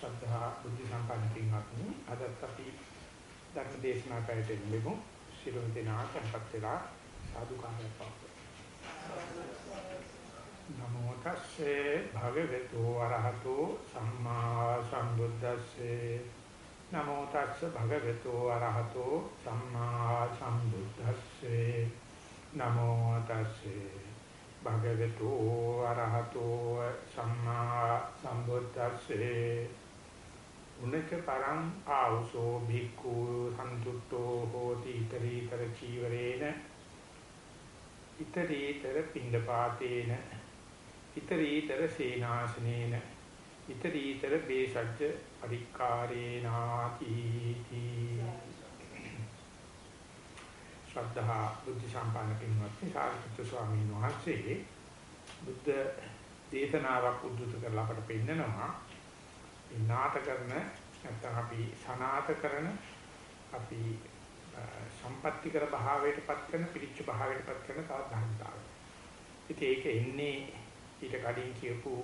අවසරයි ශ්‍රද්ධා බුද්ධ සම්පන්න පින්වත්නි අදත් අපි ධර්ම දේශනා පැයට ලැබුණු සිරුම් දෙනා tempත් වෙලා සාදු කාර්යයක් පවත්වමු. නමෝ තස්සේ භගවතු වරහතෝ සම්මා සම්බුද්දස්සේ. නමෝ තස්සේ භගවතු වරහතෝ සම්මා සම්බුද්දස්සේ. නමෝ තස්සේ භගවතු අරහතෝ සම්මා සම්බුද්දස්සේ. උනක පරං ආවසෝ භික්ඛු සම්තුට්ඨෝ හෝති iterator චීවරේන iterator පිණ්ඩපාතේන iterator සේනාසනේන iterator බේසජ්ජ පරික්කාරේනාති ශ්‍රද්ධා බුද්ධ සම්පන්න පින්වත්නි සාරිපුත්‍ර ස්වාමීන් වහන්සේ බුද්ධ දේශනාවක් උද්දුත කරලා අපට පෙන්නනවා. මේ නාට කරන නැත්නම් අපි සනාත කරන අපි සම්පත්‍ති කර භාවයටපත් කරන පිළිච්ච භාවයටපත් කරන සාධාරණතාවය. ඉතින් ඒක එන්නේ ඊට කලින් කියපු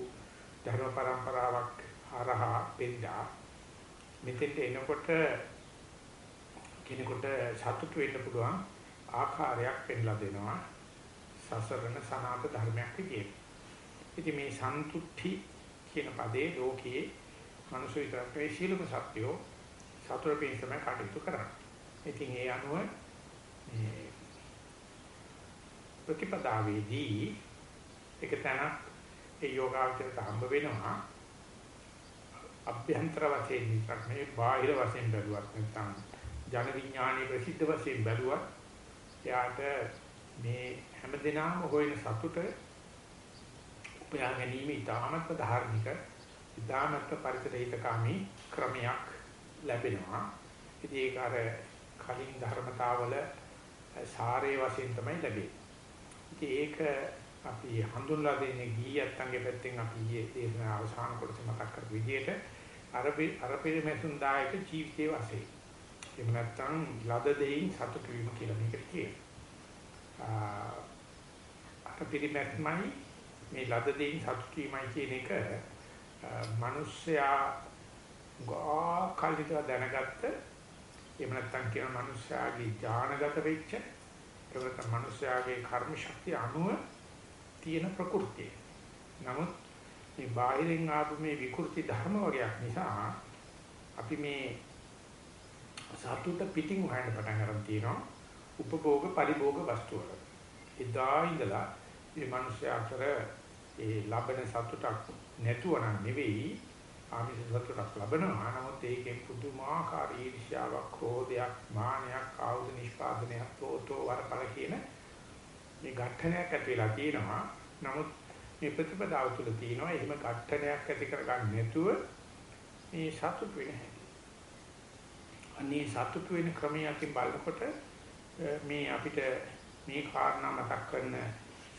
ධර්ම પરම්පරාවක් හරහා පෙන්නලා මෙතෙන්ට එනකොට කෙනෙකුට සතුට වෙන්න පුළුවන් ආකාරයක් පෙන්ලා දෙනවා සසරණ සනාත ධර්මයක් විදියට. ඉතින් මේ සන්තුට්ටි කියන පදේ ලෝකයේ මනුෂ්‍ය විතරක් නෙවෙයි සීලම සත්‍යෝ සතර පින්සම කටයුතු කරන්නේ. ඉතින් ඒ අනුව මේ ප්‍රතිපදාවේදී එක තැනක් ඒ යෝගාවචරයට හම්බ වෙනවා අභ්‍යන්තර වශයෙන් විතරක් නෙවෙයි බාහිර වශයෙන් බැලුවත් නැත්නම් ජන විඥානයේ ප්‍රසිද්ධ වශයෙන් බැලුවත් එයාට මේ හැමදෙනාම හොයන සතුට උපයා ගැනීම ඉතාමත් ධාර්මික ඉතාමත් පරිසරහිතකාමී ක්‍රමයක් ලැබෙනවා. ඉතින් ඒක අර කලින් ධර්මතාවල සාරේ වශයෙන් තමයි ලැබෙන්නේ. ඉතින් ඒක අපි හඳුන්ලා දෙන්නේ ගියත්තන්ගේ පැත්තෙන් අපි ඊයේ දේශනා අවසාන කොටස මතක් කරපු විදිහට අර අර පෙරමෙසුන් දායක ජීවිතයේ වශයෙන් එහෙම නැත්නම් ලද දෙයින් සතුටු වීම කියලා මේකට කියනවා. අර පිළිමැක්මයි මේ ලද දෙයින් සතුටු වීමයි කියන එක මිනිස්සයා ගා කල්ලිට දැනගත්ත එහෙම නැත්නම් කියන මිනිස්සයාගේ ඥානගත වෙච්ච ඒකට මිනිස්සයාගේ කර්ම ශක්තිය අනුව තියෙන ප්‍රകൃතිය. නමුත් මේ බාහිරින් ආපු මේ විකෘති ධර්ම වගේක් නිසා අපි මේ සතුට පිටින් හොයන්න පටන් ගන්න තියෙනවා උපභෝග පරිභෝග වස්තු වල. එදා ඉඳලා මේ මිනිස්සු අතර ඒ ලබන සතුටක් නැතුව නම් නෙවෙයි ආමිෂ සතුටක් ලබනවා. නමුත් ඒකෙන් පුදුමාකාර ඊර්ෂ්‍යාවක්, ක්‍රෝධයක්, මානයක්, ආයුධ නිෂ්පාදනයක්, තෝතෝ වරපල කියන මේ ඝට්ටනයක් ඇති වෙලා තියෙනවා. නමුත් මේ ප්‍රතිපදාව තුළ තියෙනවා එහෙම ඝට්ටනයක් ඇති කරගන්න නැතුව මේ සතුට වෙන හැටි. අනේ සතුටු වෙන ක්‍රමයකින් බලනකොට මේ අපිට මේ කාරණා මතක් කරන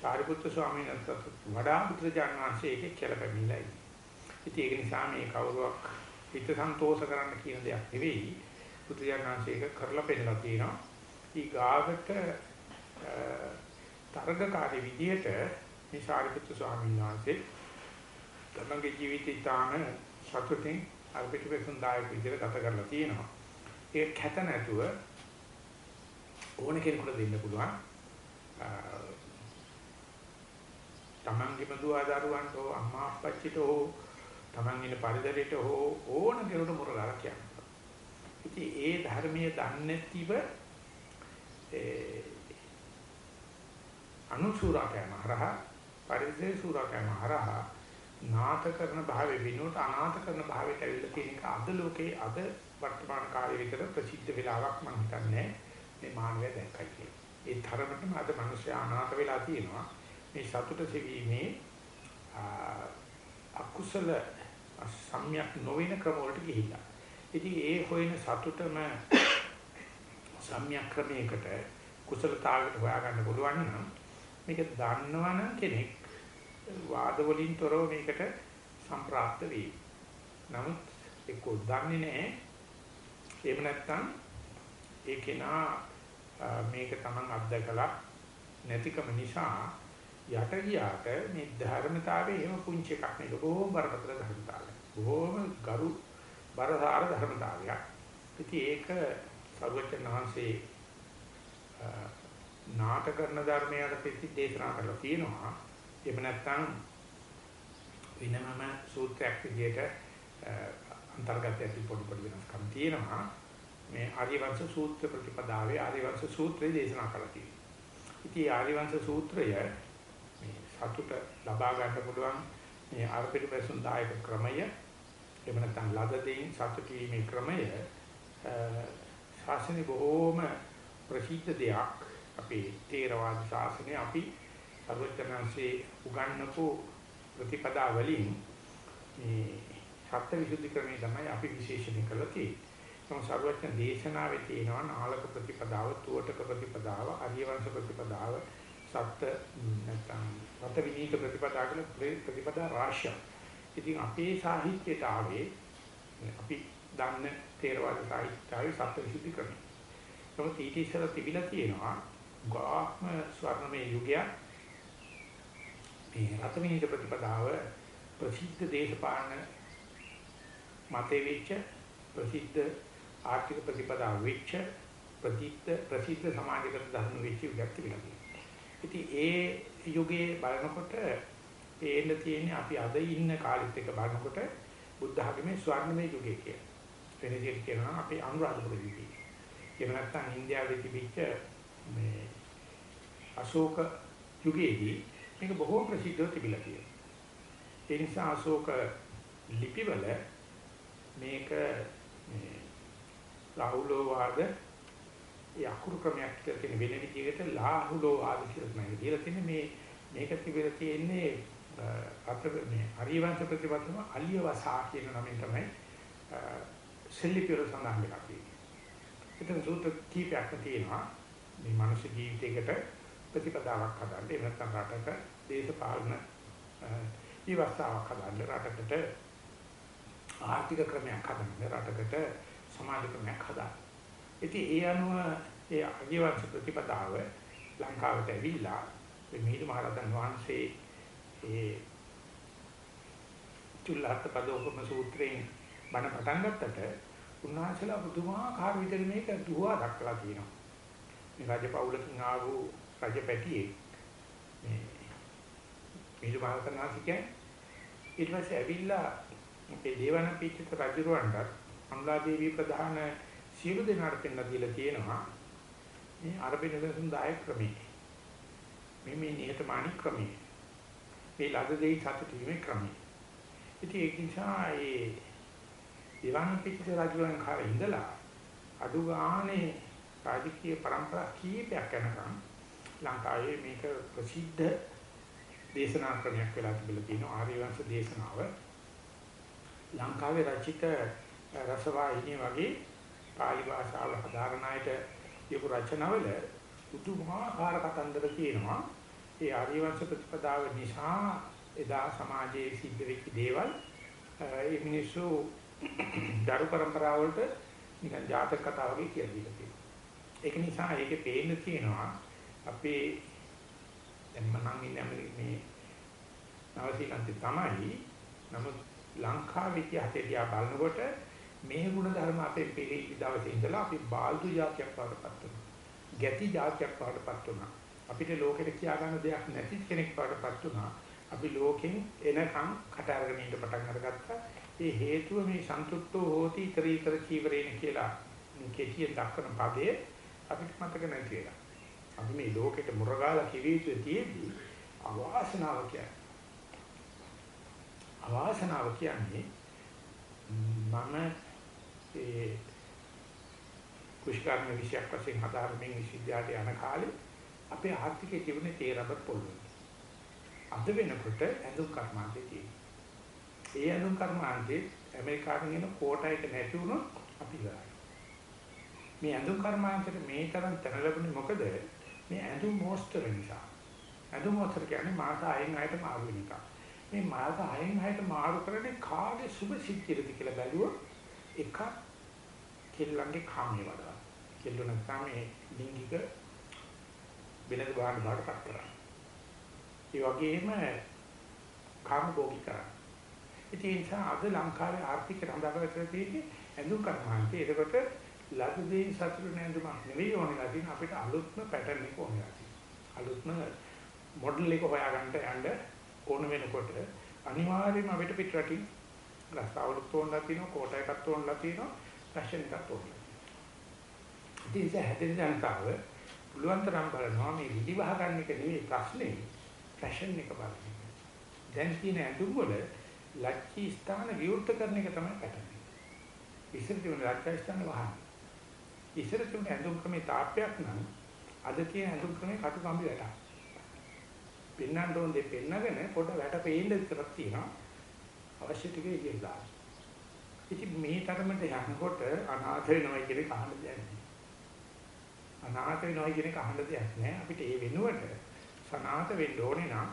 සාරිපුත්‍ර ස්වාමීන් වහන්සේ වඩා බුදුරජාණන් වහන්සේ එකේ කියලා පැමිණලා ඉන්නේ. ඉතින් ඒක නිසා මේ කවුරුවක් හිත සන්තෝෂ කරන්න කියන දෙයක් නෙවෙයි. බුදුරජාණන් වහන්සේ ඒක කරලා පෙන්නලා තියෙනවා. ඊගාවට තරගකාරී විදියට මේ සාරිපුත්‍ර ස්වාමීන් වහන්සේ තමන්ගේ ජීවිතය තාම සතුටින් අර්පිතපෙසුන් දායක විදියට ගත කරලා තියෙනවා. ඒක කැත නැතුව ඕන කෙනෙකුට දෙන්න පුළුවන්. තමන්ගේම දුව දරුවන්ට හෝ අම්මා අප්පච්චිට හෝ තමන් ඉන්න පරිසරයට හෝ ඕන කෙනෙකුට මුරගාර කියන්න. ඉතින් ඒ ධර්මයේ දන්නේ නැතිව ඒ අනුසුරකයන් හරහා පරිසරේ සුරකයන් හරහා නාත කරන භාවයේ විනෝත අනාත කරන භාවයට ඇවිල්ලා තියෙන එක අද ලෝකේ අද වර්තමාන කාලේ විතර ප්‍රසිද්ධ වෙලාවක් මම හිතන්නේ මේ මානවය දැක්කයි කියලා. ඒ තරමටම අද මිනිස්සු අනාථ වෙලා තියෙනවා. මේ සතුට සෙවීමේ අකුසල සම්‍යක් නොවන ක්‍රම වලට ගිහිල්ලා. ඉතින් ඒ හොයන සතුටම සම්‍යක් ක්‍රමයකට කුසලතාවකට හොයාගන්න පුළුවන් නම් මේක දන්නවනම් කෙනෙක් වාද වලින් තොරව මේකට සම්ප්‍රාප්ත වෙයි. නමුත් ඒක දන්නේ නැහැ එහෙම නැත්නම් ඒ කෙනා මේක Taman අත්දකලා නැතිකම නිසා යට ගියාට මේ ධර්මතාවයේ එහෙම පුංචි එකක් නෙවෙයි බොහොම බරපතල ධර්මතාවයක්. බොහොම ගරු බරසාර ධර්මතාවයක්. ඉතින් ඒක සර්වචනහන්සේ නාට කරන ධර්මයට පිටි දේශනා කරලා තියෙනවා. එහෙම නැත්නම් වෙනමම සූත්‍රයක් විදිහට අන්තර්ගතයට පොඩි පොඩි වෙනස්කම් තියෙනවා. මේ ආර්යවංශ සූත්‍ර ප්‍රතිපදාවේ ආර්යවංශ සූත්‍රය දේශනා කරලා තියෙනවා. ඉතින් ආර්යවංශ සූත්‍රය මේ සතුට ලබා ගන්න පුළුවන් මේ අර්පිතපසුන් දායක ක්‍රමය එහෙම නැත්නම් ලද දෙයින් සතුට වීමේ ක්‍රමය ශාසනය බොහෝම ප්‍රසිද්ධ දෙයක් අපේ තේරවාද ශාසනය අපි සර්වඥාන්සේ උගන්වපු ප්‍රතිපදා වලින් මේ සත්‍ය විසුද්ධි ක්‍රමය තමයි අපි විශේෂණය කරලා තියෙන්නේ. තම සර්වඥ දේශනාවේ තියෙනවා නාලක ප්‍රතිපදාව, තුවටක ප්‍රතිපදාව, අරියවංශ ප්‍රතිපදාව, සත්‍ය නැත්නම් රත විනීත ප්‍රතිපදා කියලා ප්‍රතිපදා රාශියක්. ඉතින් අපේ සාහිත්‍යයට ආවේ අපි දන්න තේරවාද සාහිත්‍යයේ සත්‍ය විසුද්ධි ක්‍රමය. නමුත් ඊට ඉස්සෙල්ලා තිබිලා තියෙනවා ගාත්ම ස්වර්ණමය යුගයක් මේ රතවිනිත ප්‍රතිපදාව ප්‍රසිද්ධ දේශපාලන මතේ වෙච්ච ප්‍රසිද්ධ ආර්ථික ප්‍රතිපදාව වෙච්ච ප්‍රසිද්ධ ප්‍රසිද්ධ සමාජගත ධර්ම වෙච්ච යුගයක් තිබෙනවා. ඉතින් ඒ යුගයේ බලනකොට පේන්න තියෙන්නේ අපි අද ඉන්න කාලෙත් එක බලනකොට බුද්ධ ධර්මයේ ස්වර්ණමය යුගය කියලා. වෙන විදිහට කියනවා අපේ අනුරාධපුර යුගය. එහෙම නැත්නම් ඉන්දියාවේ තිබිච්ච මේ අශෝක යුගයේදී මේක බොහෝ ප්‍රසිද්ධව තිබිලා තියෙනවා. ඒ නිසා අශෝක ලිපිවල මේක මේ රාහුලෝ වාද ඒ අකුරු ක්‍රමයක් කියලා කියන වෙන විදිහකට ලාහුලෝ වාද කියලා තමයි කියලා තියෙන්නේ මේ මේක තිබිලා තියෙන්නේ අත මේ හරිවංශ ප්‍රතිපදම අලිය වසා කියන නමින් තමයි සෙල්ලිපිර සඳහන් වෙලා තියෙන්නේ. ඒතන සූත්‍ර කීපයක් තියෙනවා මේ මානව ජීවිතයකට ප්‍රතිපදාවක් හදන්න එහෙම නැත්නම් රටක දේශපාලන විවස්ථාවක් හදන්න රටකට ආර්ථික ක්‍රමයක් හදන්න රටකට සමාජ ක්‍රමයක් හදන්න. ඉතින් ඒ අනුව ඒ අගිවංශ ප්‍රතිපදාව ලංකාවට ඇවිල්ලා මේ මිහිඳු මහරහතන් වහන්සේ ඒ චුල්ලහත් පදෝපම සූත්‍රයෙන් බණ පටන් ගත්තට උන්වහන්සේලා පුදුමාකාර විදිහට මේක දුවා දක්වලා තියෙනවා. මේ රජපෞලකින් ආවු රජපැටියෙක් මේ මිහිඳු මහරහතන් වහන්සේ කියන්නේ ඊට පස්සේ ඇවිල්ලා අපේ දේවන පීඨිත රජුරවණ්ඩත් අනුලාදේවී ප්‍රධාන සියලු දෙනාට පෙන්ලා දීලා තියෙනවා මේ අරබි නිදසුන් දායක ක්‍රමී මේ මේ නිහතමානී ක්‍රමී මේ ලද දෙයි සතුට වීමේ ක්‍රමී ඉතින් ඒක නිසා ඒ දේවන පීඨිත රජුරවණ්ඩ කාලේ ඉඳලා අඩු ගානේ රාජකීය પરම්පරා කීපයක් යනකම් ලංකාවේ මේක ප්‍රසිද්ධ දේශනා ක්‍රමයක් වෙලා තිබිලා තියෙනවා ආර්ය වංශ දේශනාව. ලංකාවේ රචිත රසවාහිනිය වගේ පාලි භාෂාවල හදාරණයට යපු රචනාවල පුදුමාකාර කතන්දර තියෙනවා. ඒ ආර්ය වංශ ප්‍රතිපදාව නිසා එදා සමාජයේ සිද්ධ වෙච්ච දේවල් ඒ මිනිස්සු දරු પરම්පරාවලට නිකන් ජාතක කතා වගේ කියලා දීලා තියෙනවා. ඒක නිසා ඒකේ පේන්න තියෙනවා අපේ දැන් මම ඉන්නේ මේ නවසීලන්තේ තමයි. නමුත් ලංකාවේ ඉතිහාසය දිහා බලනකොට මේ ගුණ ධර්ම අපේ පිළිවි දවසේ ඉඳලා අපි බාල්දු జాතියක් වඩපත් වෙනවා. ගැති జాතියක් වඩපත් වෙනවා. අපිට ලෝකෙට කියා ගන්න දෙයක් නැති කෙනෙක් වඩපත් වුණා. අපි ලෝකෙන් එනකම් කට අරගෙන ඉන්න පටන් අරගත්තා. ඒ හේතුව මේ සන්තුෂ්ටෝ හෝති ඊතරීතර චීවරේන කියලා මේ කෙටියෙන් දක්වන පදයේ අපිට මතක නැති වෙලා. අපි මේ ලෝකෙට මුරගාලා කිවිතු තියෙද්දි අවාසනාව කියන්නේ අවාසනාව කියන්නේ මම ඒ කුෂ්කර්ම විෂයක් වශයෙන් හදාරමින් විශ්වවිද්‍යාලයට යන කාලේ අපේ ආර්ථිකයේ තිබුණේ තේරබත් පොළොවේ. අද වෙනකොට ඇඳුම් කර්මාන්තේ තියෙනවා. ඒ ඇඳුම් කර්මාන්තේ ඇමරිකාවෙන් එන කෝටා එක නැති වුණොත් අපි ඉවරයි. මේ ඇඳුම් කර්මාන්තේ මේ තරම් තැන ලැබුණේ මොකද? මේ ඇඳුම් මොස්තර නිසා. ඇඳුම් මොස්තර කියන්නේ මාස 6න් 6ට මාරු වෙන එක. මේ මාස 6න් 6ට මාරු කරන්නේ කාගේ සුභ සිද්ධියද කියලා බැලුවොත් එක කෙල්ලන්ගේ කාමයේ වඩා. කෙල්ල නැත්නම් මේ ලිංගික වෙනද ගන්න බාටපත් කරා. ඒ වගේම කාම භෝගී කරා. ඉතින් ඒ නිසා අද ලංකාවේ ආර්ථික රඳාපවතන තියෙන්නේ ඇඳුම් කර්මාන්තේ. ඒකට ලද දෙයින් සතුටු නැඳුමක් නෙවෙයි ඕනෙලා තියෙන අපිට අලුත්ම පැටර්න් එක ඕනෙලා තියෙනවා. අලුත්ම මොඩල් එක හොයාගන්න යන්න ඕන වෙනකොට අනිවාර්යයෙන්ම අපිට පිටරටින් රස්සාවලුත් ඕනලා තියෙනවා, කෝට එකක් ඕනලා තියෙනවා, ෆැෂන් එකක් ඕනලා තියෙනවා. ඉතින් ඒ හැදෙන ජනතාව පුළුවන් තරම් බලනවා මේ විදිවහ ගන්න එක නෙවෙයි ප්‍රශ්නේ ෆැෂන් එක බලන්නේ. දැන් තියෙන ඇඳුම් වල ලක්ෂී ස්ථාන විවෘත කරන එක තමයි පැටර්න්. ඉස්සර තිබුණ ලක්ෂී ස්ථාන වහන්න. ඉස්සර තිබුණ ඇඳුම් ක්‍රමේ තාප්පයක් නම් අද තියෙන ඇඳුම් ක්‍රමේ කටු කම්බි වැටක්. පෙන්නන්න ඕන දෙ පෙන්නගෙන පොඩ වැට පේන්න විතරක් තියෙනවා. අවශ්‍ය ටික ඉගෙන ගන්න. ඉතින් මේ තරමට යනකොට අනාථ වෙනවා කියන එක අහන්න දෙයක් නෑ. අනාථ වෙනවා කියන එක අහන්න දෙයක් නෑ. අපිට ඒ වෙනුවට සනාථ වෙන්න ඕනේ නම්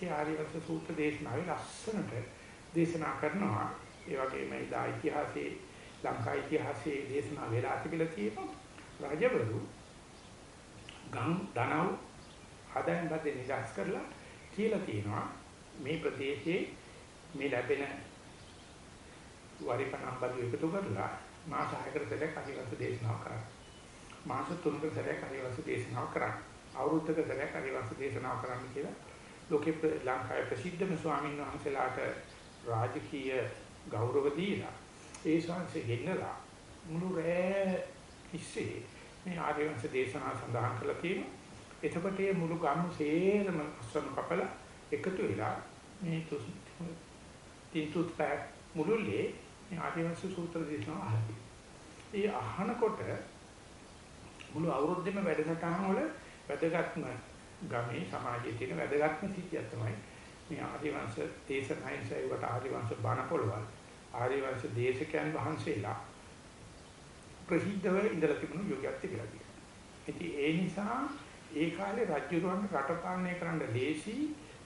ඒ ආර්යවංශ සූත්‍ර දේශනාවේ ලස්සනට දේශනා කරනවා. ඒ වගේම ඉදා ඉතිහාසයේ ලංකා ඉතිහාසයේ දේශනා වෙලා තිබිලා තියෙනවා. රජවරු ගම් දනව් ආදායම් බද්දේ නිදහස් කරලා කියලා තියෙනවා මේ ප්‍රදේශයේ මේ ලැබෙන වරිපණ අම්බදු එකතු කරලා මාස 6කට සැරයක් අධිවංශ දේශනාව කරා. මාස 3කට සැරයක් අධිවංශ දේශනාව කරා. අවුරුද්දක සැරයක් අධිවංශ දේශනාව කරන්න කියලා ලෝකේ ලංකාවේ ප්‍රසිද්ධම ස්වාමීන් වහන්සේලාට රාජකීය ගෞරව දීලා ඒ ශාන්සේ ගෙන්නලා මුළු රෑ ඉස්සේ මේ ආර්යවංශ දේශනා සඳහන් කරලා තියෙනවා. එතකොට මේ මුළු ගම්ම සේරම අස්වන කපලා එකතු වෙලා මේ තීතුත් පැක් මුළුල්ලේ මේ ආදිවාසී සූත්‍ර දේශනාව අහලා ඒ අහනකොට මුළු අවුරුද්දෙම වැඩසටහන් වල වැදගත්ම ගමේ සමාජයේ තියෙන වැදගත්ම සිද්ධියක් තමයි මේ ආදිවාස දේශනායින් සේවට ආදිවාස බණ පොළවල් ආදිවාස දේශකයන් වහන්සේලා ප්‍රසිද්ධව ඉඳලා තිබුණු යෝගයක් තිබිලා තියෙනවා. ඉතින් ඒ නිසා ඒ කාලේ රජුරවන්ට රට පාලනය කරන්න ලේසි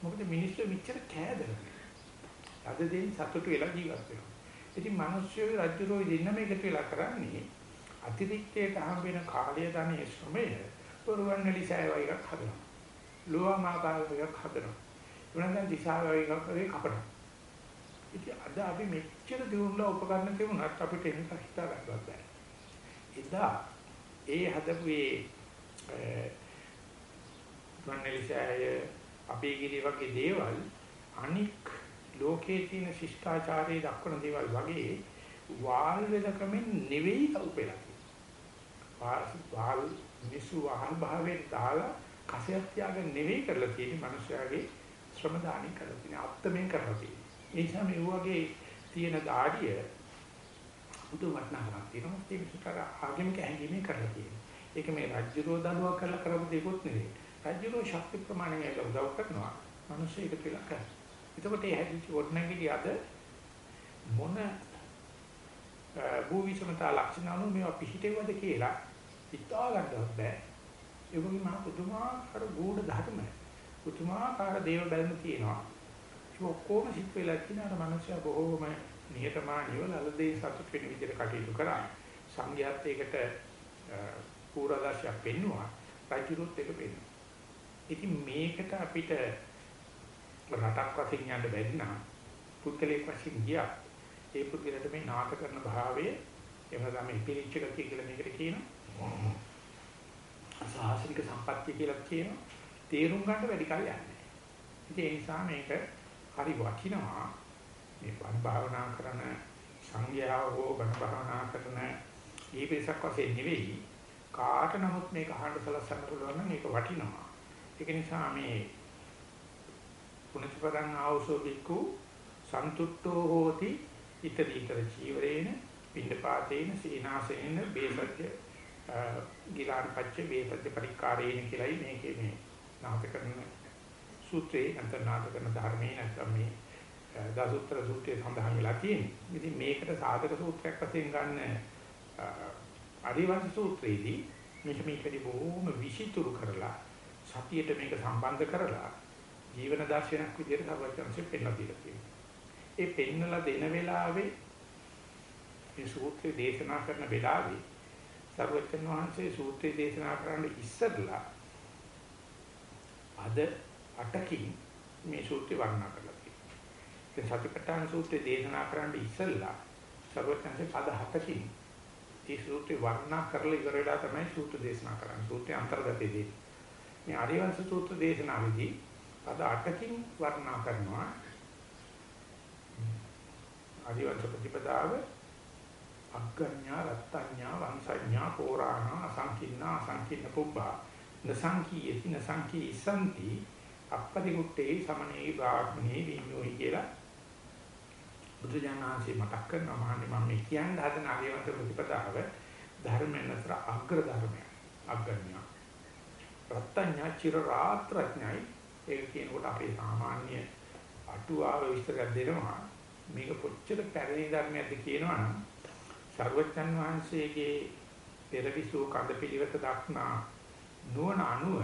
මොකද මිනිස්සු මෙච්චර කෑදරනේ. අද දෙයින් සතුටු වෙලා ජීවත් වෙනවා. ඉතින් මිනිස්සු රජුරෝ දෙන්නම එකතු වෙලා කරන්නේ අතිරික්තයට හම් වෙන කාලය ධනෙ ශ්‍රමය පුරවන්නලි සෑය එකක් හදනවා. ලෝවා මාතාවක එකක් හදනවා. උනන්දන් දිශාව එකක් කරේ කපනවා. ඉතින් අද අපි මෙච්චර දිනුලා උපකරණ තිබුණත් අපිට එහෙම හිතා ගන්නවත් බෑ. එදා ඒ හදපු ඒ වන්නලිසෑය අපේ ගිරි වගේ දේවල් අනික් ලෝකයේ තියෙන ශිෂ්ටාචාරයේ දක්වන දේවල් වගේ වාල් වෙනකමින් නෙවෙයි උපෙලා තියෙන්නේ. වාල් මිසු වාහන භාවයෙන් දාලා කසයක් තියාගෙන නෙවෙයි කරලා තියෙන්නේ මිනිස්යාගේ ශ්‍රම දානි කරලා තියෙන්නේ අත්මෙන් කරලා තියෙන්නේ. ඒ නිසා මේ වගේ තියෙන දාඩිය බුදු වටනහමක් තියෙනවා. ඒක විතර ආගමික හැඟීමෙන් කරලා තියෙන්නේ. ඒක මේ රාජ්‍ය රෝදනුවක් කරලා කරපු දෙයක්වත් නෙවෙයි. රාජ්‍ය ශක්ති ප්‍රමාණය උදව් කරනවා. මිනිස්සු ඒක පිළිලා කරනවා. එතකොට ඒ හැදිච්ච වොඩනගිලි අද මොන භූවිෂමතා ලක්ෂණ අනුව මේවා පිහිටෙවද කියලා හිතා ගන්නවත් බෑ. ඒ වගේ මහා පුදුමාකාර ගුණ ධර්ම පුදුමාකාර දේව බැලම තියෙනවා. ඒ ඔක්කොම සිත් වෙලා තියෙන අර මනුස්සයා බොහෝම නිහතමානීව ලලදේ සතුට වෙන විදිහට කටයුතු කරා. සංඝයාත් ඒකට පූර්වදර්ශයක් පෙන්නවා. රජුරුත් එක පෙන්නවා. ඉතින් මේකට අපිට රටක් වශයෙන් යන්න බැරි නම් පුද්ගලික වශයෙන් ගියා ඒ පුද්ගලයාට මේ නාට කරන භාවය එහෙම තමයි පිරිච්ච ගතිය කියලා මේකට කියනවා. සාහසික සම්පත්තිය කියලා කියනවා. තේරුම් ගන්න වැඩි කල් යන්නේ ඉතින් ඒ නිසා මේක හරි වටිනවා. මේ බණ භාවනා කරන සංඝයා හෝ බණ භාවනා කරන ඒ පිරිසක් වශයෙන් නෙවෙයි. කාට නමුත් මේක අහන්න සලස්සන්න පුළුවන් නම් ඒක වටිනවා. ඒක නිසා මේ පුනච්චපදං ආවසෝ බික්කු සන්තුට්ඨෝ හෝති ඉතරීතර ජීවරේන පින්ඩපාතේන සීනාසේන බේසත්‍ය ගිලාන පච්ච බේසත්‍ය පරිකාරේන කියලායි මේකේ මේ නාත කරන සූත්‍රේ අන්තර්නාද කරන ධර්මයේ නැත්නම් මේ දසුත්‍ර සූත්‍රයේ සඳහන් වෙලා තියෙන්නේ. ඉතින් මේකට සාධක සූත්‍රයක් වශයෙන් ගන්න අරිවංශ සූත්‍රයේදී මේක මේකදී බොහොම විචිතුරු කරලා සතියට මේක සම්බන්ධ කරලා ජීවන දර්ශනයක් විදිහට සර්වඥාන්සේ පෙන්ලා දීලා තියෙනවා. ඒ පෙන්නලා දෙන වෙලාවේ මේ සූත්‍රය දේශනා කරන වෙලාවේ සර්වඥ වහන්සේ සූත්‍රය දේශනා කරන්න ඉස්සරලා අද අටකින් මේ සූත්‍රය වර්ණනා කරලා තියෙනවා. ඒ සතිපට්ඨාන සූත්‍රය දේශනා කරන්න ඉස්සෙල්ලා සර්වඥාන්සේ පද හතකින් ඒ සූත්‍රය වර්ණනා කරලා ඉවර වෙලා තමයි සූත්‍ර දේශනා කරන්නේ. සූත්‍රයේ අන්තර්ගතයේදී. මේ ආර්යවංශ සූත්‍ර දේශනාවේදී පද 8කින් වර්ණනා කරනවා. ආර්යවංශ ප්‍රතිපදාව අග්ගඤ්ඤා රත්ත්‍ඤ්ඤා වංශඤ්ඤා පෝරාණ අසංකින්නා අසංකින්න පුබ්බා. නසංකීයති නසංකී සම්ති. අපපරිමුත්තේ සමනේ බ්‍රාහ්මනේ විඤ්ඤෝයි කියලා බුදුජානනාංශේ මතක් කරනවා. මහන්නේ මම මේ කියන්න හදන ආර්යවන්ත ප්‍රතිපදාව ධර්මයෙන් අතර අග්‍ර ධර්මයක්. අග්‍රඥා රත්ත්‍ඤ්ඤා චිර රාත්‍රඥයි ඒක කියනකොට අපේ සාමාන්‍ය අටුවාව විස්තර දෙනවා මේක කොච්චර පැරණි ධර්මයක්ද කියනවනම් සර්වචන් වහන්සේගේ පෙරවිසු කඳ පිළිවෙත දක්නා නුවණ අනුව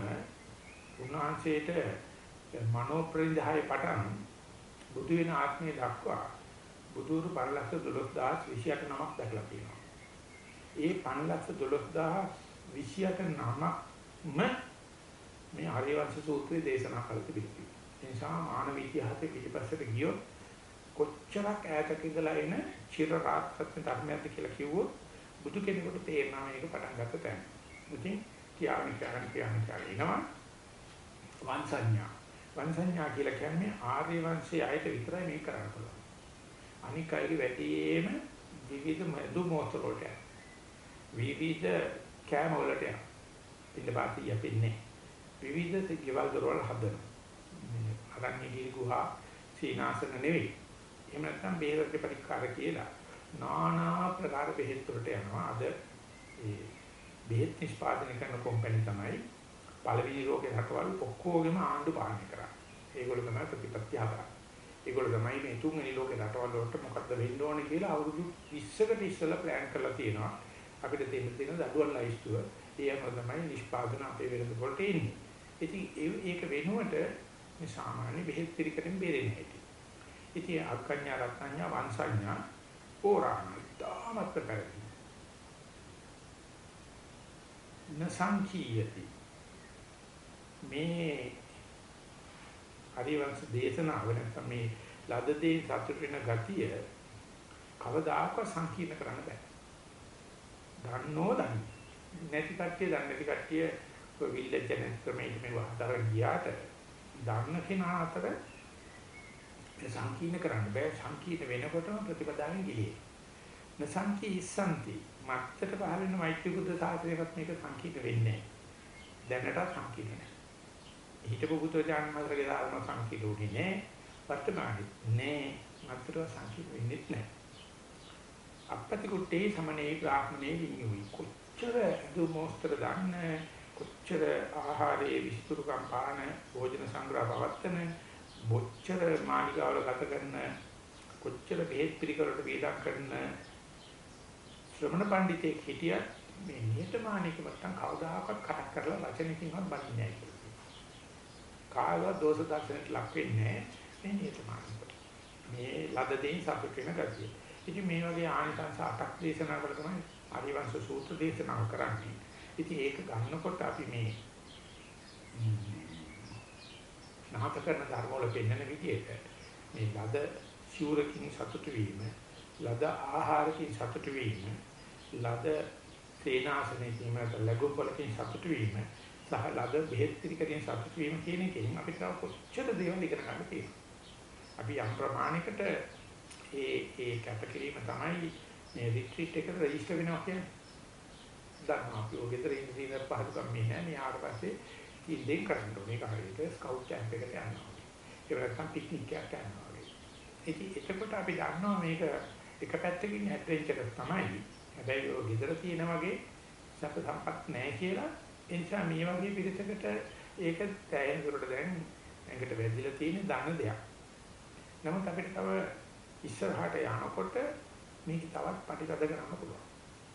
උන්වහන්සේට මනෝ ප්‍රනිදාය පටන් බුදු වෙන ආත්මය දක්වා බුදුරු 512028 නමක් දැකලා තියෙනවා. ඒ 512028 නමක්ම මේ ආර්යවංශ සූත්‍රයේ දේශනා කළ තිබෙනවා. ඒ නිසා මානව ඉතිහාසයේ පිටිපස්සට ගියොත් කොච්චරක් ඈතක ඉඳලා එන චිර රාත්‍රත්න ධර්මයක්ද කියලා කිව්වොත් බුදු කෙනෙකුට තේරෙනවා මේක පටන් ගත්ත තැන. ඉතින් කියාගෙන කියාගෙන කියාගෙන කියනවා වංශඥා. වංශඥා කියලා කියන්නේ ආර්ය වංශයේ අයට විතරයි මේක කරන්න පුළුවන්. අනික් අයගේ වැඩිම විවිධ මදු මොහොතවලට යනවා. විවිධ කෑම වලට යනවා. පිටපාති යපින්නේ. විවිධ ගෙවල් දොරවල් හදනවා. අරන්නේ ගිහි ගුහා සීනාසන නෙවෙයි. එහෙම නැත්නම් බේරක පරික්කාර කියලා নানা ප්‍රකාර බෙහෙත් වලට යනවා. අද ඒ බෙහෙත් නිෂ්පාදනය කරන කම්පැනි තමයි පළවෙනි රෝගේ රටවල් ඔක්කොගෙම ආණ්ඩු පාලනය කරන්නේ. ඒගොල්ලෝ තමයි ප්‍රතිපත්ති හදන්නේ. ඒගොල්ලෝ තමයි මේ තුන්වෙනි ලෝකේ රටවල් වලට මොකද්ද වෙන්න ඕනේ කියලා අවුරුදු 20කට ඉස්සෙල්ලා ප්ලෑන් කරලා තියෙනවා. අපිට දෙන්න තියෙන දඩුවල් ලයිස්තුව. ඒම තමයි නිෂ්පාදන අපේ වෙළඳ පොළට එන්නේ. ඉතින් ඒක වෙනුවට මේ සාමාන්‍ය බෙහෙත් පිළිකරෙන් බේරෙන්නේ නැති. ඉතින් අක්කඤ්ඤා රත්ඤ්ඤා වංශඤ්ඤා පෝරාණ තාමත් කරගෙන. නසංකීයති මේ හරිවංශ දේශනාව නැත්නම් මේ ලදදී සතුට වෙන ගතිය කවදාකවත් සංකීර්ණ කරන්න බෑ. දන්නෝ දන්න. නැති කට්ටිය දන්නේ නැති කට්ටිය ඔය විල්ලෙජ් ජෙනස් ක්‍රමයට මේ වහතර ගියාට දන්න කෙනා අතර මේ සංකීර්ණ කරන්න බෑ. සංකීර්ණ වෙනකොටම ප්‍රතිපදාවෙන් ගිලියේ. නසංකී ඉස්සන්ති මත්තට පහළ වෙන මෛත්‍රී බුද්ධ සාසනයකට මේක සංකීර්ණ වෙන්නේ නැහැ. දැනට සංකීර්ණ නැහැ. හිතපු බුදුරජාණන් වහන්සේගේ ධර්ම සංකීර්ණුනේ නෑ වර්තමානයේ නෑ මතර සංකීර්ණ වෙන්නේ නෑ අපපති කුට්ටේ සමනේ බ්‍රාහ්මණේ විඤ්ඤුයි කොච්චර දුමෝස්තර දන්න කොච්චර ආහාරයේ විස්තරුකම් පාන භෝජන සංග්‍රහ පවත්තන බොච්චර මාලිගාවල ගත කරන කොච්චර බෙහෙත් පිළිකරට වේදක් කරන ශ්‍රමණ පඬිතෙක් හිටියත් මේ නිහතමානීකම නැත්තම් කවදාකවත් කටක් කරලා වචනකින්වත් බලින්නේ නැහැ කායවත් දෝෂ දර්ශනයට ලක් වෙන්නේ මේ නියතමානීකම. මේ ලද දෙයින් සතුට වෙන ගතිය. ඉතින් මේ වගේ ආනිසංස අටක් දේශනා කළ තමයි ආරිවංශ සූත්‍ර දේශනාව කරන්නේ. ඉතින් ඒක ගන්නකොට අපි මේ නහත කරන ධර්ම වල පෙන්වන විදිහට මේ ලද සිවුරකින් සතුට වීම, ලද ආහාරකින් සතුට වීම, ලද සේනාසනයකින් ලැබුම් වලකින් සතුට වීම සහ ලද බෙහෙත් පිළිකරෙන් සතුට වීම කියන එකෙන් අපිට තව කොච්චර දේවල් ඉගෙන ගන්න තියෙනවා. අපි යම් ප්‍රමාණයකට ඒ ඒ කැපකිරීම තමයි මේ රිට්‍රීට් එකට රෙජිස්ටර් වෙනවා කියන්නේ. දන්නවා අපි ඔය ගෙදර ඉන්න දින පහසුකම් මේ නැහැ. මේ ආවට පස්සේ ඉතින් දෙන් කරන්න ඕනේ. ඒක හරියට ස්කවුට් කැම්ප් එකට යනවා. ඒ වෙලාවට පික්නික් එකක් යනවා වගේ. ඉතින් එතකොට අපි දන්නවා මේක එක පැත්තකින් ඇඩ්වෙන්චරස් තමයි. හැබැයි ඔය ගෙදර තියෙන වගේ සැප සම්පත් නැහැ කියලා ඒ නිසා මේ වගේ පිළිසකට ඒක තැයෙන දුරට දැන් ඇඟට වැදිලා තියෙන ධන දෙයක්. නමුත් අපිට තව ඉස්සරහට යනකොට මේක තවත් ප්‍රතිගත කරන්න පුළුවන්.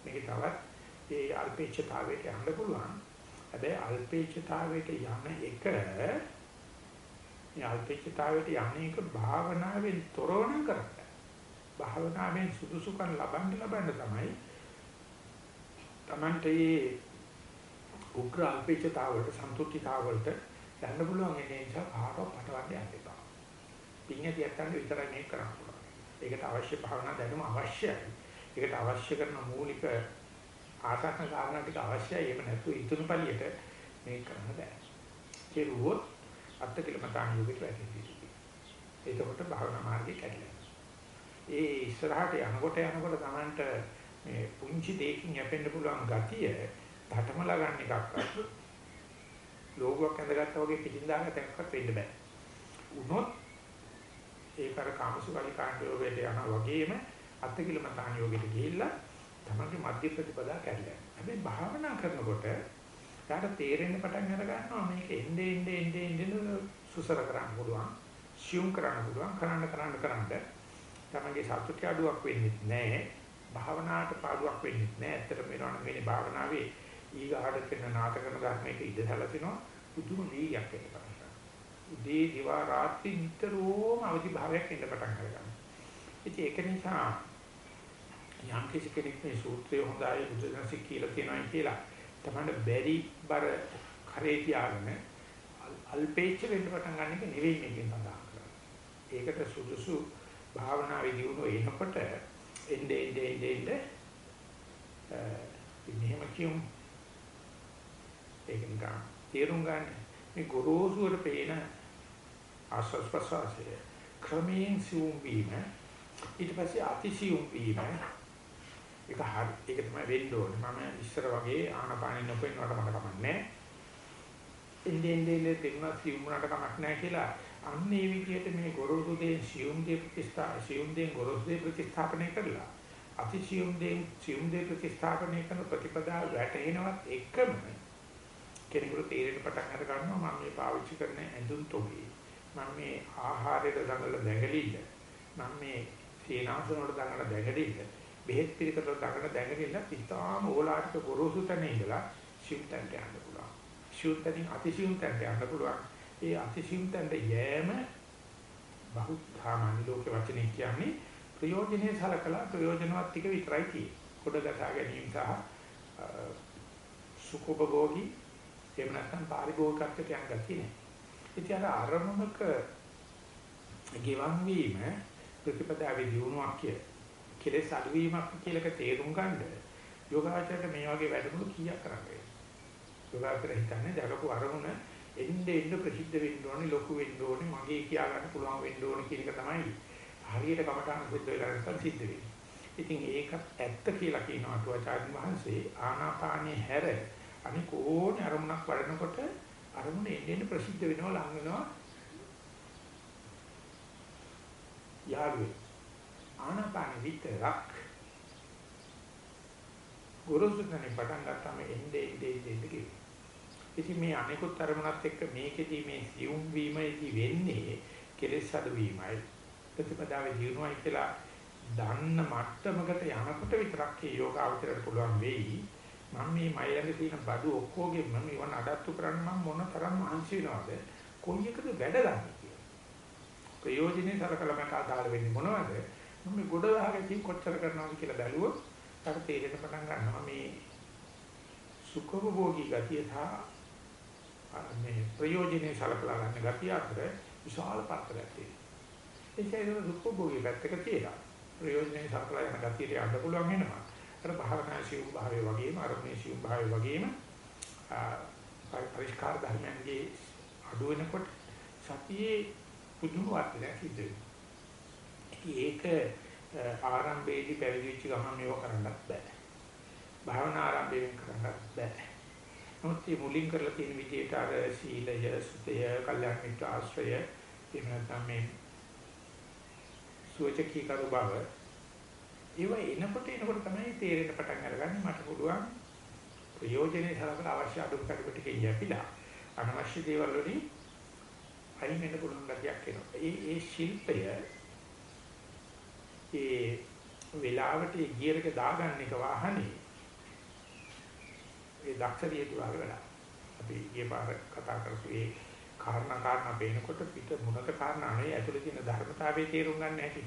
මේක තවත් ඒ අල්පේච්ඡතාවයට යන්න පුළුවන්. හැබැයි අල්පේච්ඡතාවයට යන එක මේ අල්පේච්ඡතාවයට යන එක භාවනාවෙන් තොරව නම් කරන්න. භාවනාවෙන් සුදුසුකම් ලබන්න ලබන්න තමයි Tamante උග්‍ර අල්පේච්ඡතාවලට සන්තුෂ්ටිතාවලට යන්න පුළුවන් ඒ නිසා කාටවත් පටවන්න යන්න එපා. පිඤ්ඤති යත්තන්ට විතරයි මේක කරන්න පුළුවන්. ඒකට අවශ්‍ය භාවනා දැනුම අවශ්‍යයි. ඒකට අවශ්‍ය කරන මූලික ආසන්න කාරණා ටික අවශ්‍යයි. එහෙම නැත්නම් ඉතුරු පළියට මේක කරන්න බෑ. කෙරුවොත් අත්තිකලමතාන යෝගයට වැටෙන්නේ. එතකොට භාවනා මාර්ගේ කැඩෙනවා. ඒ ඉස්සරහට යනකොට යනකොට Tamanට මේ පුංචි දෙයකින් යැපෙන්න පුළුවන් ගතිය ධටමලා ගන්න එකක් ලෝගුවක් ඇඳගත්තා වගේ පිටින් දාගත්ත එකක්වත් වෙන්න බෑ. උනොත් ඒක අර කාමසුඛලි කාණ්ඩයෝගයට යනවා වගේම අත්තිකිලමතාන යෝගයට ගිහිල්ලා තමන්ගේ මධ්‍ය ප්‍රතිපදා කැඩලා. හැබැයි භාවනා කරනකොට යාට තේරෙන්න පටන් අර ගන්නවා මේක එnde ende ende ende සුසර කරන්න පුළුවන්. සියුම් කරන්න පුළුවන්. කරන්න කරන්න කරන්න තමන්ගේ සතුට අඩුවක් වෙන්නේ නැහැ. භාවනාවට පාඩුවක් වෙන්නේ නැහැ. ඇත්තටම වෙනවනම් වෙන්නේ භාවනාවේ ඊගාට කරන නාටකන ධර්මයක ඉඳ සැලසෙනවා. පුදුම වේගයක් එනවා. උදේ දිවා රාත්‍රී නිතරම අවදි භාවයක් එන්න පටන් ගන්නවා. ඉතින් ඒක නිසා යම් කිසි කෙනෙක් මේ සූත්‍රය හොඳයි බුදුදහමේ කියලා තියෙනවා කියලා තමයි බැරි බර කරේ තියාගෙන අල්පේච්ච වෙන්න පටන් ගන්න එක නෙවෙයි මේකෙන් සඳහන් කරන්නේ. ඒකට සුදුසු භාවනා විදියුණු එනකොට එnde ende ende ende මෙහෙම කියමු. ඒක නිකන් තේරුම් ගන්න මේ ගොරෝසුවට පේන ආස්වාස් ප්‍රසවාසය ක්‍රමයෙන් සිවුම් වීම ඊට පස්සේ අතිසියුම් වීම ඒක හරි. ඒක තමයි වෙන්න ඕනේ. මම ඉස්සර වගේ ආනපානෙ නොපෙන්නවට මට කමක් නැහැ. එන්නේ එන්නේ තේරුණා සියුම් වුණාට කමක් නැහැ කියලා. අන්න ඒ විදිහට මේ ගොරෝසු දේ සියුම් දේ ප්‍රතිස්ථා සියුම් දේ ගොරෝසු දේ ප්‍රතිස්ථාපනය කරලා අතිසියුම් දේ සියුම් දේ ප්‍රතිස්ථාපනය කරන ප්‍රතිපදාව වැටෙනවත් එකම කෙනෙකුට තේරෙන්න පටන් අර ගන්නවා මම මේ පාවිච්චි කරන ඇඳුම් තොගේ මම මේ ආහාරයට දඟල දැඟලිල්ල. මම මේ සීනාසන වලට දඟල දැඟලිල්ල. බෙහෙත් පිළිකරට දඟල දැඟලිල්ල ඉතාම ඕලාරික ගොරෝසු තැන ඉඳලා සිව්තන්ට යන්න පුළුවන් සිව්තනින් අතිසියුම් තැනට යන්න පුළුවන් ඒ අතිසියුම් තැනට යෑම බහු සාමාන්‍ය ලෝක වචනේ කියන්නේ ප්‍රයෝජනේ සලකලා ප්‍රයෝජනවත් ටික විතරයි තියෙන්නේ කොට ගසා ගැනීම සහ සුඛෝපභෝගී එහෙම නැත්නම් පාරිභෝගිකත්වයට යන ගතිය නෑ. ඉතින් අර අරමුණක ගෙවන් වීම ප්‍රතිපදාවේ දියුණුවක් කිය. කෙලෙස් අඩුවීමක් කියලාක තේරුම් ගන්න යෝගාචරයට මේ වගේ වැඩමුළු කීයක් කරන්නේ. යෝගාචර හිතන්නේ දකපු අරමුණ එන්නේ එන්න ප්‍රසිද්ධ වෙන්න ඕනේ ලොකු වෙන්න ඕනේ මගේ කියා ගන්න පුළුවන් වෙන්න ඕනේ කියන එක තමයි හරියට කමඨාන සුද්ධ වෙලා නැත්නම් සිද්ධ වෙන්නේ. ඉතින් ඒකත් ඇත්ත කියලා කියනවා අටුවාචාර්ය වහන්සේ ආනාපානයේ හැර අනික ඕනේ අරමුණක් වඩනකොට අරමුණ එන්නේ ප්‍රසිද්ධ වෙනවා ලඟ වෙනවා යාළුවේ ආනාපාන විතරක් ගුරුසුතනේ පටන් ගත්තාම එන්නේ එන්නේ එන්නේ කිව්වේ. ඉතින් මේ අනිකුත් අරමුණත් එක්ක මේකෙදී මේ සියුම් වීමේදී වෙන්නේ කෙලෙස් අඩු වීමයි. ප්‍රතිපදාවේ දිනුවයි කියලා දන්න මට්ටමකට යනකොට විතරක් මේ යෝග අවතරට පුළුවන් වෙයි. මම මේ මයිලඟ තියෙන බඩු ඔක්කොගෙම මේව නඩත්තු කරන්න මම මොන තරම් මහන්සි වෙනවද කොයි එකද වැඩ ගන්න කියලා. ප්‍රයෝජනේ සලකලා මට අදාළ වෙන්නේ මොනවද? මම මේ ගොඩ වහගෙන කොච්චර කරනවද කියලා බැලුවොත් අර තේරෙන්න පටන් ගන්නවා මේ සුඛෝභෝගී ගතිය සහ මේ ප්‍රයෝජනේ සලකලා ගන්න ගතිය අතර විශාල පරතරයක් තියෙනවා. ඒ කියන්නේ සුඛෝභෝගී පැත්තක තියලා ප්‍රයෝජනේ සලකලා යන ගතියට යන්න පුළුවන් වෙනවා. අර භාවනා සිව් භාවයේ වගේම අරමුණේ සිව් භාවයේ වගේම පරිස්කාර ධර්මයන්ගේ අඩු වෙනකොට සතියේ පුදුම වර්ධනයක් සිද්ධ වෙනවා. ඒක ආරම්භයේදී පැවිදි වෙච්ච ගමන් මේව කරන්නත් බෑ. භාවනා ආරම්භයෙන් කරන්නත් බෑ. නමුත් මේ මුලින් කරලා තියෙන විදිහට අර සීලය, සුතය, කල්යාණ මිත්‍ර ආශ්‍රය, එහෙම නැත්නම් මේ සුවචකී කරු බව ඒව එනකොට එනකොට තමයි තේරෙන්න පටන් අරගන්නේ මට පුළුවන් ප්‍රයෝජනේ සලකලා අවශ්‍ය අඩුපාඩු ටික යැපිලා අනවශ්‍ය දේවල් වලින් අයින් වෙන්න පුළුවන් ගතියක් එනවා. ඒ ඒ ශිල්පය ඒ වෙලාවට ඒ ගියර් එක දාගන්න එක වාහනේ ඒ දක්ෂලිය තුරාල වැඩ. අපි ඊයේ පාර කතා කරපු ඒ කාරණා කාරණා බේනකොට පිට මුණක කාරණා නෙවෙයි ඇතුලේ තියෙන ධර්මතාවයේ තේරුම් ගන්න හැටි.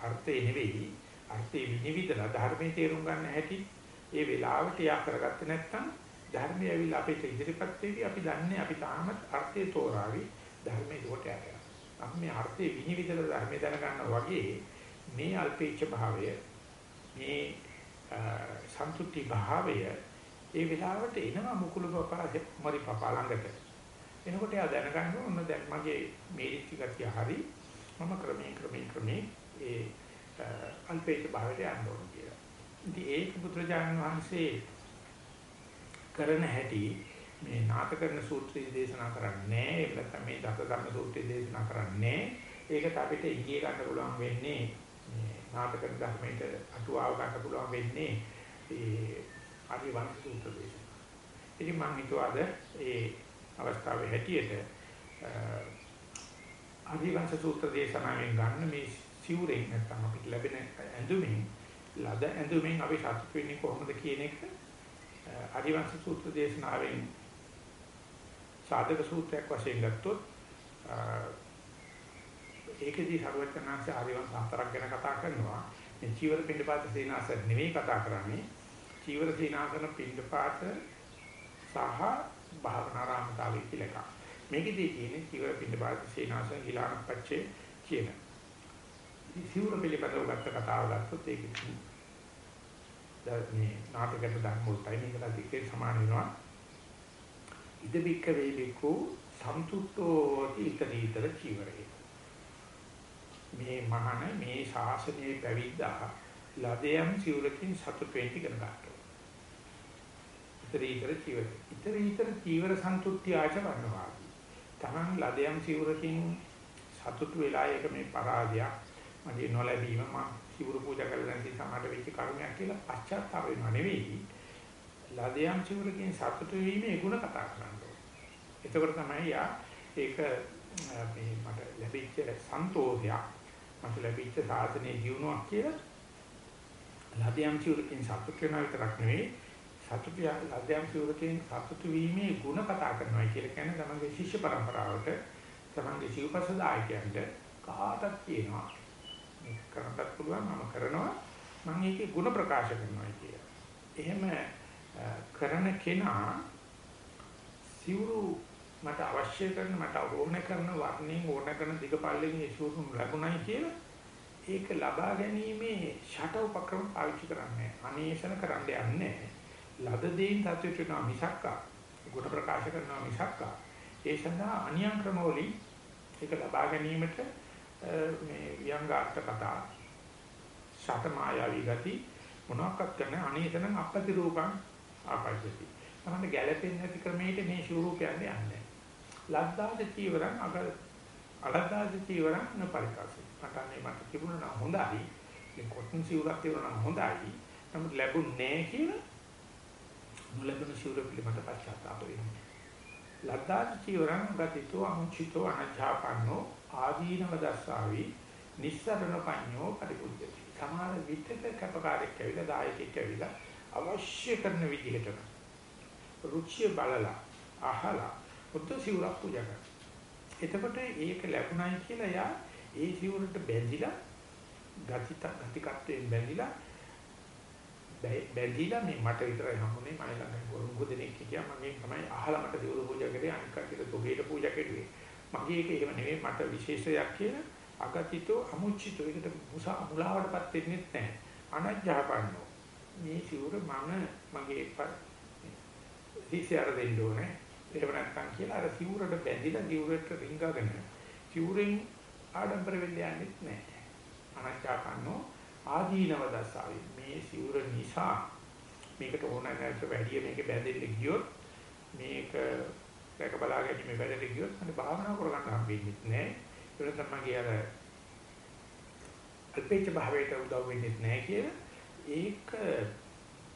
අර්ථේ නෙවෙයි අර්ථේ විනිවිදලා ධර්මයේ තේරුම් ගන්න හැටි ඒ වෙලාවට යා කරගත්තේ නැත්නම් ධර්මය ඇවිල්ලා අපිට ඉදිරිපත් වෙවි අපි දන්නේ අපි තාමත් අර්ථය තෝරාවි ධර්මයේ කොට යනවා. අපි මේ අර්ථයේ විනිවිදලා ධර්මය දැනගන්නවා වගේ මේ අල්පේච්ඡ භාවය මේ සන්තුට්ටි භාවය ඒ වෙලාවට එනවා මුකුළු පපා මරි පපා ළඟට. එනකොට එයා දැනගන්න ඕන දැන් මගේ මේරිච්ච ගතිය හරි මම ක්‍රමයෙන් ක්‍රමයෙන් ක්‍රමයෙන් ඒ අල්පේච්ඡ භාවයට යන්න ඕන කියලා. ඉතින් ඒක පුත්‍රජානන් වහන්සේ කරන හැටි මේ නාටකරණ සූත්‍රය දේශනා කරන්නේ නැහැ. නැත්නම් මේ දසධම්ම සූත්‍රය දේශනා කරන්නේ ඒකට අපිට ඉගිය ගන්න පුළුවන් වෙන්නේ මේ නාටකරණ ධර්මයට අටුවාව ගන්න පුළුවන් වෙන්නේ ඒ ආදිවංශ සූත්‍ර දේශනා. ඉතින් මම හිතුවාද ඒ අවස්ථාවේ හැටියට ආදිවංශ සූත්‍ර දේශනාවෙන් ගන්න මේ සිවුරෙන් නැත්නම් අපිට ලැබෙන ඇඳුමින් ලද ඇඳුමින් අපි සතුට වෙන්නේ කොහොමද කියන එක ආදිවංශ සූත්‍ර දේශනාවෙන් සාධක සූත්‍රයක් වශයෙන් ගත්තොත් ඒකදී සර්වඥාන්සේ ආදිවංශ හතරක් ගැන කතා කරනවා. මේ චීවර පින්ඩපාත සේනාසන නෙවෙයි කතා කරන්නේ. චීවර සේනාසන පින්ඩපාත සහ භාවනාරාමතාවේ කියලා එකක්. මේකෙදී තියෙන්නේ චීවර පින්ඩපාත සේනාසන හිලානපච්චේ කියන. සිවුර පිළිබඳව ගත්ත කතාව ගත්තොත් ඒකෙදී මේ නාටකයට ධර්ම වලටයි මේකට දික්කේ සමාන වෙනවා. ඉද බික්ක වේලිකෝ සම්තුට්ඨෝ ඊතරීතර චීවරේ මේ මහාන මේ ශාසනයේ පැවිද්දා ලදයන් සිවුරකින් සතුට වෙන්න ඉගෙන ගන්නවා. ඊතරීතර චීවර. ඊතරීතර චීවර සන්තුට්ඨිය ආචරණවා. තමන් ලදයන් සිවුරකින් සතුට වෙලා ඒක මේ පරාජයක් මගේ නොලැබීම මම සිවුරු පූජා කරලා නැති සමාඩ වෙච්ච කර්මයක් කියලා පශ්චාත්තාප වෙනව නෙවෙයි. ලදයන් සිවුරකින් සතුට වීමේ ගුණ කතා කරනවා. එතකොට තමයි යා ඒක මේ මට ලැබිච්ච සන්තෝෂයක් මට ලැබිච්ච සාධනයේ ජීවණයක් කියලා ලදයන් සිවුරකින් සතුට වෙනවා විතරක් නෙවෙයි සතුට ලදයන් සිවුරකින් සතුට වීමේ ගුණ කතා කරනවා කියලා කියන්නේ තමන්ගේ ශිෂ්‍ය පරම්පරාවට තමන්ගේ සිව්පසදායකයන්ට කාටත් කියනවා මේක කරන්නත් පුළුවන් මම කරනවා මම ඒකේ ගුණ ප්‍රකාශ කරනවා කියලා. එහෙම කරන කෙනා සිවුරු මට අවශ්‍ය කරන මට ඕන කරන වර්ණයෙන් ඕන කරන දිගපල්ලෙන් ඒ සිවුරු ලැබුණයි කියලා ඒක ලබා ගැනීමේ ෂට උපක්‍රම පාවිච්චි කරන්නේ අනේෂණ කරන්න යන්නේ ලද දෙයින් සතුට වෙනවා මිසක්කා. ගුණ ප්‍රකාශ කරනවා මිසක්කා. ඒ සඳහා අනියම් ක්‍රම වලින් ඒක ලබා ගැනීමට මේ වියංගාර්ථ කතා ෂට මායාවී ගති මොනවාක්වත් කරන අනේෂණ අපති රූපං ආපජ්ජති. තමයි ගැළපෙන්නේ නැති ක්‍රමයකට මේ ස්වරූපයන් යන්නේ. ලද්දාද චීවරං අග අලද්දාද චීවරං නපරිකාසෙ. මටන්නේ මට තිබුණා නම් හොඳයි. මේ කොටන් සිවුරක් තිබුණා නම් හොඳයි. නමුත් ලැබුණේ නැහැ කියලා නොලැබුණ සිවුර පිළිබඳ පශ්චාත්තාප වෙන්නේ. ලද්දාද චීවරං ගතිතෝ අමුචිතෝ අනජාපන්නෝ ආදීනව දස්සාවි නිස්සරණ පඤ්ඤෝ පරිපුජ්ජති. සමහර විටක කැපකාරයෙක් ඇවිල්ලා දායකයෙක් ඇවිල්ලා අවශ්‍ය කරන විදිහටම රුචිය බලලා අහලා බුද්ධ සිවුරක් පූජා කරනවා. එතකොට ඒක ලැබුණයි කියලා යා ඒ සිවුරට බැඳිලා ගතිත ගතිකත්වයෙන් බැඳිලා බැඳිලා මේ මට විතරයි හම්බුනේ මම ළඟ ගොරුඟු දෙනෙක් හිටියා මගේ තමයි අහලා මට සිවුර පූජා කරේ අනික් කටියට තොගේට පූජා කරුවේ. මගේ එක එහෙම නෙමෙයි මට විශේෂයක් කියලා අගතිතෝ අමුචිතෝ ඒකට මුසා මුලාවටපත් වෙන්නේ නැහැ. අනජ්ජාපන්නෝ මේ සිවුර මම මගේ හිසියර දෙන්න ඕනේ. එහෙම නැත්නම් කියලා අර සිවුරට බැඳිලා සිවුරට රිංගගෙන සිවුරෙන් ආඩම්බර වෙන්න යන්නෙත් නැහැ. අනච්චාකන්නෝ ආදීනව දසාවි. මේ සිවුර නිසා මේකට ඕන නැති වැඩි මේක බැඳෙන්න ගියොත් මේක දැක බලා ගැනීම වැඩට ගියොත් මට භාවනා කරගන්න හම්බෙන්නේ නැහැ. ඒක තමයි අර අල්පේච්ඡ භාවයට උදව් වෙන්නේ නැහැ කියලා ඒක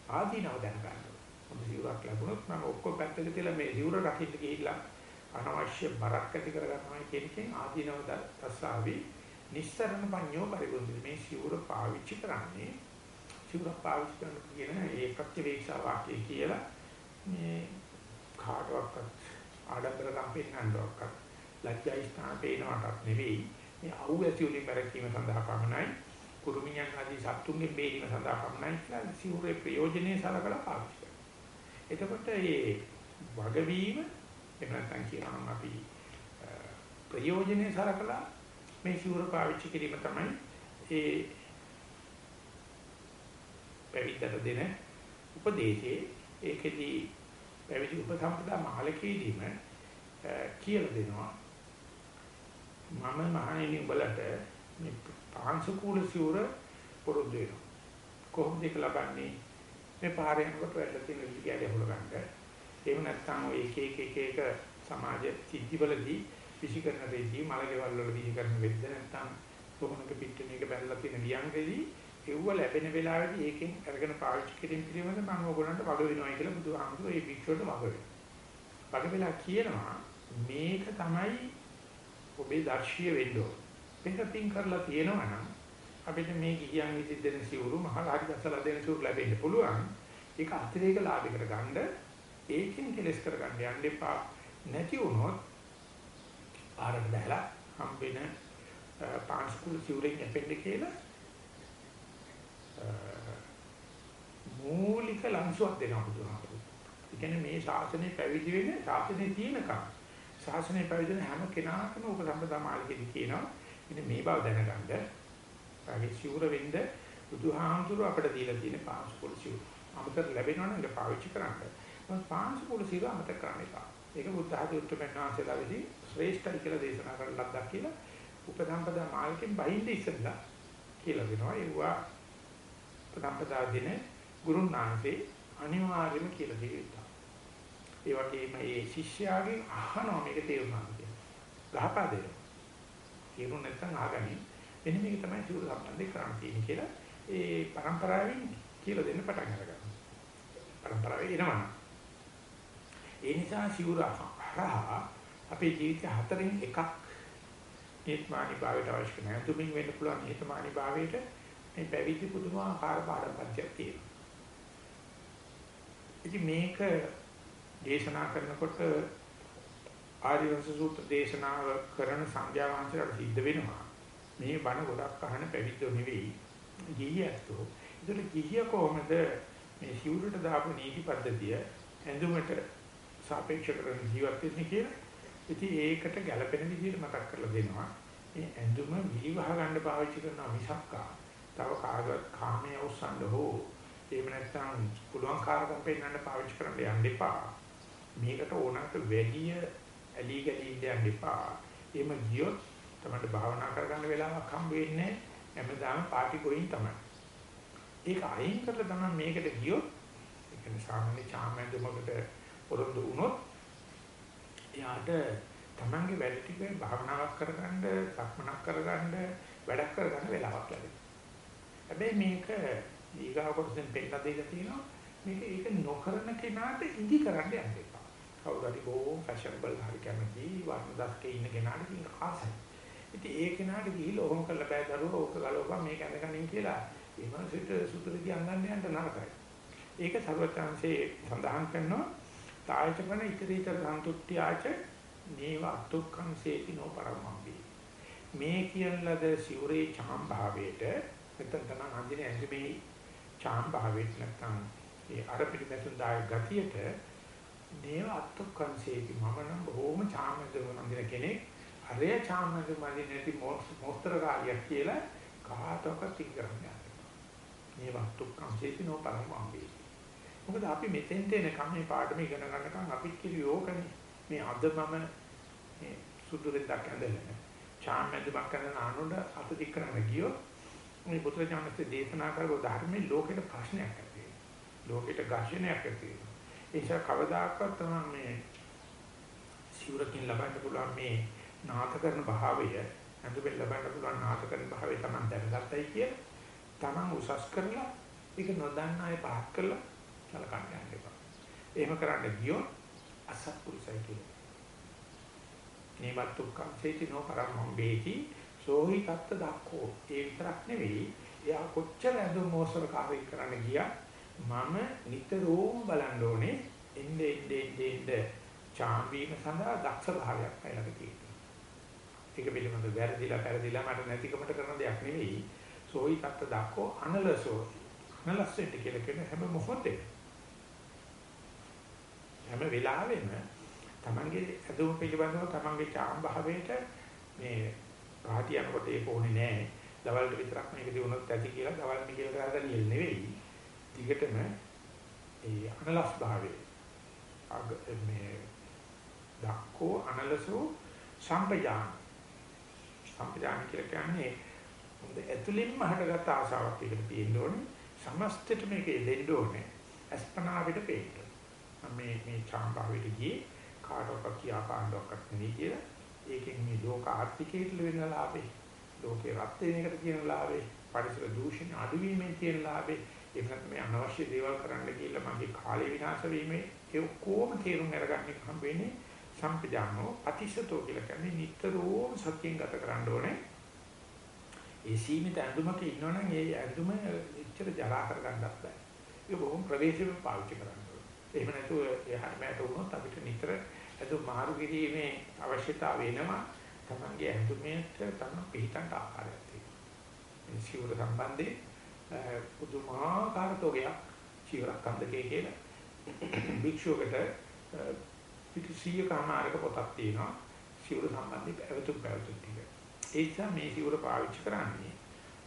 ආදීනව දැනගන්න. මොකද සිවුරක් ලැබුණොත් මම ඔක්කොම පැත්තක තියලා මේ සිවුර රකින්න ගිහිල්ලා අනවශ්‍ය බරක් ඇති කරගන්නවා කියන එකෙන් ආදීනව දස්සාවි. නිස්සරණ පඤ්ඤෝ පරිබුද්ධි මේ සිවුර පාවිච්චි කරන්නේ සිවුර පාවිච්චි කරන කියන ඒ ප්‍රතිවේක්ෂා වාක්‍යය කියලා මේ කාටවත් ආඩම්බරකම් පෙන්නන්නවක්වත් ලැජ්ජා ස්ථාන පේනවටත් නෙවෙයි. මේ අවුැසි වලින් බැරකීම සඳහා පමණයි. කුරුමියන් ආදී සත්තුන්ගේ බේරීම සඳහා පමණයි කියලා සිවුරේ ප්‍රයෝජනේ සලකලා පාවිච්චි කරනවා. එතකොට මේ වගවීම එහෙම නැත්නම් කියනවා නම් අපි ප්‍රයෝජනේ සලකලා මේ සිවුර පාවිච්චි කිරීම තමයි ඒ පැවිද්දට දෙන උපදේශයේ ඒකෙදී පැවිදි උපසම්පදා මාලකයේදීම කියලා දෙනවා මම මහණෙනි උඹලට මේ පාංශුකූල සිවුර පුරුදු වෙනවා කොහොමද ඒක ලබන්නේ මේ පාරේ යනකොට වැටලා තියෙන ඉලිගෑල හොල ගන්න එහෙම නැත්නම් ඔය එක එක එක එක සමාජ සිද්ධිවලදී විශේෂකරන රෙදි මලකෙවල් වල විශේෂකරන වෙද්ද නැත්නම් කොහොමද පිටිනේක බැලලා තියෙන ලියන්ගෙදී ඒව ලැබෙන වෙලාවේදී ඒකෙන් අරගෙන පාවිච්චි කිරීම පිළිබඳ මම ඕගොල්ලන්ට වග වෙනවයි කියලා බුදුහාමුදුරුවෝ ඒ භික්ෂුවට වග වෙනවා. වග වෙලා කියනවා මේක තමයි ඔබේ දර්ශීය වෙන්න ඕන. මේක පින් කරලා තියෙනවා නම් අපිට මේ ගියන් විසිට දෙන සිවුරු මහා හරි දැසලා දෙන සිවුරු ලැබෙන්න පුළුවන්. ඒක අතිරේක ලාභයකට ගන්න ඒකෙන් කෙලස් කරගන්න යන්න එපා. නැති වුණොත් ආරම්භ බැලලා හම්බෙන පාස්කුල් සිවුරෙන් කැපෙන්න කියලා මූලික ලංසුවක් දෙනවා බුදුහාමුදුරුවෝ. ඒ කියන්නේ මේ ශාසනය පැවිදි වෙන්නේ ශාසනය තියෙනකම්. ශාසනය පැවිදි වෙන හැම කෙනාටම උපසම්පදා මාළිකෙදි කියනවා. ඉතින් මේ බව දැනගන්න. ආගේ සිවුර වෙන්න බුදුහාමුදුරුවෝ අපිට දීලා තියෙන පාස්පෝර්ට් සිවුර. අමතර ලැබෙනවනම් ඒක පාවිච්චි කරන්න. මොකද පාස්පෝර්ට් සිවුර අමතක කරන්න එපා. ඒක බුද්ධ ආධුත්ත මෙන්නාසලා විසි ශ්‍රේෂ්ඨයි කියලා දේශනා කරන ලද්දක් කියලා උපසම්පදා මාළිකෙන් බහින්ද ඉස්සෙල්ලා කියලා දෙනවා. ඒවා සම්පදා දින ගුරුනාන්සේ අනිවාර්යයෙන්ම කියලා දෙවිතා. ඒ වගේම ඒ ශිෂ්‍යයාගෙන් අහනවා මේක තේරුණාද කියලා. ගහපා දෙනවා. තේරුම් නැත්නම් ආගමී මෙන්න මේක තමයි සිවුරු සම්බන්ධේ ක්‍රාන්තිය කියලා ඒ પરම්පරාවෙන් කියලා දෙන්න පටන් අරගන්නවා. પરම්පරාවේ එනවා. ඒ නිසා සිවුරු හරහා අපේ ජීවිත හතරෙන් එකක් නිර්මාණි භාවයට අවශ්‍ය නැහැ. තුමින් වෙන්න පුළුවන් නිර්මාණි භාවයට මේ පැවිදි පුදුමාකාර පාඩම්පත්යක් තියෙනවා. ඉතින් මේක දේශනා කරනකොට ආර්යවංශ සූත්‍ර දේශනාව කරන සංඝයා වහන්සේලාට සිද්ධ වෙනවා. මේ බණ ගොඩක් අහන පැවිද්දෝ නෙවෙයි ගිහියත්ෝ. ඒතර ගිහිය කොහොමද මේ සිවුරට දාපු නීති පද්ධතිය ඇඳුමට සාපේක්ෂ කරන ජීවත් වෙන්නේ කියලා. ඉතින් ඒකට ගැළපෙන විදිහට මතක් කරලා දෙනවා. මේ ඇඳුම විලිවහ ගන්න පාවිච්චි කරන මිසක්කා තව කාගවත් කාමයේ අවසන්ද හෝ එහෙම නැත්නම් පුළුවන් කාර්කම් පෙන්වන්න පාවිච්චි කරන්න යන්න එපා. මේකට ඕනකට වැඩි ඇලි ගලි ඉන්න එපා. එහෙම ගියොත් තමයි භාවනා කරගන්න වෙලාවක් හම්බ වෙන්නේ හැමදාම පාටි ගොයින් තමයි. ඒක අයින් කරලා තමයි මේකට ගියොත් ඒ කියන්නේ සාමාන්‍ය චාමැදුමකට පොරොන්දු වුණොත් එයාට තමන්ගේ වැඩ ටික භාවනාවක් කරගන්න, සක්මනක් කරගන්න, වැඩක් කරගන්න වෙලාවක් ලැබෙනවා. හැබැයි මේක ඊගාව කොටසෙන් පෙන්නලා දෙලා තියෙනවා මේක ඒක නොකරන කෙනාට ඉදි කරන්න යන්න එපා. කවුරු හරි බොහොම ෆැෂනබල් හරි කැමති වර්ණ දස්කේ ඉන්න කෙනාට ඉන්න ආසයි. ඉතින් ඒ කෙනාට ගිහිල්ලා ඔහොම කරලා බෑ දරුවෝ ඕක ගලවපන් මේක ඇඳගනින් කියලා ඒ මනසට සුදුරිදී අංගන්න යන්න නරකයි. ඒක සර්වචාන්සේ සඳහන් කරනවා තායචකන ඉතරීතර සන්තුට්ටි ආච නේව අතුක්ඛං සේති නෝ පරමම්බි. මේ කියන ලද සිවුරේ චාම් භාවයට නැත්නම් තමයි අඳින ඇඟමේ චාම් භාවයට නැත්නම් ඒ අර පිළිබැසුන් දායක ගතියට නේව අත්කංසේති මම නම් බොහොම චාම්ද අඳින කෙනෙක්. අරය චාම්ද මල්ලි නැති මොස්තර කාර්යයක් කියලා කාටවත් ඉංගරන්නේ නේව අත්කංසේති නෝ පරමම්බේ මොකද අපි මෙතෙන්ට එනකම් මේ පාඩම ඉගෙන ගන්නකම් අපිත් කිරියෝකනේ මේ අද මම මේ සුදු රෙද්දක් ඇඳලා චාම්ද බක්කන නානුඩ අත දික් කරන්න ගියොත් මේ බුදුරජාණන්සේ දේශනා කරපු ධර්මයේ ලෝකෙට ප්‍රශ්නයක් ඇති ලෝකෙට ඝර්ෂණයක් ඇති ඒ නිසා කවදාකවත් තමයි මේ සිවුරකින් ලබන්න පුළුවන් මේ නාථ කරන භාවය අඳුබෙන් ලබන්න පුළුවන් නාථ කරන භාවය Taman දැනගත්තයි කිය Taman උසස් කරලා ඒක නොදන්න අය පහත් කරලා සලකන්න යන්න එපා. එහෙම කරන්න ගියොත් අසත්පුරුසයි කියනවා. නේවත්තුක්කම් සේති නෝ පරමම් වේති සෝහි තත්ත දක්කෝ ඒ විතරක් නෙවෙයි එයා කොච්චර ඇඳුම් මොහොතර කාර්ය කරන්න ගියා මම නිතරම බලන්න ඕනේ එnde ende ende ende චාම්බීම සඳහා දක්ෂ භාවයක් පැලක තියෙනවා ඒක පිළිබඳ වැරදිලා පෙරදිලා මට නැතිකමට කරන දෙයක් නෙවෙයි සෝහි තත්ත දක්කෝ අනලසෝ අනලස් වෙන්න කියලා කියන හැම මොහොතේ හැම වෙලාවෙම තමන්ගේ ඇඳුම පිළිබඳව තමන්ගේ චාම් භාවයට මේ රාටි යනකොට ඒක ඕනේ නැහැ. දවල්ට විතරක් මේක දිනුනොත් ඇති කියලා දවල් මිකල කරලා නිල් නෙවෙයි. ටිකටම ඒ අනලස් භාවයේ මේ දක්කෝ අනලසෝ සම්පජාන. සම්පජාන කියලා කියන්නේ හොඳ ඇතුළින්ම හටගත් ආසාවක් එකට තියෙන්න ඕනේ. සමස්තයට මේක දෙන්න ඕනේ. අස්පනා අපිට පේන්න මේ මේ චාම්භාවයට ගියේ කාටවත් කියා පාණ්ඩවක්වත් නෙවෙයි කියලා. ඒකෙන් මේ ලෝක ආර්ථිකයට වෙන ලාභේ ලෝකේ රත් වෙන එකට කියන ලාභේ පරිසර දූෂණ අඩුවීමෙන් තියෙන ලාභේ එහෙම මේ අනවශ්‍ය දේවල් කරන්න ගිහිල්ලා මගේ කාලය විනාශ වීමේ ඒ ඔක්කොම තේරුම් අරගන්න හම් වෙන්නේ සම්පජානෝ අතිශතෝ කියලා කියන්නේ නිතරම සත්‍යයෙන් ගත කරන්න ඕනේ. ඒ සීමිත ඇඳුමක ඉන්නවනම් ඒ ඇඳුම එච්චර ජරා කරගන්නත් බෑ. ඒක බොහොම ප්‍රවේශීව පාවිච්චි කරන්න ඕනේ. එහෙම නැතුව එහාට මෙහාට වුණොත් අපිට නිතර ඇඳුම් මාරු කිරීමේ අවශ්‍යතාවය එනවා. තමන්ගේ ඇඳුමේට තමන් පිළිතන්ට ආකාරයක් තියෙනවා. මේ සිවුර සම්බන්ධයෙන් පුදුමාකාර තෝගයක් චීවරක් කන්දකේ කියලා භික්ෂුවකට පිටු 100 කමාරක පොතක් තියෙනවා සිවුර සම්බන්ධයෙන් පැවතුම් පැවතුම් ටික. ඒ නිසා මේ සිවුර පාවිච්චි කරන්නේ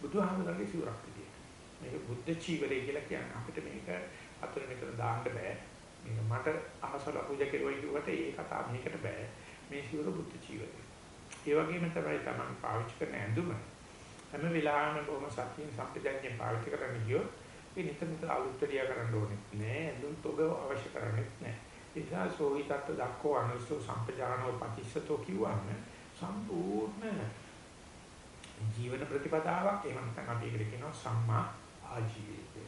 බුදුහාමුදුරගේ සිවුරක් විදියට. මේක බුද්ධ චීවරය කියලා කියන්නේ අපිට මේක අතර මෙතන දාන්න බෑ. මේක මට අහසල පූජා කෙරුවයි කිව්වට ඒ කතාව මේකට බෑ. මේ සිවුර බුද්ධ චීවරය. ඒ වගේම තමයි Taman පාවිච්චි කරන ඇඳුම හැම වෙලාවෙම බොහොම සතියෙන් සම්පජාඤ්ඤයෙන් පාවිච්චි කරන්න ගියොත් ඒ නිතර නිතර අලුත්teriya කරන්න ඕනේ නෑ. ඇඳුම් තොග අවශ්‍ය කරන්නේ නෑ. නිසා සෝවිතත් දක්කෝ අනුසෝ සම්පජානෝ පටිච්චතෝ කිව්වම සම්පූර්ණ ජීවන ප්‍රතිපදාවක් එහෙම නැත්නම් අපි ඒකට කියනවා සම්මා ආජීවය.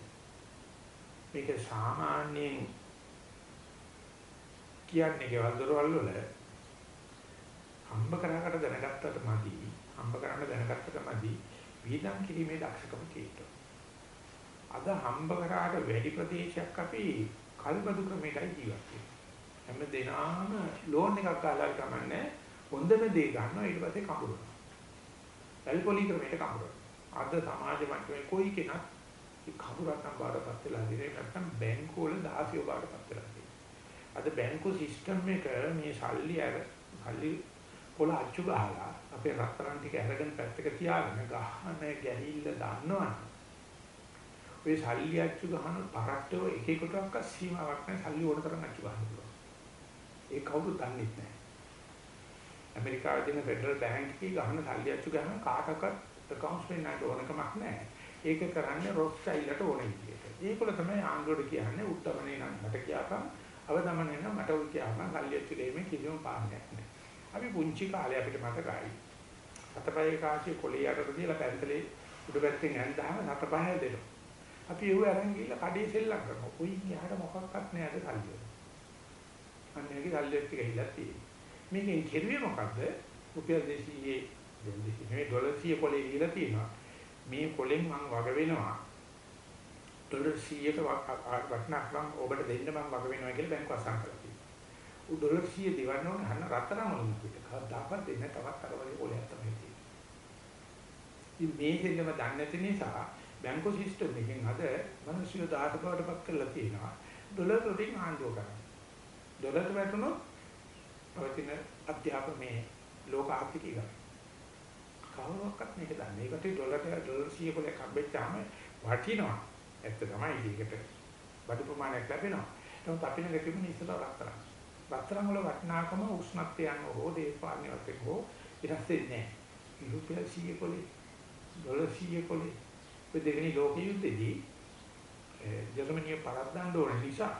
මේක සාමාන්‍යයෙන් කියන්නේ ගෙවල් දොරවල් වල හම්බ කරකට දැනගත්තට මදි හම්බ කරන්න දැනගත්තට මදි වීදම් කිරීමේ දක්ෂකම තියෙනවා. අද හම්බ කරාට වැඩි ප්‍රදේශයක් අපි කල්බදු ක්‍රමයකයි ජීවත් වෙන්නේ. හැම දිනාම ලෝන් එකක් අහලා කමන්නේ හොඳම දේ ගන්නවා ඊට පස්සේ කඹරනවා. ඇල්කොලි ක්‍රමයට කඹරනවා. අද සමාජ මට්ටමේ කොයි කෙනත් ඒ කඹරටම බාරපත් වෙලා ඉන්නේ නැත්නම් බැංකු වල 16 බාරපත් වෙලා තියෙනවා. අද බැංකු සිස්ටම් එක මේ සල්ලි අර සල්ලි පොළ අච්චු ගහලා අපේ රත්තරන් ටික අරගෙන පැත්තක තියාගෙන ගහන ගැහිල්ල දන්නවනේ. ඔය සල්ලි අච්චු ගහන පරට්ටව එක එකටවත් සීමාවක් නැහැ සල්ලි ඕන තරම් අච්චු ගහන්න පුළුවන්. ඒ කවුරුත් දන්නේ නැහැ. ඇමරිකාවේ තියෙන ෆෙඩරල් බැංක් එකේ ගහන සල්ලි අච්චු ගහන කාටවත් accounts වෙන්නට ඕනකමක් නැහැ. ඒක කරන්නේ රොස්ටයිලට ඕන විදියට. ඒකවල තමයි ආන්දරට කියන්නේ උත්තමනේ නම් මට කියපන් අවදමනේ නම් මට උල් කියපන් සල්ලි අච්චු දෙීමේ කිසිම පාරක් නැහැ. අපි පුංචි කාලේ අපිට මතකයි. අතපය කාසිය කොළේ යටට තියලා පැන්තලේ උඩ පැත්තෙන් ඇඳහම නටපහය දෙනවා. අපි ඒව අරන් ගිහලා කඩේ සෙල්ලම් කරනවා. කොයි යහට මොකක්වත් නෑ අද සල්ලි. අන්නේගේ සල්ලිත් ටික හිලා තියෙන්නේ. මේකෙන් කෙරුවේ මොකද්ද? රුපියල් 200 200 නෙවෙයි ඩොලර් 100 කොලේ ගිහලා තියෙනවා. මේ කොලෙන් මම වග වෙනවා. ඩොලර් 100ක වටනක්ම ඔබට දෙන්න මම වග වෙනවා කියලා බැංකුව අසං කරලා තියෙනවා. උ ඩොලර් 100 දෙවන්න ඕනේ අන්න රත්තරන් වලින් පිට. කවදාවත් දෙන්න තවත් අර වගේ කොලයක් තමයි තියෙන්නේ. ඉතින් මේ දෙන්නම දන්නේ නැති නිසා බැංකු සිස්ටම් එකෙන් අද මිනිස්සු 10කට පත් කරලා තියෙනවා. ඩොලර් වලින් ආණ්ඩුව කරනවා. දොළට වැටුණොත් පවතින අධ්‍යාපනයේ ලෝක ආර්ථිකය ගන්න. කවුරක්වත් මේක දන්නේ. ඒකට ඩොලරට ඩොලර් 100 කොලයක් හම්බෙච්චාම වටිනවා. ඇත්ත තමයි ඒකට බඩු ප්‍රමාණයක් ලැබෙනවා. නමුත් අපි ළඟ තිබුණ ඉස්සලා රත්තරන්. රත්තරන් වල වටිනාකම උෂ්ණත්වය අනුව හෝ දේශපාලන වශයෙන් හෝ ඉරස් වෙන්නේ නැහැ. රුපියල් 100 කොලේ ඩොලර් 100 කොලේ ඔය දෙවෙනි ලෝක යුද්ධෙදී ජර්මනිය පරද්දන්න ඕන නිසා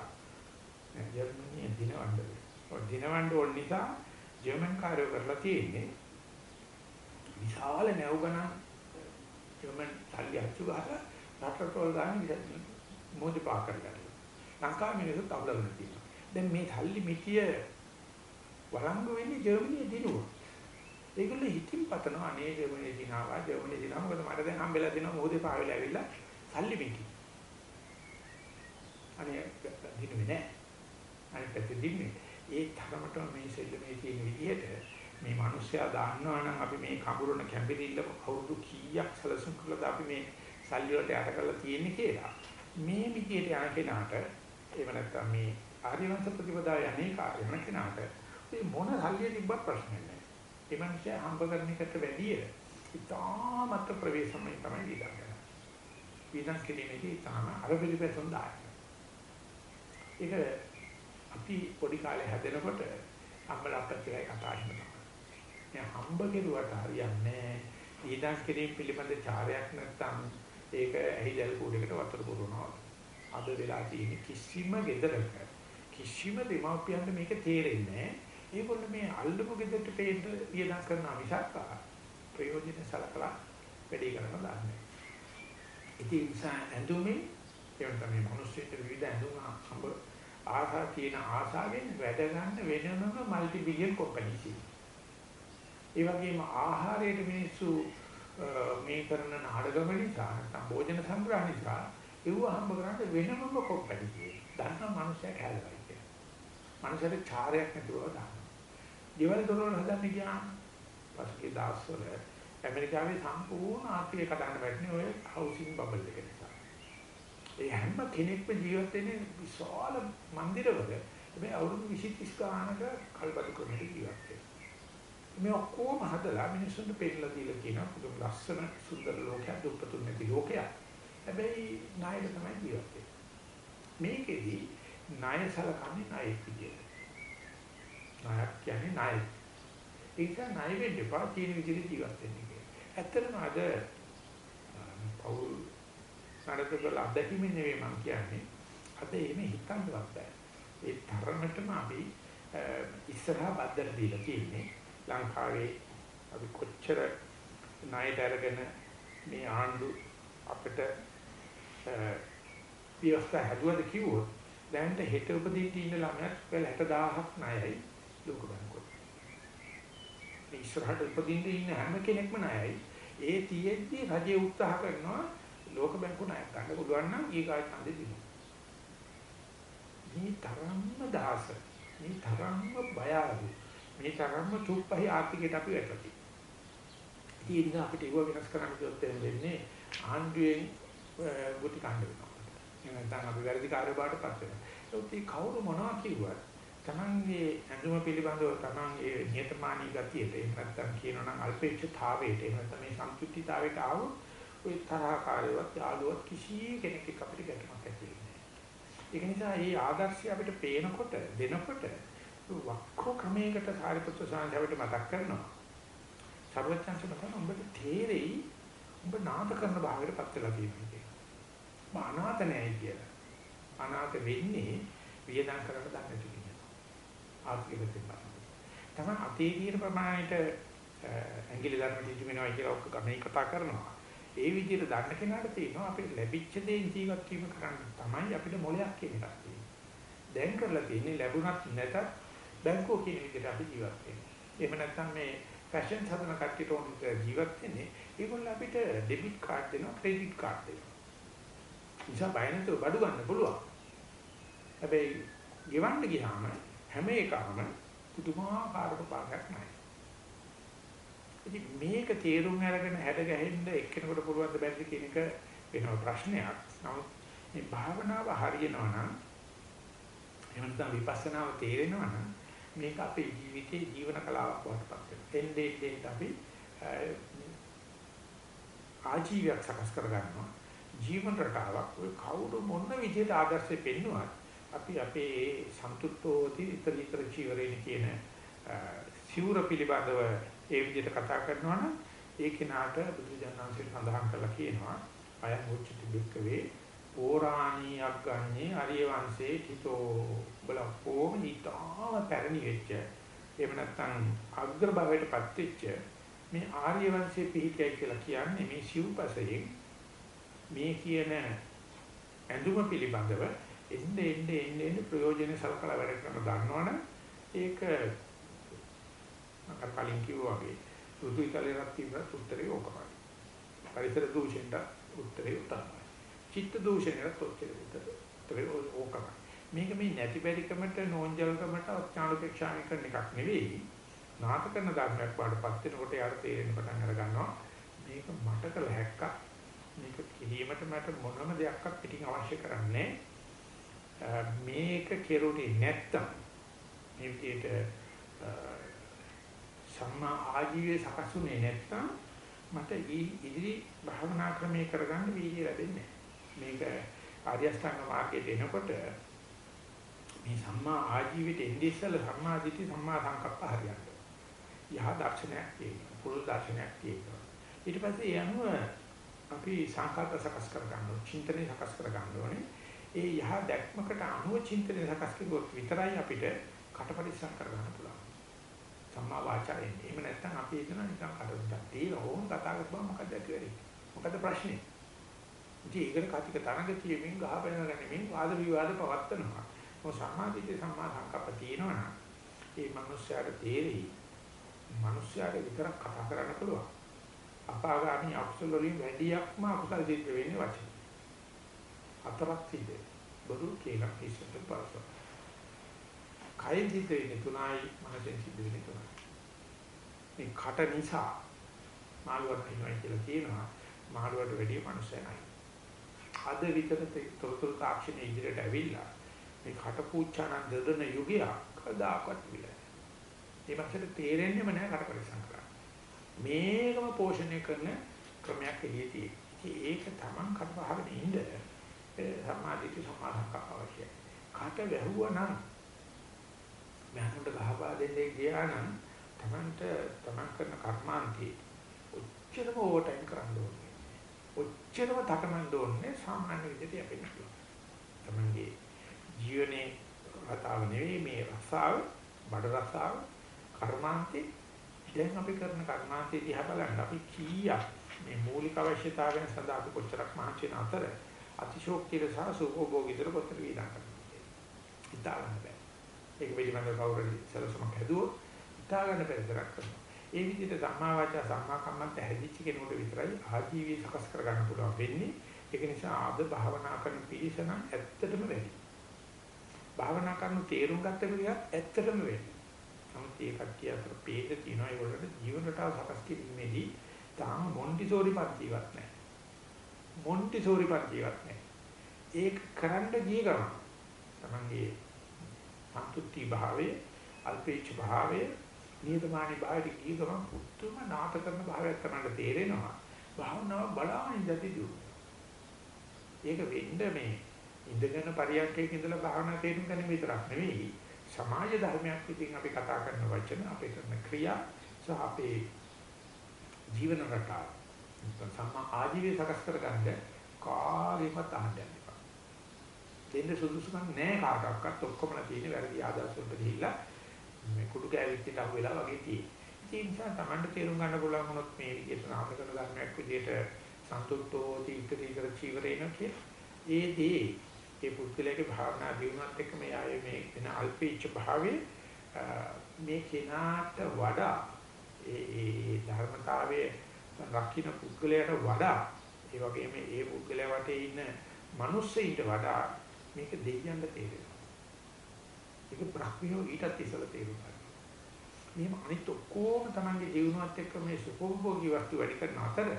ජර්මනිය දිනවන්න ඔය දිනවන්න ඕන නිසා ජර්මන් කාර්යය කරලා තියෙන්නේ විශාල නැව් ගණන් ජර්මන් සල්ලි අච්චු ගහලා රටටවල් ගන්න මොදි පා කරගන්න. ලංකාවේ මිනිස්සු තවලගෙන තියෙනවා. දැන් මේ සල්ලි මිටිය වළංගු වෙන්නේ ජර්මනිය දිනුවා. ඒගොල්ලෝ හිතින් පතනවා අනේ ජර්මනිය දිනාවා ජර්මනිය දිනාවා මොකද මට දැන් හම්බෙලා දෙනවා මොහොතේ පාවෙලා ඇවිල්ලා සල්ලි මිටි. අනේ දිනුවේ නෑ. අනිත් පැත්තේ දින්නේ. ඒ තරමටම මේ සෙල්ලමේ තියෙන විදිහට මේ මිනිස්සයා දන්නවා නම් අපි මේ කඹුරන කැම්බිරිල්ල අවුරුදු කීයක් සැලසුම් කළාද අපි මේ සල්ලි වලට යට කරලා තියෙන්නේ කියලා. මේ විදිහට යන කෙනාට එහෙම නැත්නම් මේ ආර්යවංශ ප්‍රතිපදාව යන්නේ කාර්යන කෙනාට මේ මොන සල්ලිය තිබ්බත් ප්‍රශ්නයක් නැහැ. ඒ මනුස්සයා හම්බ කරන එකට වැඩිය ඉතාමත් ප්‍රවේශමයි තමයි විඳා ගන්න. විඳන් කිරීමේදී තාම අර පිළිපැසුම් දාන්න. ඒක අපි පොඩි කාලේ හැදෙනකොට අම්මලා අප්පත් එකයි කතා කරනවා. මේ හම්බ කෙරුවට හරියන්නේ ඊදන් කිරීම පිළිබඳ චාරයක් නැත්නම් ඒක ඇහිදල් කූඩේකට වතුර පුරවනවා. අද වෙලා තියෙන කිසිම ගෙදරක කිසිම දෙමාපියන්ට මේක තේරෙන්නේ නැහැ. ඒගොල්ලෝ මේ අල්ලපු ගෙදරට පේන්න වියදම් කරන මිසක් ප්‍රයෝජන සලකලා වැඩි කරන්න දාන්නේ. ඉතින් ඇඳුමේ ඒවට තමයි මිනිස්සුන්ට විවිධ ඇඳුම් හම්බ ආසා තියෙන ආසාවෙන් වැඩ ගන්න වෙනම মালටි බිලියන් කම්පැනිස් ඒ වගේම ආහාරයේ මිනිස්සු මේ කරන නාඩගම නිසා නැත්නම් භෝජන සංග්‍රහ නිසා ඒව හම්බ කරන්නේ වෙනමම කම්පැනිස්. දන්න මනුස්සයෙක් හැදලා ඉන්නේ. මනුස්සයෙක් චාරයක් නැතුව දාන්න. ගෙවල් දොරවල් හදන්න ගියාම පස්සේ දවස්වල ඇමරිකාවේ සම්පූර්ණ ආර්ථිකය කඩන්න බැන්නේ ඔය හවුසින් බබල් එක නිසා. ඒ හැම කෙනෙක්ම ජීවත් වෙන්නේ විශාල මන්දිරවල. මේ අවුරුදු 20 30 ගානක කල්පතු ක්‍රමයක ජීවත් වෙනවා. මේ ඔක්කොම හදලා මිනිස්සුන්ට පෙන්නලා දීලා කියන පුදුම ලස්සන සුන්දර ලෝකයක් දුප්පතුන් නැති ලෝකයක්. හැබැයි ණයද තමයි ජීවත් වෙන්නේ. මේකෙදි ණය සලකන්නේ ණය විදියට. ණයක් කියන්නේ ණය. ඒක ණය වෙන්න එපා තියෙන විදිහට ජීවත් වෙන්න කියලා. ඇත්තටම අද පෞල් නඩකවල අත්දැකීමෙන් නෙවෙයි මම කියන්නේ. අද එහෙම හිතන්නවත් බෑ. ඒ තරමටම අපි ඉස්සරහා බද්දට දීලා තියෙන්නේ. ලංකාවේ අපි කොච්චර ණයට අරගෙන මේ ආණ්ඩු අපිට විවස්ථා හැදුවද කිව්වොත් දැන්ට හෙට උපදින්න ඉන්න ළමයාත් වෙල 60000ක් ණයයි ලෝක බැංකුව. මේ ඉස්සරහට උපදින්න ඉන්න හැම කෙනෙක්ම ණයයි. ඒ තියෙද්දි රජය උත්සාහ කරනවා ලෝක බැංකුව ණයක් ගන්න පුළුවන් නම් ඊගාට ඡන්දෙ දෙන්න. මේ තරම්ම දහස, මේ තරම්ම බය අඩු, මේ තරම්ම තුප්පහි ආර්ථිකයට අපි වැටලා තියෙනවා. අපිට ඒව වෙනස් කරන්න කිව්වොත් වෙන්නේ ආණ්ඩුවෙන් ගුටි කන්න වෙනවා. එහෙනම් නැත්නම් අපි වැරදි කාර්යභාරයටපත් වෙනවා. ඒත් කවුරු මොනවා කිව්වත් තමන්ගේ ඇඳුම පිළිබඳව තමන් ඒ නියතමානී ගතියට එහෙම නැත්නම් කියනවා නම් අල්පේක්ෂතාවයට එහෙම නැත්නම් මේ සම්පූර්ණතාවයට ආව ඔය තරහකාරයවත් යාළුවත් කිසි කෙනෙක් එක්ක අපිට ගැටමක් ඇති වෙන්නේ ඒක නිසා මේ ආදර්ශය අපිට පේනකොට දෙනකොට වක්‍ර ක්‍රමයකට සාරිපුත්‍ර සාන්ධාවට මතක් කරනවා. සර්වඥාන්ස මතන උඹට තේරෙයි උඹ නාද කරන භාවයට පත් වෙලා තියෙනවා කියලා. අනාථ නැහැ කියලා. අනාථ වෙන්නේ වියදම් කරලා දන්නේ නැති ආර්ථික ප්‍රතිපදාව. තමයි අතේ තියෙන ප්‍රමාණයට ඇඟිලි ධර්ම දිජු වෙනවා කියලා ඔක්ක ගමේ කතා කරනවා. ඒ විදිහට දන්න කෙනාට තියෙනවා අපිට ලැබිච්ච දේෙන් ජීවත් වීම කරන්න තමයි අපිට මොලයක් කියන එකක් තියෙන්නේ. දැන් කරලා තියෙන්නේ ලැබුණත් නැතත් බැංකුව කියන විදිහට අපි ජීවත් වෙන්නේ. එහෙම නැත්නම් මේ ෆැෂන් හදන කට්ටියට ඕන ජීවත් වෙන්නේ ඒගොල්ලෝ අපිට ඩෙබිට් කාඩ් දෙනවා ක්‍රෙඩිට් කාඩ් දෙනවා. නිසා බය නැතුව බඩු ගන්න පුළුවන්. හැබැයි ගෙවන්න ගියාම හැම එකම පුදුමාකාර ප්‍රපාතයක් නැහැ. ඉතින් මේක තේරුම් අරගෙන හැඩ ගැහෙන්න එක්කෙනෙකුට පුළුවන් ද බැරිද කියන එක වෙනම ප්‍රශ්නයක්. නමුත් මේ භාවනාව හරියනවා නම් එහෙම නැත්නම් විපස්සනාව තේරෙනවා නම් මේක අපේ ජීවිතේ ජීවන කලාවක් වඩපත් වෙනවා. එන්නේ එන්නේ අපි ආජීවයක් සකස් කර ගන්නවා. ජීවන රටාවක්. ඔය කවුරු මොන විදිහට ආදර්ශෙ පෙන්නුවත් අපි අපේ සන්තුෂ්ඨෝති ඊතරීතර චීවරේන කියන සිවුර පිළිබඳව ඒ විදිහට කතා කරනවා නම් ඒ කෙනාට බුදුජානනාංශය සඳහන් කරලා කියනවා අය මුච්චති බික්කවේ පෝරාණී අග්ගන්නේ ආර්ය වංශේ හිතෝ බලපෝ නිතාම පැරණි වෙච්ච එහෙම නැත්නම් අග්‍ර භවයටපත් වෙච්ච මේ ආර්ය වංශයේ පිහිටයි කියලා කියන්නේ මේ සිව්පසයෙන් මේ කියන ඇඳුම පිළිබඳව එන්නේ එන්නේ එන්නේ එන්නේ ප්‍රයෝජන සලකලා වැඩ කරන දන්නවනම් ඒක මම කලින් කිව්වා වගේ ඍතු ඉතලයක් තිබ්බත් උත්තරේ ඕකමයි. පරිසර දූෂණයට උත්තරේ උත්තමයි. චිත්ත දූෂණයට උත්තරේ ඕකමයි. මේක මේ නැති බැරිකමට නෝන්ජල්කමට අඥානපේක්ෂාණය කරන එකක් නෙවෙයි. නාට කරන ධර්මයක් වඩපත් වෙනකොට යාට තේරෙන්න පටන් අර ගන්නවා මේක මට කළ හැක්කක් මේක කිරීමට මට මොනම දෙයක්වත් පිටින් අවශ්‍ය කරන්නේ මේක කෙරුණේ නැත්තම් මේ විදිහට සම්මා ආජීවයේ සකසුනේ නැත්තම් මට ඉදිරි භාවනා ක්‍රමයේ කරගන්න වීර්යය ලැබෙන්නේ මේක ආර්ය අෂ්ටාංග මාර්ගයට එනකොට මේ සම්මා ආජීවයට එන්නේ ඉස්සෙල්ලා සම්මා දිට්ඨි සම්මා සංකප්ප හරියට. යහ දර්ශනයක් තියෙනවා. පුරුදු දර්ශනයක් තියෙනවා. ඊට පස්සේ ඒ අනුව අපි සංකල්ප සකස් කර ගන්න ඕනේ. චින්තනය සකස් කර ගන්න ඕනේ. ඒ යහ දැක්මකට අනුව චින්තනය සකස් කරුවොත් විතරයි අපිට කටපරිස්සම් කර ගන්න පුළුවන්. සම්මා වාචායෙන්. එහෙම නැත්නම් අපි හිතන නිකන් කටට තියෙන ඕන කතා කරපුවා මොකද ඇති වෙන්නේ? මොකද ප්‍රශ්නේ? ඉතින් ඒකට කතික තරඟ කියමින් ගහපෙනන ගැනීමෙන් වාද විවාද පවත්නවා. මොකද සම්මාදිට්ඨි සම්මා සංකප්ප තියෙනවනම් ඒ මනුස්සයාට තේරෙයි. මනුස්සයාට විතරක් කතා කරන්න පුළුවන්. අපාගාමී අකුසල වලින් වැඩියක්ම අකුසල සිද්ධ වෙන්නේ වචන. හතරක් සිද්ධ බොරු කියලා ඉස්සත පාස. කයින් සිද්ධ වෙන්නේ තුනයි මනසෙන් සිද්ධ වෙන්නේ තුනයි. මේ කට නිසා මාළුවට ඉන්නවා කියලා කියනවා මාළුවට වැඩිය මනුස්සයයි. අද විතර තොරතුරු තාක්ෂණයේ ඉදිරියට ඇවිල්ලා මේ කට පූච්චාන දදන යුගය කදාකවත් විලා. ඒ මනසට තේරෙන්නේම නැහැ කට පරිසම් කරා. මේකම පෝෂණය කරන ක්‍රමයක් එළියදී. ඒක තමන් කරපහගෙන ඉන්න සමාධිති සමාධක් අවශ්‍යයි. කට වැහුවා නම් මහතුන්ට ගහපා දෙන්නේ ගියා නම් තමන්ට තමන් කරන කර්මාන්තේ ඔච්චරම ඕවර්ටයිම් කරන්න ඕනේ. ඔච්චරම තකමන්න ඕනේ සාමාන්‍ය විදිහට යපෙන්න පුළුවන්. තමන්ගේ ජීවනයේ රටාව නෙවෙයි මේ රසාව, බඩ රසාව, කර්මාන්තේ දැන් අපි කරන කර්මාන්තය දිහා බලන්න අපි කීයක් මේ මූලික අවශ්‍යතාවයන් සඳහා අපි කොච්චරක් මහන්සි වෙන අතර අතිශෝක්තිය සහ සුඛෝභෝගීතර කොතර වේදා කරනවා. හිතාගන්න බෑ. ඒක පිළිබඳව කවුරුහරි සලසමක් හැදුවොත් හිතාගන්න බැරිතරක් කරනවා. ඒ විදිහට සම්මා වාචා සම්මා කම්මන්ත හැදිච්ච කෙනෙකුට විතරයි ආජීවී සකස් කරගන්න පුළුවන් වෙන්නේ. ඒක නිසා ආද භාවනා කරන පිළිස නම් ඇත්තටම වැඩි. භාවනා කරන තේරුම් ගත්ත කෙනෙක් ඇත්තටම වැඩි. නමුත් ඒ කට්ටිය අතර ભેද තියෙනවා ඒවලට ජීවන රටාව සකස් කිරීමේදී තාම මොන්ටිසෝරි පන්තිවත් නැහැ. මොන්ටිසෝරි පන්තිවත් නැහැ. ඒක කරන්න ගිය ගමන් තමන්ගේ සන්තුෂ්ටි භාවයේ අල්පේච්ඡ භාවයේ නියතමානී භාවයට ගිය ගමන් පුදුම නාට කරන භාවයක් කරන්න තේරෙනවා. භාවනාව බලාගෙන ඉඳී දුර. ඒක වෙන්න මේ ඉඳගෙන පරියන්කයක ඉඳලා භාවනා තේරුම් ගන්න විතරක් නෙවෙයි සමාජ ධර්මයක් විදිහින් අපි කතා කරන වචන අපේ කරන ක්‍රියා සහ අපේ ජීවන රටාව සම්මා ආජීවය සකස් කරගන්න කාගෙවත් අහන්න යන්න එපා. දෙන්න සුදුසුකම් නැහැ කාටවත් ඔක්කොමලා තියෙන වැරදි ආදර්ශ වලට ගිහිල්ලා මේ කුඩු කෑවිච්චට අහු වෙලා වගේ තියෙන්නේ. ඒ නිසා Tamanට තේරුම් ගන්න පුළුවන් වුණොත් මේ විදිහට නාම කරන ධර්මයක් විදිහට සන්තුෂ්ටෝ තීක්ෂ තීකර චීවරේන කිය. ඒ දේ ඒ පුද්ගලයාගේ භාවනා දියුණුවත් එක්ක මේ ආයේ මේ වෙන අල්පීච්ඡ භාවයේ මේ කෙනාට වඩා ඒ ඒ ධර්මතාවයේ රකින්න පුද්ගලයාට වඩා ඒ වගේම ඒ පුද්ගලයා වටේ ඉන්න මිනිස්සෙයිට වඩා මේක දෙයියන්ට තේරෙනවා. ඒක බ්‍රහ්මියෝ ඊටත් ඉස්සලා තේරුම් මේ අනිත් ඔක්කොම තමන්ගේ ජීවනවත් එක්ක මේ සුඛෝභෝගී වස්තු වැඩි කරන අතර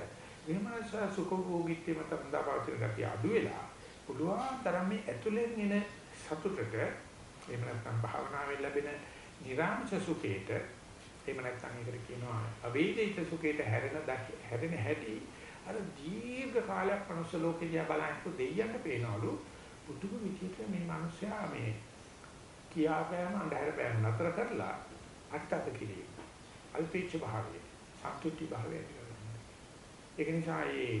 වෙනමස සුඛෝභෝගීත්වය මත බඳාපවතින ගතිය අඩු වෙලා පුළුවන් තරම් මේ ඇතුලෙන් එන සතුටට එහෙම නැත්නම් භාවනාවෙන් ලැබෙන නිරාමස සුඛයට එහෙම නැත්නම් ඒකට කියනවා අවේදිත සුඛයට හැරෙන හැරෙන හැටි අර දීර්ඝ කාලයක් මනුස්ස ලෝකේ බලනකොට දෙයියන්ට පේනවලු පුදුම විදිහට මේ මිනිස්සයා මේ කියාපෑම අඳුර බෑම නතර කරලා අට්ටක කිරීම අල්පීච්ඡ භාවය සතුටි භාවය ඒක නිසා මේ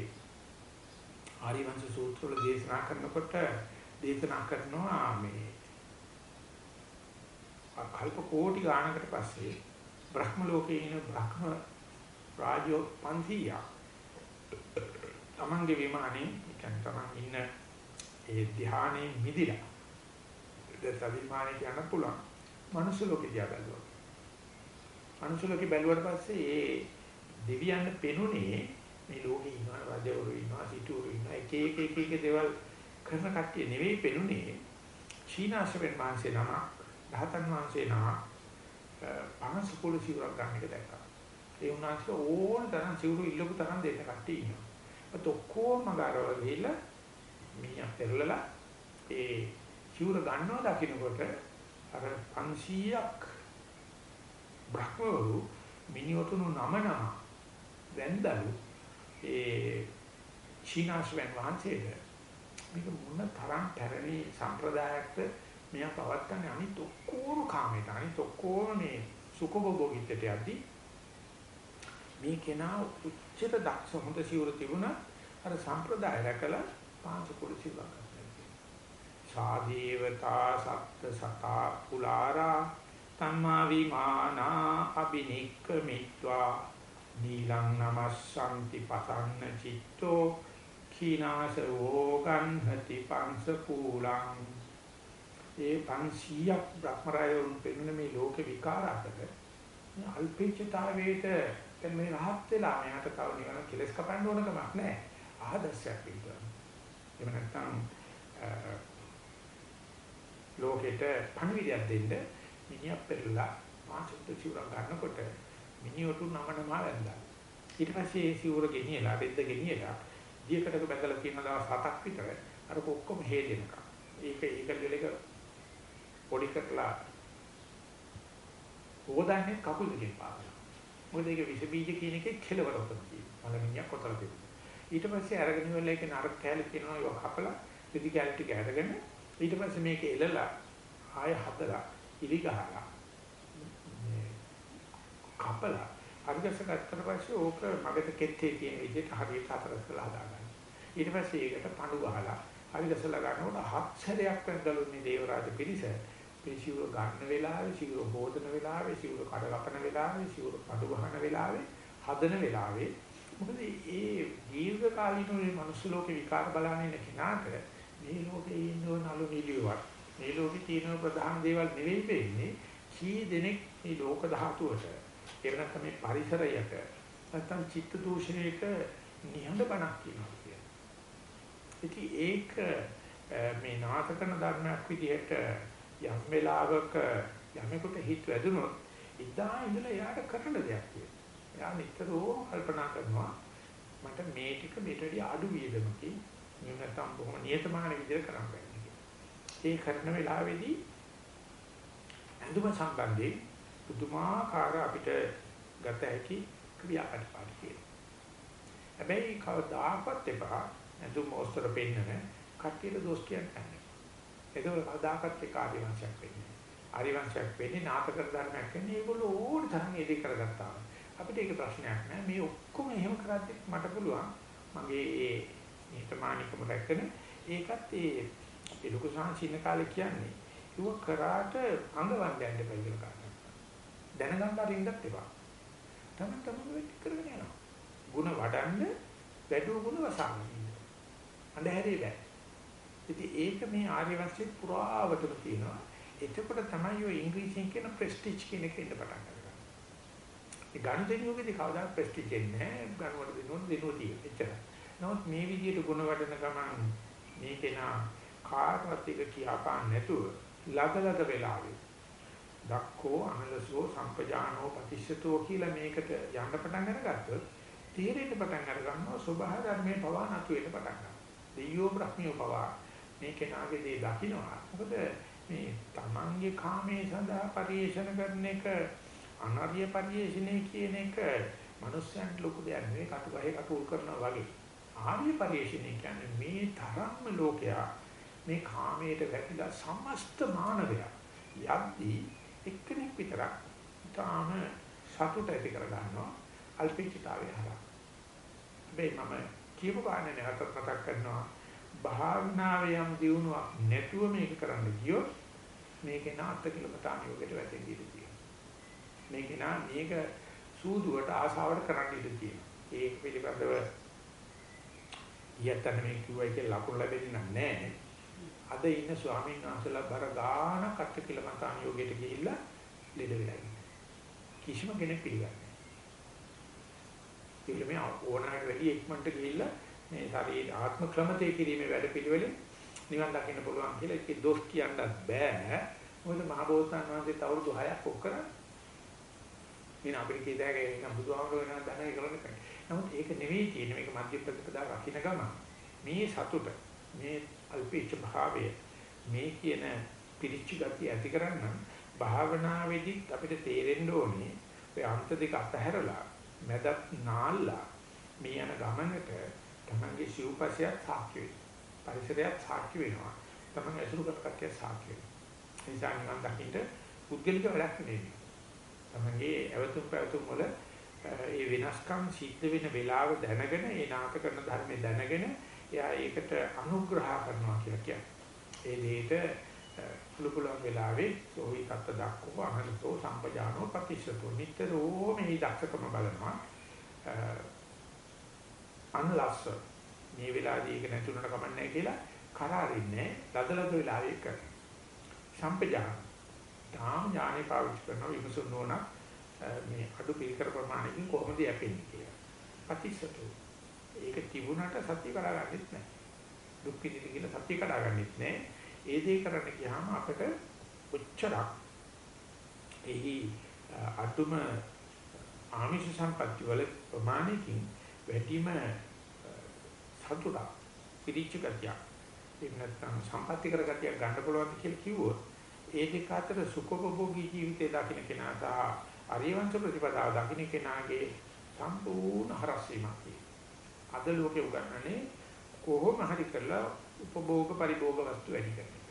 ආරිවංශ සූත්‍ර වල දේශනා කරනකොට දේශනා කරනවා මේ කල්ප කෝටි ගානකට පස්සේ බ්‍රහ්ම ලෝකේ ඉන බ්‍රහ්ම රාජ්‍ය 500 තමන්ගේ විමානේ කියන්නේ තමන් ඉන්න ඒ ධ්‍යානයේ මිදිලා දැන් විමානේ යන්න පුළුවන්. මනුස්ස ලෝකේ දිහා බැලුවා මනුස්ස ලෝකේ බැලුවට පස්සේ ඒ දෙවියන් පෙනුනේ මේ ලෝකේ ඉන්නවා රජවරු ඉන්නවා සිටුවරු ඉන්නවා. එක එක එක එක දේවල් කරන කට්ටිය නෙවෙයි පෙනුනේ. චීනාශ්‍රවෙන් මාංශේ නම ධාතන් මාංශේ නම පාංශ කුල සිවුරක් ගන්න එක දැක්කා. ඒ උනාංශ ඕන තරම් සිවුරු ඉල්ලපු තරම් දෙන්න කට්ටිය ඉන්නවා. ඒත් ඔක්කොම ගාරවල ගිහිල්ලා මීයා පෙරලලා ඒ සිවුර ගන්නවා දකින්නකොට අර 500ක් බ්‍රහ්මවරු මිනිඔතුණු නම නම වැන්දලු ඒ චීනාස්වෙන් වහන්සේට මේක මොන තරම් පැරණි සම්ප්‍රදායක්ද? මෙයා පවත්තන්නේ අනිත් ඔක්කොම කාමයට අනිත් ඔක්කොම මේ සුඛභෝගීත්වයට යද්දි මේ කෙනා උච්චත දක්ෂ හොඳ සිවුර තිබුණා. අර සම්ප්‍රදාය රැකලා පාංශ කුලසි වගන්නවා සාදේවතා සත්ත සතා කුලාරා තම්මා විමානා අබිනික්කමිත්වා නීලං නමස්සන්ති පසන්න චිත්තෝ කීනාසෝ ගන්හති පංස කූලං. ඒ 500ක් බ්‍රහ්මරායවරුන් පෙන්වන මේ ලෝක විකාර අතර අල්පේච්ඡතාවේට දැන් මේ රහත් වෙලා මෙයාට තව නිකන් කෙලස් කපන්න ඕන කමක් නැහැ. ආදර්ශයක් විතර එහෙම නැත්නම් ලෝකෙට පණිවිඩයක් දෙන්න මිනිහා පෙරලා මාසුත් සිවුර ගන්නකොට මිනිහට නම නම වැන්දා ඊට පස්සේ ඒ සිවුර ගෙනියලා බෙද්ද ගෙනියලා දියකටක බැඳලා තියෙන දවස් හතක් විතර අර ඔක්කොම හේදෙනකම්. ඒක ඒක දෙලක පොඩි කරලා හොදන්නේ කකුල් දෙකෙන් පාදලා. මොකද ඒක විස බීජ කියන එකේ කෙලවර උතන තියෙනවා. මලමිණියක් කොතල තිබුණා. ඊට පස්සේ අරගෙන ඉවරලා ඒක නරක කැලේ තියෙනවා ඒක කපලා පිටි කැලේ ටික අරගෙන ඊට පස්සේ මේක එලලා ආය හදලා ඉලි ගහලා කපලා අර්ගස ගත්තට පස්සේ ඕක මගට කෙත්තේ තියෙන විදිහට හරියට හතරස් කරලා හදාගන්න. ඊට පස්සේ ඒකට පණු ගහලා අර්ගසලා ගන්නකොට හත් සැරයක් වැඳලුන්නේ දේවරාජ පිරිස. පිරිසිවුර ගන්න වෙලාවේ, සිවුර හොදන වෙලාවේ, සිවුර කඩ කපන වෙලාවේ, සිවුර පඩු ගහන වෙලාවේ, හදන වෙලාවේ මොකද ඒ දීර්ඝ කාලීන මේ මනුස්ස ලෝකේ විකාර බලන්නේ ඉන්න කෙනාට මේ ලෝකේ ඉන්න නළු නිලියවත් මේ ලෝකේ තියෙන ප්‍රධාන දේවල් නෙවෙයි වෙන්නේ කී දෙනෙක් මේ ලෝක ධාතුවට එහෙම නැත්නම් මේ පරිසරයට නැත්නම් චිත්ත දූෂණයක නිහඬ බණක් කියනවා කියන්නේ. ඉතින් ඒක මේ නාටකන ධර්මයක් විදිහට යම් වෙලාවක යමෙකුට හිත වැදුනොත් ඉදා ඉඳලා එයාට කරන්න දෙයක් තියෙනවා. එයා නිතරම කල්පනා කරනවා මට මේ ටික මෙට වැඩි අඩු වියදමකින් නැත්නම් බොහොම නියතමානී විදිහට කරන්න බැහැ. ඒ කරන වෙලාවේදී ඇඳුම සම්බන්ධයෙන් පුදුමාකාර අපිට ගත හැකි ක්‍රියාපටිපාටි කියන. හැබැයි කවදාකවත් එපා නැතු මොස්තර පෙන්නන කට්ටියට දොස් කියන්නේ. ඒක කවදාකවත් ඒ කාර්යවංශයක් වෙන්නේ. ආරිවංශයක් වෙන්නේ නාටක ධර්මයක් වෙන්නේ ඒගොල්ලෝ ඕන තරම් ඉදි කරගත්තා. අපිට ඒක ප්‍රශ්නයක් නෑ. මේ ඔක්කොම එහෙම කරද්දි මට පුළුවන් මගේ ඒ නිහතමානීකම රැකගෙන ඒකත් ඒ ඒ ලොකු සංසීන කාලේ කියන්නේ ඒක කරාට අංගවන්දයන්ට බැහැ කියලා දැනගන්න අරින්නත් එපා. තමයි තමයි වෙච්ච කරගෙන යනවා. ಗುಣ වඩන්න වැඩි ගුණ වසන්න ඉන්න. අඳුරේ බෑ. ඉතින් ඒක මේ ආර්ය වංශයේ පුරාවටම තියෙනවා. එතකොට තමයි ඔය ඉංග්‍රීසියෙන් කියන ප්‍රෙස්ටිජ් කියන එක ඉන්න පටන් ගන්නේ. ඒ ගණිතනියෝගේදී කවදාවත් ප්‍රෙස්ටිජ් එන්නේ නැහැ. ගණවල දෙනොත් දෙනෝ තියෙන. එච්චරයි. නමුත් මේ විදිහට ගුණ වඩන ගමන් මේකේ නා කාටවත් එක කියාපාන්න නැතුව ලගලග වෙලාවේ දක්ඛෝ අනලසෝ සම්පජානෝ පතිස්සතෝ කියලා මේකට යන්න පටන් අරගත්තොත් තීරෙන්න පටන් අර ගන්නවා සබහා ධර්මයේ පවා නතු වෙන්න පටන් ගන්නවා. දෙයියෝ බ්‍රහ්මියෝ පවා මේ කෙනාගේ දේ දකින්නවා. මොකද මේ තමන්ගේ කාමයේ සඳහා පරිේශන කරන එක අනර්ය පරිේශණය කියන එක මනුස්සයන්ට ලොකු දෙයක් නෙවෙයි කටුගහේ කටුල් කරනවා වගේ. ආර්ය පරිේශණය කියන්නේ මේ තරම්ම ලෝකයා මේ කාමයට වැටිලා සමස්ත මානවයා යද්දී එක්කෙනෙක් විතරක් තාම සතුට ඇති කර ගන්නවා අල්පේචිතාවේ හරහා. මේ මම කියපු කාරණේ නැවත මතක් කරනවා භාවනාවේ යම් දියුණුවක් නැතුව මේක කරන්න ගියොත් මේකේ නාත්ත කිලමතාන යෝගයට වැටෙන්න ඉඩ තියෙනවා. මේකේ නා මේක සූදුවට ආසාවට කරන්න ඉඩ තියෙනවා. ඒක පිළිබඳව යත්තන මේ කිව්වයි කියලා ලකුණු ලැබෙන්නේ නැහැ. අද ඉන්න ස්වාමීන් වහන්සේලා බර ගාන කට කියලා මතාන යෝගයට ගිහිල්ලා ලෙඩ වෙලා ඉන්නේ. කිසිම කෙනෙක් පිළිගන්නේ නැහැ. මේ ඕනෑමට වැඩි ඉක්මනට ගිහිල්ලා මේ ශරීර ආත්ම ක්‍රමතේ කිරීමේ වැඩ පිළිවෙලෙන් නිවන් දකින්න පුළුවන් කියලා ඒකේ දොස් කියන්නත් බෑ. මොකද මහ බෝසතාණන් වහන්සේත් අවුරුදු 6ක් ඔක් කරා. ඉතින් අපිට කීදාගේ නිකන් බුදුහාමුදුරුවෝ වෙනවා දැනගෙන කරන්නේ. නමුත් ඒක නෙවෙයි තියෙන්නේ මේක මධ්‍ය ප්‍රතිපදා රකින්න ගම. මේ සතුට මේ අල්පීච්ඡ භාවය. මේ කියන පිරිච්ච ගතිය ඇති කරගන්න භාවනාවේදී අපිට තේරෙන්න ඕනේ ඔය අන්ත දෙක අතහැරලා මැදත් නාල්ලා මේ යන ගමනට තමන්ගේ සිව්පසයත් සාක්ෂි වෙනවා පරිසරයත් සාක්ෂි වෙනවා. තමන් ඇසුරු කරන කතිය සාක්ෂි වෙනවා. ඒ නිසා නිවන් දකින්න පුද්ගලික වැඩක් නෙවෙයි තමන්ගේ අවතුම් පැවතුම් වල ඒ වෙනස්කම් සිද්ධ වෙන වෙලාව දැනගෙන ඒ නාට කරන ධර්මයේ දැනගෙන එයා ඒකට අනුග්‍රහ කරනවා කියලා කියන්නේ. ඒ දෙයට පුළු පුළුවන් වෙලාවේ සෝහි තත්ත දක්කෝ අහනතෝ සම්පජානෝ ප්‍රතිශතෝ නිතරම මේ දක්ෂකම බලනවා. අනලස්ස මේ වෙලාවදී ඒක නැතුණට කමන්නේ කියලා කරාරින්නේ ලදලද වෙලාවේ කර. සම්පජාන තාම ඥානෙ පාවිච්චි කරනවා විමසුන් නොනක් මේ අඩු පිළිකර ප්‍රමාණයකින් කොහොමද යැපෙන්නේ කියලා. ප්‍රතිශතෝ. ඒක තිබුණාට සත්‍ය කඩාගන්නෙත් නැහැ. දුක් පිළිදි කියලා සත්‍ය කඩාගන්නෙත් නැහැ. ඒ දේ කරන්න ගියාම අපිට උච්චරක් එහි අතුම ආමිෂ සම්පත්‍ය වල ප්‍රමාණයකින් වැඩිම සතුටක් පිළිච්ච ගතියක් එහෙම නැත්නම් සම්පත්‍ති කරගතියක් ගන්න පුළුවන් කියලා කිව්වොත් ඒ දෙක අතර සුඛෝපභෝගී ජීවිතය දකින්න කෙනා සහ අරියවංශ ප්‍රතිපදාව දකින්න කෙනාගේ සම්පූර්ණ හරස්වීමක් තියෙනවා. අද ලෝකේ උගන්වන්නේ කොහොම හරි කරලා උපභෝග පරිභෝග වස්තු වැඩි කරන එක.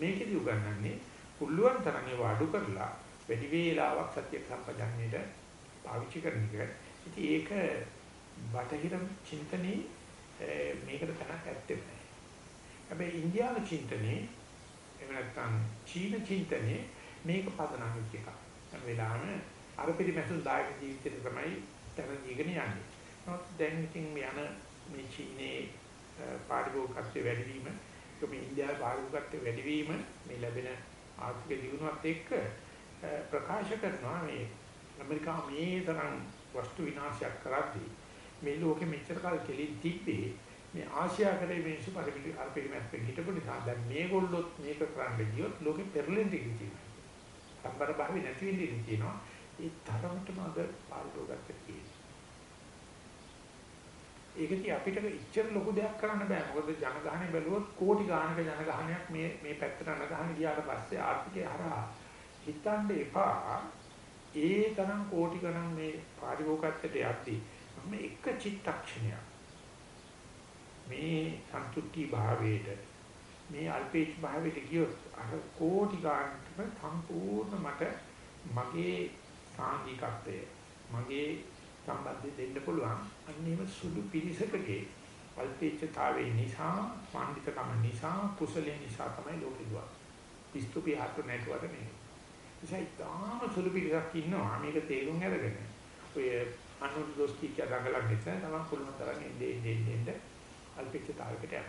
මේකෙදි උගන්වන්නේ පුළුවන් තරම් ඒව අඩු කරලා වැඩි වේලාවක් සත්‍ය සම්පජන්ණයට පාවිච්චි කරන එක. ඉතින් ඒක බටහිර චින්තනයේ මේකට තනක් ඇත්තේ නැහැ. හැබැයි ඉන්දියානු චින්තනයේ එහෙම නැත්නම් චීන චින්තනයේ මේක පදනම් වෙච්ච එකක්. හැම වෙලාවෙම අර පිළිමැසුන් දායක ජීවිතේ තමයි තන ජීගෙන යන්නේ. නමුත් දැන් ඉතින් මේ යන මේ චීනේ පාරිභෝගිකත්වයේ වැඩිවීම, මේ ඉන්දියාවේ පාරිභෝගිකත්වයේ වැඩිවීම මේ ලැබෙන ආර්ථික දියුණුවත් එක්ක ප්‍රකාශ කරනවා මේ ඇමරිකාව මේ තරම් වස්තු විනාශයක් කරද්දී මේ ලෝකෙ මෙච්චර කාල කෙලින් තිබ්බේ මේ ආසියා කරේ මිනිස්සු පරිපිලි අර පිළිමැස්පෙන් හිටපු නිසා දැන් මේගොල්ලොත් මේක කරන්න ගියොත් ලෝකෙ පෙරලෙන්න ඉතියි. සම්බර භාවي නැති වෙන්නේ කියනවා. ඒ තරමටම අද පාරිභෝගිකත්වයේ තියෙනවා. ඒකදී අපිට ඉච්චර ලොකු දෙයක් කරන්න බෑ. මොකද ජනගහණය බැලුවොත් කෝටි ගාණක ජනගහණයක් මේ මේ පැත්තට අනගහන ගියාට පස්සේ ආර්ථිකය හරහා හිතන්න එපා. ඒ තරම් කෝටි ගණන් මේ පාරිභෝගිකත්වයට යද්දී මම එක චිත්තක්ෂණයක් මේ සන්තුෂ්ටි භාවයේට මේ අල්පේච් භාවයට ගියොත් අර කෝටි ගානකට සම්පූර්ණ මට මගේ සාංගිකත්වය මගේ සම්බන්ධය දෙන්න පුළුවන් අන්නේම සුදු පිරිසකගේ අල්පේච්ඡතාවයේ නිසා පඬිතකම නිසා කුසලයේ නිසා තමයි ලෝකෙ දුවා. පිස්තු පියාට නැටුවට මේ. ඒසයි තාම සුදු පිරිසක් ඉන්නවා මේක තේරුම් අරගෙන ඔය අනුරු දොස්ති කිය දඟලන්නේ නැහැ තමයි පුළුවන් තරම් එන්නේ එන්නේ එන්නේ අල්පේච්ඡතාවයකට යනවා.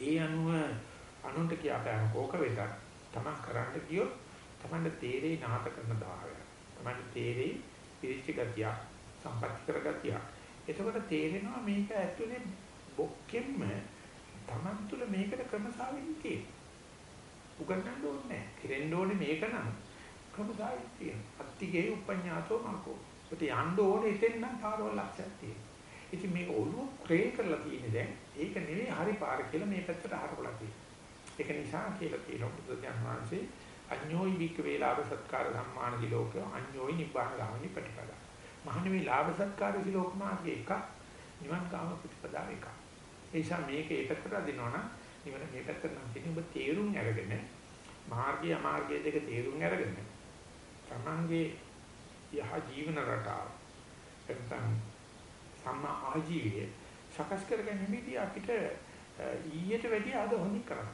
ඒ අනුව අනුන්ට කියාපෑම කෝක වෙතත් තමන් කරන්න ගියොත් තමන්ට තේරෙයි නාට කරන දාහය. තමන්ට තේරෙයි පිරිච්ච ගතිය, සම්පත්‍ති කර ගතිය. එතකොට තේරෙනවා මේක ඇතුලේ බොක්කෙම්ම තමන් තුළ මේකට ක්‍රමසාවින් තියෙනවා. උගන්නන්න ඕනේ නැහැ. කෙරෙන්න ඕනේ මේක නම් ක්‍රමසාවින් තියෙනවා. අත්තිගේ උපඤ්ඤාතෝ මකෝ. ඒත් යන්න ඕනේ එතෙන් නම් පාරවල් ලක්ෂයක් තියෙනවා. ඉතින් මේක ඔළුව ක්‍රේ කරලා තියෙන්නේ දැන් ඒක නෙවෙයි හරි පාර කියලා මේ පැත්තට හරවලා තියෙනවා. ඒක නිසා කියලා තියෙනවා බුදුදහම වහන්සේ අඤ්ඤෝයි වික් වේලාව සත්කාර සම්මාන දිලෝක අඤ්ඤෝයි නිබ්බාන ගාමිනී ප්‍රතිපදා. මහණ මේ ලාභ සත්කාර දිලෝක මාර්ගයේ එක නිවන් කාම ප්‍රතිපදාව එක. ඒ නිසා මේක ඒ පැත්තට අදිනවනම් නිවන මේ පැත්තට නම් තියෙන ඔබ තේරුම් අරගෙන මාර්ගය අමාර්ගය දෙක තේරුම් අරගෙන තමන්ගේ යහ ජීවන රටාව එතන සම්මා ආජීවය සකස් කරගැනීමේදී අපිට ඊයට වැඩිය අද හොඳින් කරන්න.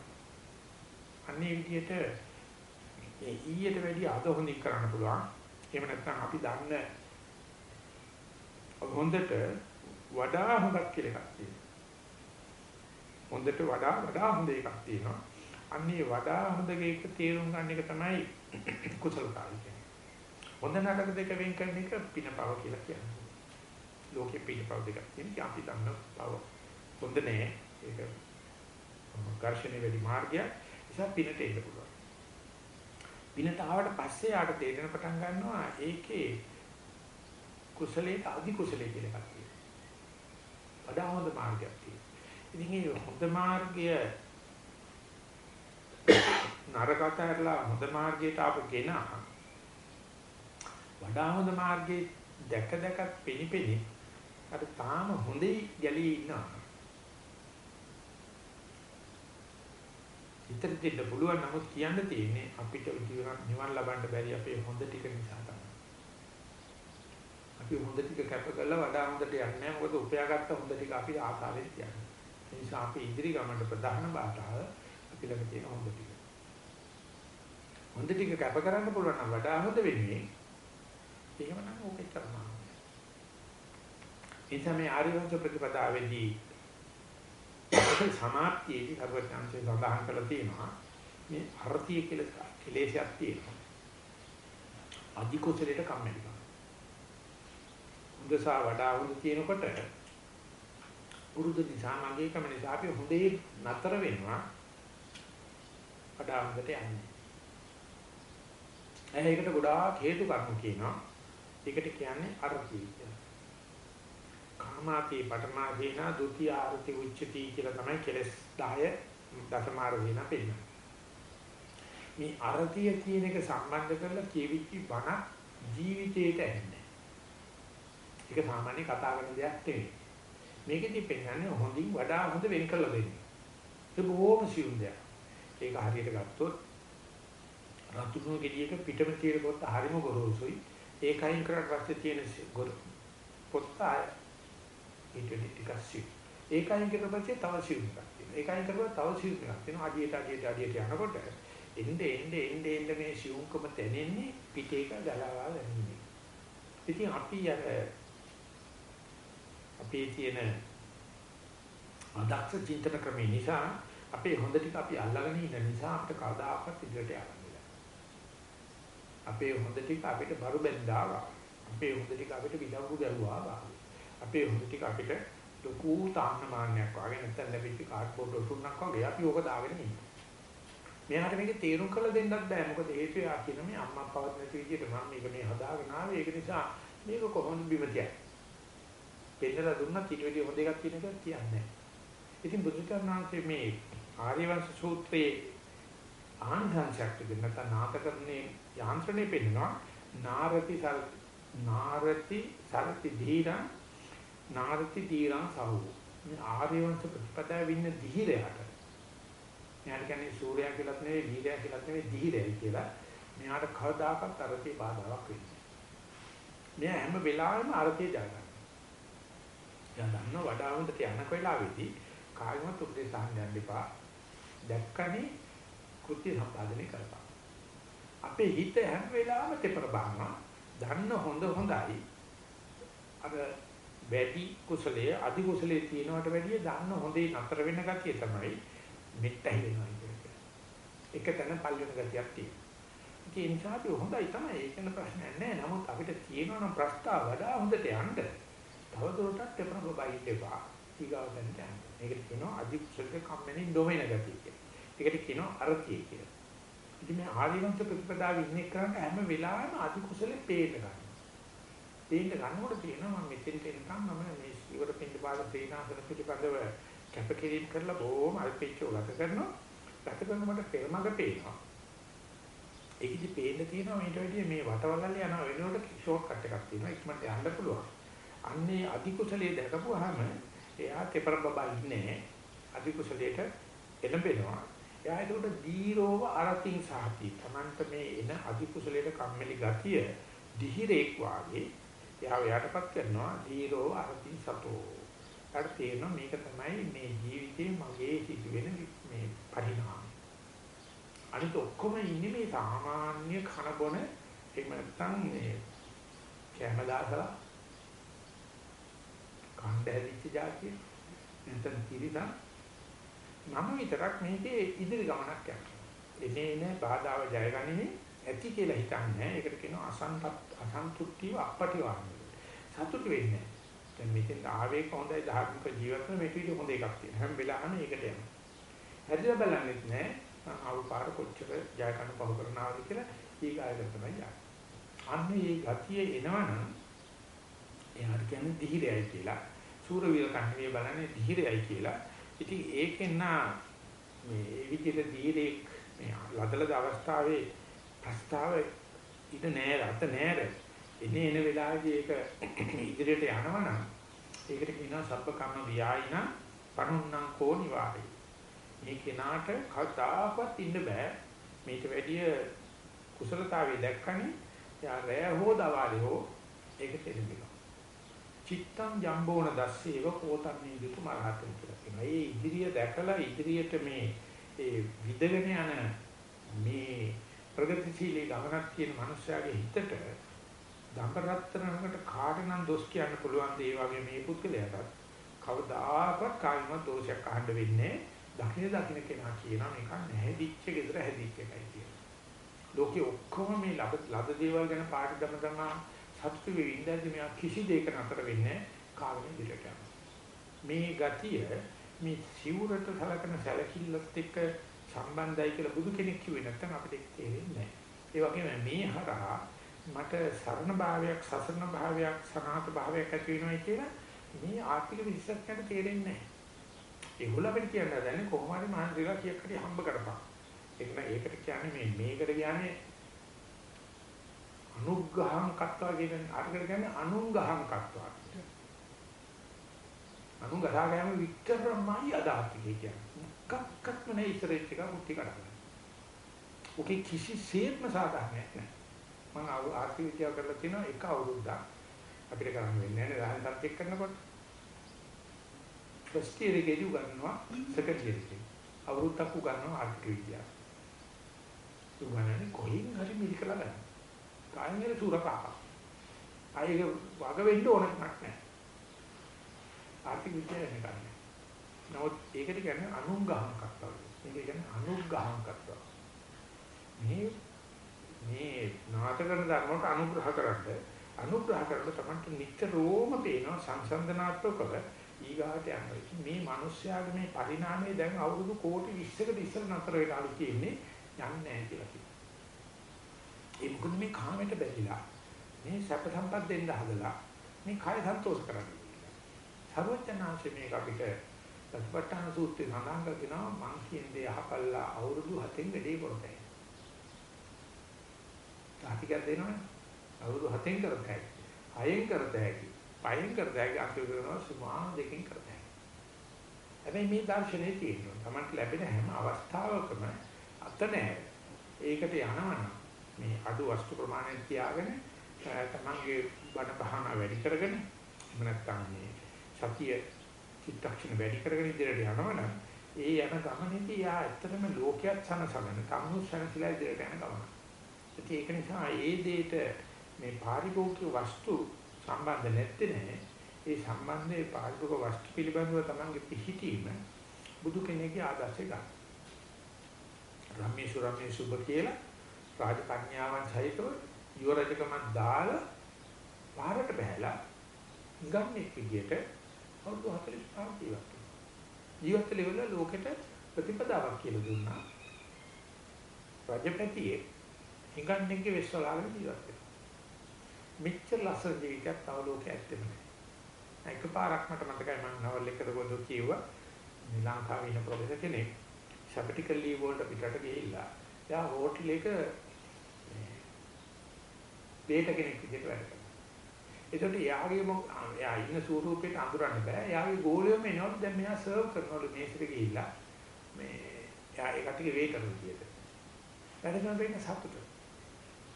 අන්නේ විදිහට ඒ ඊයට වැඩිය අද හොඳින් කරන්න පුළුවන්. එහෙම නැත්නම් අපි දන්න හොඳට වඩා හොඳක් කියලා එකක් තියෙනවා. හොඳට වඩා වඩා හොඳ එකක් තියෙනවා. අන්නේ වඩා හොඳ එක තේරුම් ගන්න එක තමයි කුසලතාවය කියන්නේ. හොඳ නරක දෙක වෙන් කරන එක පිනපව කියලා කියන්නේ. ලෝකෙ පිළිපව දෙකක් තියෙනවා. අපි දන්න පව හොඳ නෑ. ඒක ඝර්ෂණේ වැඩි මාර්ගයක්. නිසා පිනට එන්න පුළුවන්. පිනට ආවට පස්සේ ආට තේරෙන පටන් ගන්නවා ඒකේ කුසලයේ අධි කුසලයේ කියලා එකක් තියෙනවා. වඩා හොඳ මාර්ගයක් තියෙනවා. ඉතින් මේ හොඳ මාර්ගය නරකට හැරලා හොඳ මාර්ගයට ආපගෙන වඩා හොඳ මාර්ගයේ දැක දැකත් පිනිපිනි අර තාම හොඳයි ගැලී ඉන්නවා. ඉතින් දෙන්න පුළුවන් නමුත් කියන්න තියෙන්නේ අපිට නිවන් ලබන්න බැරි අපේ හොඳ ටික නිසා තමයි. අපි හොඳ ටික කැප කරලා වඩා හොඳට යන්නේ නැහැ මොකද උපයාගත්ත හොඳ ටික අපි ආසාවෙන් තියන්නේ. ඒ නිසා අපි ඉදිරි ගමනට ප්‍රධාන බාධාව අපි ළඟ තියෙන හොඳ ටික. හොඳ ටික කැප කරන්න පුළුවන් නම් වඩා හොඳ වෙන්නේ. එහෙමනම් ඕක කරනවා. එතන මේ ආර්යවංශ ප්‍රතිපදාවේදී සමාප්තියේදී සර්වඥාන්සේ සඳහන් කරලා තියෙනවා මේ අර්ථිය කියලා කෙලෙසයක් තියෙනවා. අධි කුසලයට කම්මැලිකම. හොඳසා වඩා හොඳ තියෙනකොට පුරුදු නිසා මගේ කම නිසා අපි හොඳේ නතර වෙනවා වඩා හොඳට යන්නේ. ඒකට ගොඩාක් හේතු කරුණු කියනවා. ඒකට කියන්නේ අර්ථිය කියලා. කාමාති පඨමාදීනා ဒုတိ ය ආරති උච්චති කියලා තමයි කෙලස් 10 දසමාර වෙන පෙන්නන්නේ. මේ අර්ථිය කියන එක සම්බන්ධ කරලා කියවිච්ච බණ ජීවිතේට එන්නේ. ඒක සාමාන්‍ය කතා කරන දෙයක් නෙවෙයි. මේකෙදි පෙන්වන්නේ හොඳින් වඩා හොඳ වෙන් කරලා දෙන්නේ. ඒක බොහොම සියුම් දෙයක්. ඒක හරියට ගත්තොත් රතුණු ගෙඩියක පිටම තියෙන පොත් හරිම ගොරෝසුයි. ඒකයින් කරලා පස්සේ තියෙන පොත් ආය ඊට ටිකක් සියුම්. ඒකයින් කරලා පස්සේ තව සියුම් එකක් තියෙනවා. ඒකයින් කරලා තව සියුම් එකක් තියෙනවා. අඩියට අඩියට අඩියට යනකොට එnde එnde එnde එnde මේ සියුම්කම තැනෙන්නේ පිටේක ගලවා ගැනීම. ඉතින් අපි අර අපේ තියෙන අදක්ෂ චින්තන ක්‍රමේ නිසා අපේ හොඳ ටික අපි අල්ලගෙන ඉන්න නිසා අපිට කවදාකවත් ඉදිරියට යන්න බෑ. අපේ හොඳ ටික අපිට බරු බැඳා ගන්නවා. අපේ හොඳ ටික අපිට විලව්ව ගැව්වා ගන්නවා. අපේ හොඳ ටික අපිට ලොකු තාන්නමානයක් වගේ නැත්නම් ලැබිච්ච කාඩ්බෝඩ් වතුන්නක් වගේ අපි ඕක දාගෙන ඉන්නවා. මෙයාට මේක තේරුම් කරලා දෙන්නත් බෑ. මොකද හේතුව යා කියන මේ අම්මා පවත් නැති විදිහට මම මේක මේ හදාගෙන ආවේ. ඒක නිසා මේක කොහොමද බිම තියන්නේ? පෙන්නලා දුන්නත් ඊට වැඩිය හොඳ එකක් කියන එක කියන්නේ නැහැ. ඉතින් බුදුචානන්සේ මේ ආර්යවංශ සූත්‍රයේ ආංශංශයක් දෙන්න නැත්නම් නාටකරණේ යාන්ත්‍රණය පෙන්නනවා නාරති සල් නාරති සල්ති ධීරං නාරති ධීරං සහෝ මේ ආර්යවංශ ප්‍රතිපදාවේ ඉන්න ධීරයාට මෙයාට කියන්නේ සූර්යයා කියලාත් නෙවෙයි ධීරයා කියලාත් නෙවෙයි ධීරයයි කියලා මෙයාට කවදාකවත් අරතේ බාධාවක් වෙන්නේ නැහැ. මෙයා හැම වෙලාවෙම අරතේ ජය එයා දන්නව වඩා හොඳට යන වෙලාවේදී කාගෙවත් උපදේශ අහන්න යන්න එපා. දැක්කනේ කෘත්‍ය සම්පාදනය කරපන්. අපේ හිත හැම වෙලාවෙම තෙපර බානවා. දන්න හොඳ හොඳයි. අර වැඩි කුසලයේ අධි කුසලයේ තියනවට වැඩිය දන්න හොඳේ නතර වෙන ගතිය තමයි මෙත්තයි වෙනවා කියන්නේ. එක තැන පල් වෙන ගතියක් තියෙනවා. ඒ නිසා අපි හොඳයි තමයි ඒකන ප්‍රශ්නයක් නැහැ. නමුත් අපිට තියෙනවා නම් ප්‍රස්තාව වඩා හොඳට යන්න තවදුරටත් එපන බබයිත් එපා. ඊගාවට යන්න. ඒකට කියනවා අධිකුසලක කම්මැනි නොවන ගතිය කියලා. ඒකට කියනවා අරතිය කියලා. ඉතින් මේ ආදිවංශ ප්‍රතිපදාවේ ඉන්නේ කරන්නේ හැම වෙලාවෙම අධිකුසලෙ පේන්න ගන්නවා. පේන්න ගන්නකොට තියෙනවා මම මෙතෙන්ට එනකම් මම මේ ඉවර පින්න පාද තේනාසන පිටිපදව කැපකිරීම කරලා බොහොම අල්පෙච්චව ගත කරනවා. ගත කරනකොට පෙරමග පේනවා. ඒකෙදි පේන්න තියෙනවා මේට වැඩිය මේ වටවලල්ල යන වෙනකොට ෂෝට් කට් එකක් තියෙනවා. ඉක්මනට යන්න පුළුවන්. අන්නේ අධි කුසලයේ දැකපුවාම එයා තෙපර බබා ඉන්නේ අධි කුසලයට එළඹෙනවා. එයා ඒකට දීරෝව අරතින් සාති. Tamanta මේ එන අධි කුසලයට කම්මැලි ගතිය දිහිරේක් වාගේ එයා යටපත් කරනවා දීරෝව අරතින් සතෝ. අර තේරෙනවා මේක තමයි මේ ජීවිතේ මගේ සිදුවෙන මේ පරිණාමය. අනිත් ඔක්කොම ඉන්නේ මේ සාමාන්‍ය කන බොන එහෙම නැත්නම් මේ කැමදාසලා කණ්ඩ හැදිච්ච જાතිය නැත්නම් තිරිසන් මම විතරක් මේකේ ඉදිරි ගමනක් යනවා. එනේ එනේ බාධාව ජයගනිමින් ඇති කියලා හිතන්නේ. ඒකට කියනවා අසන්තත් අසන්තුට්ඨිය අපටිවාන්නේ. සතුට වෙන්නේ. දැන් මෙතෙන් ආවේක හොඳයි ධාර්මික ජීවිතේ මේක විදිහ හොඳ එකක් තියෙනවා. හැම වෙලාවෙම ඒකට යනවා. හැදිලා බලන්නේ නැහැ. ආව පාර කොච්චර ජය ගන්න පහු කරනවාද කියලා ඊගායකට තමයි යන්නේ. අන්න මේ ගතිය එනවනම් එයාට කියන්නේ දිහිරයයි කියලා. සූරවීර කන්නේ බලන්නේ ධීරයයි කියලා. ඉතින් ඒකෙන් නා මේ විදිහට ධීරේ මේ ලදලද අවස්ථාවේ ප්‍රස්තාව ඉත නෑ රත නෑර එනේ එන වෙලාවේදී ඒක ඉදිරියට යනවනම් ඒකට කියනවා සබ්බකම්ම වියායින පනුන්නම් කෝ නිවාරේ. මේ කෙනාට කවදාකවත් ඉන්න බෑ. මේක වැඩිය කුසලතාවය දැක්කනේ. යා රෑ හෝ දවාලේ හෝ ඒක තේරෙනවා චිත්තං ජම්බෝන දස්සේව කෝතන්නේ දුතු මරහතන් කියලා කියනවා. ඒ ඉදිරිය දැකලා ඉදිරියට මේ ඒ විදගෙන යන මේ ප්‍රගතිශීලී ගමනක් කියන මනුස්සයාගේ හිතට දඹරත්තරනකට කාටනම් දොස් කියන්න පුළුවන් දේ වගේ මේ පුද්ගලයාට කවදාකවත් කායිම දෝෂයක් අහන්න වෙන්නේ දකින දකින කෙනා කියනවා මේක නැහැදිච්ච ගෙදර හැදිච්ච එකයි කියලා. ලෝකේ ඔක්කොම මේ ලද ලද දේවල් ගැන පාටි දම දමා සතුටු වෙවි ඉඳද්දි මෙයා කිසි දෙයක නතර වෙන්නේ කාගෙන් දිලට මේ ගතිය මේ සිවුරට සලකන සැලකිල්ලත් එක්ක සම්බන්ධයි කියලා බුදු කෙනෙක් කිව්වේ නැත්නම් අපිට තේරෙන්නේ නැහැ. ඒ වගේම මේ හරහා මට සරණ භාවයක් සසරණ භාවයක් සනාත භාවයක් ඇති වෙනවා කියලා මේ ආර්ථික විශ්ලේෂකයන්ට තේරෙන්නේ නැහැ. ඒගොල්ලෝ අපිට කියන්න හදන්නේ කොහොම හරි මහන්සිලා කීයක් හරි හම්බ කරපන්. ඒක නෑ ඒකට කියන්නේ මේ මේකට කියන්නේ අනුග්‍රහං කත්වා කියන අර්ථකට කියන්නේ අනුග්‍රහං කත්වා. අනුග්‍රහා ගෑම විතරමයි අදාතිකේ කියන්නේ. මොකක්වත්ම නෑ ඉස්සරෙච්ච එක මුට්ටි කඩන. ඔකේ කිසිසේත්ම සාධාරණයක් නෑ. මම ආර්ථික විද්‍යාව කරලා තියෙනවා එක අවුරුද්දක් අපිට කරන්න වෙන්නේ නැහැ නේද? සත්‍යයක් කරනකොට ෆස්ට් ඉයර් එකේදී උගන්වනවා සෙකන්ඩ් ඉයර් එකේ. අවුරුද්දක් උගන්වනවා ආර්ථික විද්‍යාව. උගන්වන්නේ කොහෙන් හරි මිලිකලා ගන්න. කායිමේ සූරකාක. ආයෙක වග වෙන්න ඕනක් නැහැ. ආර්ථික විද්‍යාව නෙකන්නේ. නමුත් ඒකට කියන්නේ අනුග්‍රහණකත්වය. මේක කියන්නේ අනුග්‍රහණකත්වය. මේ මේ නාට කරන ධර්මයට අනුග්‍රහ කරද්දී අනුග්‍රහ කරලා තමයි නිතරම පේනවා සංසන්දනාත්මකව ඊගාට යනවා. මේ මිනිස්යාගේ මේ පරිණාමය දැන් අවුරුදු කෝටි 20කට ඉස්සර නතර වෙලාලු තියෙන්නේ යන්නේ නැහැ කියලා කියනවා. ඒ මොකද මේ කාමයට බැඳිලා මේ සැප සම්පත් දෙන්න හදලා මේ කය සන්තෝෂ කරන්නේ. සර්වඥාන්සේ මේක අපිට සත්පට්ඨාන සූත්‍රය සඳහන් කරනවා මං කියන දේ අහපල්ලා අවුරුදු 7න් වැඩේ කරතයි. තාටිකක් දෙනවනේ. අවුරුදු 7න් කරතයි. 6න් කරතයි. පහෙන් කරදැයි අන්තිම කරනවා සුමාන දෙකකින් කරදැයි. හැබැයි මේ දර්ශනේ තියෙනවා. Tamanට ලැබෙන හැම අවස්ථාවකම අත නැහැ. ඒකට යනවනම් මේ අඩු වස්තු ප්‍රමාණය තියාගෙන තමන්ගේ බණ භාවනා වැඩි කරගෙන එහෙම නැත්නම් මේ සතිය චිත්තක්ෂණ වැඩි කරගෙන ඉදිරියට යනවනම් ඒ යන ගමනේදී යා ඇත්තටම ලෝකයක් සනසගෙන කම්හු සනසලා ඉදිරියට යන ගමන. ඒක නිසා ඒ දෙයට මේ පාරිභෝගික වස්තු සම්බන්ධ නැත්තේ නෑ. ඒ සම්බන්ධයේ පාරිභෝග වස්තු පිළිබඳව තමන්ගේ පිහිටීම බුදු කෙනෙක්ගේ ආදර්ශය ගන්න. රම්මේශු රම්මේශු සුබ කියලා රාජකන්‍යාවන් සහිතව යුව රජකමක් දාලා පාරට බහැලා ගන්නේ විදියට අවුරුදු 45 ජීවත් වෙනවා. ජීවත් වෙලා ලෝකෙට ප්‍රතිපදාවක් කියලා දුන්නා. රජපැටියේ හිඟන්නේගේ වෙස්වලාගෙන ජීවත් වෙනවා. මෙච්චර ලස්සන ජීවිතයක් තව ලෝකේ ඇත්තෙම නැහැ. එකපාරක් මට මතකයි මම නවල් එකද පොදු කිව්වා. මේ ලංකාවේ ඉන්න ප්‍රොෆෙසර් කෙනෙක් සැපටිකල් ලීව් වලට පිටට ගිහිල්ලා එයා හෝටල් එක දේට කෙනෙක් විදිහට වැඩ කරනවා. ඒකට එයාගේ එයා ඉන්න ස්වරූපයට අඳුරන්න බෑ. එයාගේ ගෝලියොම එනවලු දැන් මෙයා සර්ව් කරනවලු මේසෙට ගිහිල්ලා මේ එයා ඒ කට්ටියගේ වේටර් විදියට. වැඩ කරන දෙන්න සතුට.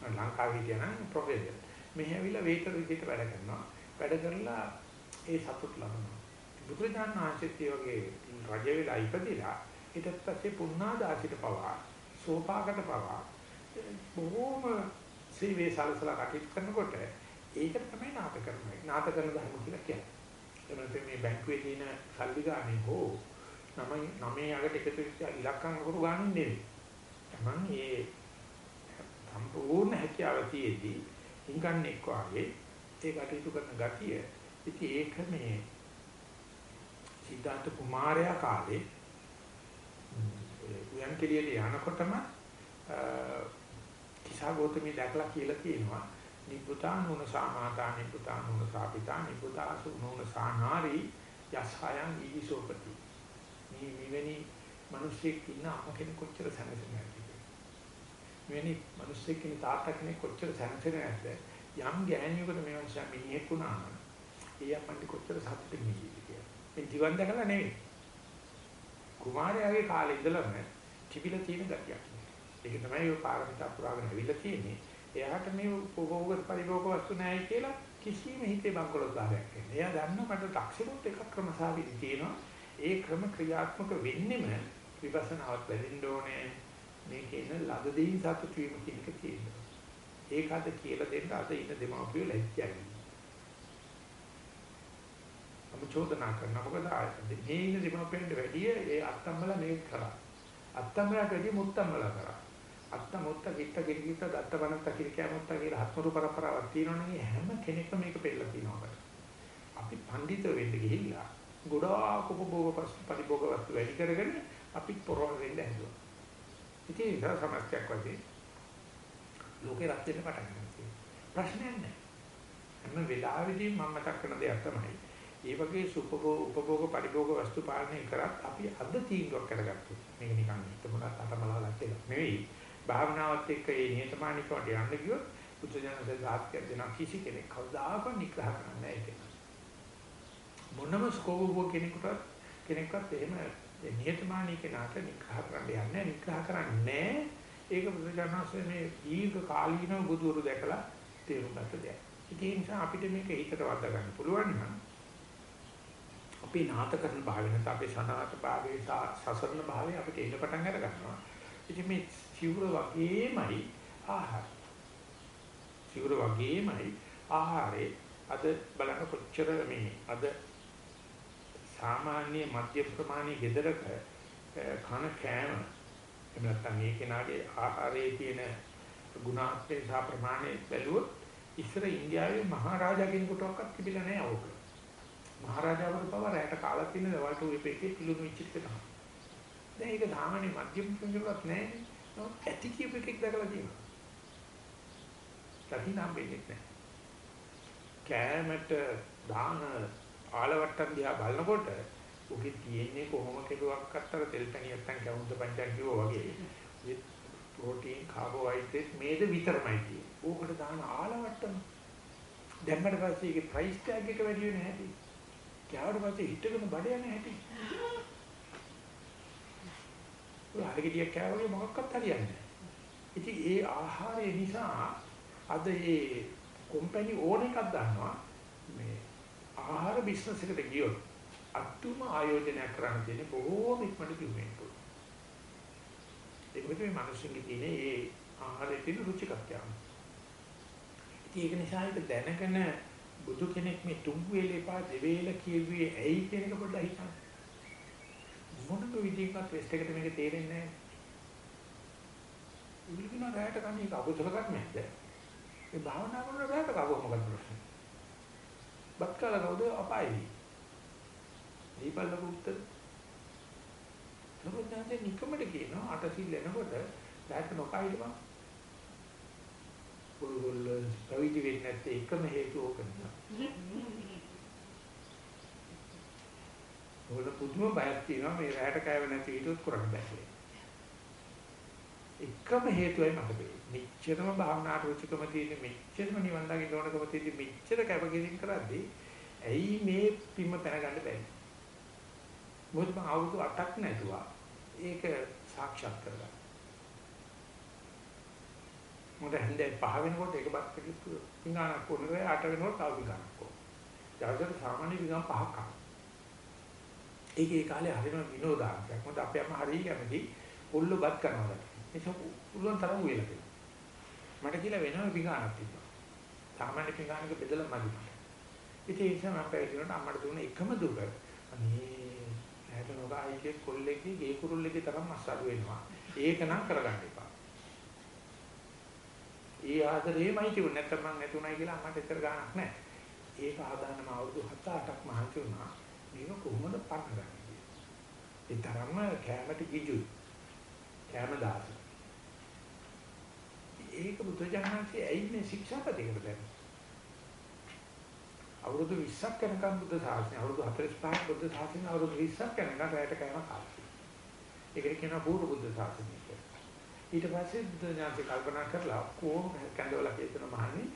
ලංකාවේ කියන ප්‍රොෆෙසර් මෙහි ඇවිල්ලා වේටර් විදිහට වැඩ කරනවා. වැඩ කරලා ඒ සතුට ලබනවා. බුදුරජාණන් වහන්සේත් වගේ රජ වෙලා ඉපදිලා ඊට පස්සේ පුණාදාසිට පවා සෝපාකට පවා බොහෝම සීවේ සලසලා කටයුතු කරනකොට ඒක තමයි නාට කරන්නේ. නාට කරන ධර්ම කියලා කියන්නේ. එතන මේ බැංකුවේ තියෙන සල්ලි ගානේ හෝ නම නමේ යකට එකතු වෙච්ච ඉලක්කම් අකුරු ගානේ නෙවෙයි. තමන් මේ සම්පූර්ණ හැකියාව තියේදී හිඟන්නේක් වාගේ ඒ කටයුතු කරන ගතිය. ඉතින් ඒක මේ සිද්ධාර්ථ කුමාරයා කාලේ උයන් කෙලියට යනකොටම කිසා ගෞතමී දැකලා කියලා කියනවා නිබ්බුතානුන සාමාතා නිබ්බුතානුන සාපිතා නිබ්බුතාසු නුන සානාරි යසයන් ඊසෝපති මේ මෙවැනි මිනිස්සෙක් ඉන්න අප කෙනෙක් කොච්චර සැනසෙන්නේ මෙවැනි මිනිස්සෙක් කෙනෙක් තාත්තා කෙනෙක් කොච්චර සැනසෙන්නේ නැද්ද? යම් ගෑණියෙකුට මේ වගේ මිනිහෙක් වුණා නම් ඒ අපන්ට කොච්චර සතුටින් ඉන්නේ කියලා. මේ දිවන් දැකලා නෙවෙයි. කුමාරයාගේ කාලේ ඉඳලම තිබිලා තියෙන ගතියක්. ඒක තමයි ඔය පාරමිතා පුරාගෙන ඇවිල්ලා තියෙන්නේ. එයාට මේ උපභෝග පරිභෝග වස්තු නැහැ කියලා කිසිම හිතේ බංකොලොත්භාවයක් නැහැ. එයා දන්නවට 탁සිරුත් එක ක්‍රමසාවිදි තියෙනවා. ඒ ක්‍රම ක්‍රියාත්මක වෙන්නෙම විපස්සනාවත් වැඩෙන්න ඕනේ. මේකේ ඉන්න ලද දෙයින් සතුටු වීම කියන එක තියෙනවා. ඒක අද කියලා දෙන්න අද ඉන්න දෙමාපියෝ ලැජ්ජයි. අපි චෝදනා කරනවා මොකද මේ ඉන්න දෙමාපියන්ට වැඩිය ඒ අත්තම්මලා මේක කරා. අත්තම්මලාට වැඩිය මුත්තම්මලා කරා. අත්ත මුත්ත කිත්ත කිරිකිත දත්ත බනත්ත කිරිකෑ මුත්ත කියලා හත්මුරු පරපරාවක් තියෙනවනේ හැම කෙනෙක්ම මේක පෙළලා තියෙනවා අපි පඬිත වෙන්න ගිහිල්ලා ගොඩාක් උපභෝග පරිභෝග වස්තු වැඩි කරගෙන අපි පොරොන් වෙන්න හැදුවා. ඉතින් ඒක සමස්තයක් වගේ ලෝකේ රත් වෙන්න පටන් ගන්නවා. ප්‍රශ්නයක් නැහැ. හැම වෙලාවෙදී මම මතක් කරන දෙයක් තමයි. ඒ වගේ සුපභෝග උපභෝග පරිභෝග වස්තු පාලනය කරත් අපි අද තීන්දුවක් කරගත්තා. මේක නිකන් හිතමුණත් අතමලාලා කියලා නෙවෙයි. භාවනාවත් එක්ක ඒ නියතමානිකවට යන්න ගියොත් බුදුජානක සාත්‍ය දෙන කිසි කෙනෙක් කවදාකවත් නිග්‍රහ කරන්නේ නැහැ ඒක. මොනම ස්කෝබෝ කෙනෙකුට කෙනෙක්වත් එහෙම නියතමානී කෙනාට නිග්‍රහ කරන්න යන්නේ නිග්‍රහ කරන්නේ ඒක බුදුජානකසේ මේ දීර්ඝ කාලීනව බුදුරු දැකලා තේරුම් ගත්ත දෙයක්. ඒ නිසා අපිට මේක හිතට වද්දා ගන්න පුළුවන් නම් අපේ නාත කරන භාවය නැත්නම් අපේ සනාත භාවයේ සසරණ භාවය අපිට එන්න පටන් අර ගන්නවා. ඉතින් මේ සිවුර වගේමයි ආහාර. සිවුර වගේමයි ආහාරේ අද බලන්න කොච්චර මේ අද සාමාන්‍ය මධ්‍ය ප්‍රමාණයේ ගෙදරක කන කෑම එහෙම නැත්නම් මේ කෙනාගේ ආහාරයේ තියෙන ගුණාත්මක සහ ප්‍රමාණය බැලුවොත් ඉස්සර ඉන්දියාවේ මහරජා කෙනෙකුටවත් තිබිලා නැහැ ඕක. මහරජාවරු පව රැට කාලා තියෙන දවල්ට උයේ පෙකේ පිළුණු විචිත තමයි. දැන් ඒක සාමාන්‍ය මධ්‍යම ප්‍රතිපලක් නැහැ. නමුත් ඇති කියප එකක් දැකලා තියෙනවා. කතිනම් වෙන්නේ නැහැ. කෑමට දාන ආලවට්ටම් දිහා බලනකොට ඔකේ තියෙන්නේ කොහොම කෙරුවක් අත්තර තෙල් පැණි නැත්තම් කවුන්ද පංචන් කිව්වා වගේ with protein carbohydrate මේද විතරමයි තියෙන්නේ. ඕකට දාන ආලවට්ටම් දැම්මට පස්සේ ඒකේ price tag එක වැඩි වෙන්නේ නැහැටි. කෑවට පස්සේ හිටගෙන බඩ යන්නේ නැහැටි. ඔය හරියට කෑවගේ මොකක්වත් හරියන්නේ නැහැ. ඉතින් ඒ ආහාරය නිසා අද ඒ කම්පැනි ඕන එකක් ගන්නවා මේ ආහාර බිස්නස් එකට ගියොත් අතුම ආයෝජනය කරන්න තියෙන බොහෝම ඉක්මනට කිව්වෙන්න පුළුවන්. ඒක විතරේ මිනිස්සුන්ගේ තියෙන ඒ ආහාරයේ තියෙන රුචිකත්වය. ඉතින් ඒක නිසා ඒක දැනගෙන බුදු කෙනෙක් මේ තුන් වේලේපා දෙවේල කියුවේ ඇයි කියන එක පොඩ්ඩක් හිතන්න. මොනක විදිහකට වෙස්ට් එකට මේක තේරෙන්නේ නැහැ. ඉවිලින රැයට කන්නේ ඒක අකුසල කර්මයක්ද? ඒ භාවනා කරන රැයට කවුව මොකද ප්‍රශ්නේ? බත් කාලා කවුද අපායයි? දීපල් ලකුත්තර. සරුවඥාන්සේ නිකමඩ කියනවා අටසිල් එනකොට රැයට නොකා හිටපන්. ඔයගොල්ලෝ ප්‍රවිදි වෙන්නේ නැත්තේ එකම හේතුව ඕක නිසා. ඔයගොල්ලෝ පුදුම බයක් තියෙනවා මේ රැයට කෑව නැති හිතුවොත් කරන්න බෑ එකම හේතුවයි මට බැරි. මෙච්චරම භාවනාට රුචිකම තියෙන මෙච්චරම නිවන් දකින්න ඕනකම තියෙන මෙච්චර කැපකිරීම කරද්දී ඇයි මේ පිම්ම පැනගන්න බැරි? මොකද මම අවුරුදු 8ක් නැතුවා ඒක සාක්ෂාත් කරගන්න. මොකද හන්දේ පහ වෙනකොට ඒක බත් පිඟානක් කොනරේ 8 වෙනකොට තව පිඟානක් කො. ඊට සාමාන්‍ය පිඟාන පහක් ආවා. ඒක ඒ කාලේ හරිම විනෝදාංශයක්. මොකද අපේ අම්මා හරිය කැමති පොල්ල බත් කරනවා. ඒක පුළුවන් තරම් උයලා තියෙනවා. මට කියලා වෙනම පිඟානක් තිබ්බා. සාමාන්‍ය පිඟානක බෙදලා මදි. ඉතින් ඒ නිසා මම පැවිදිුණාට අම්මට දුන්න එකම දුක අනේ ඇයට නොගායිකේ කොල්ලෙක්ගේ ගේ කුරුල්ලෙක්ගේ තරම් මස් අඩු වෙනවා. ඒක නම් කරගන්න එපා. ඒ ආදරේමයි තිබුණ නැත්නම් මං නැතුණයි කියලා අම්මට එතර ගාණක් නැහැ. ඒක ආදානම අවුරුදු 7-8ක් මහන්සි වුණා. මේක කොහොමද පන්නගන්නේ? ඒ තරම්ම කැමැති කිජුයි. කැම දාස. ඒක බුදුජානකසේ ඇයි මේ ශික්ෂාපදයකට දැම්මේ? අවුරුදු 20ක් යනකම් බුද්ධ ශාසනය අවුරුදු 45ක් බුද්ධ ශාසනය අවුරුදු 20ක් යනකම් රැයට කෑම කාලා. ඒකට කියනවා පූර්ව බුද්ධ ශාසනය කියලා. ඊට පස්සේ බුදුඥානසේ කල්පනා කරලා කොහොම කැඳවලා කියතන මහන්නේ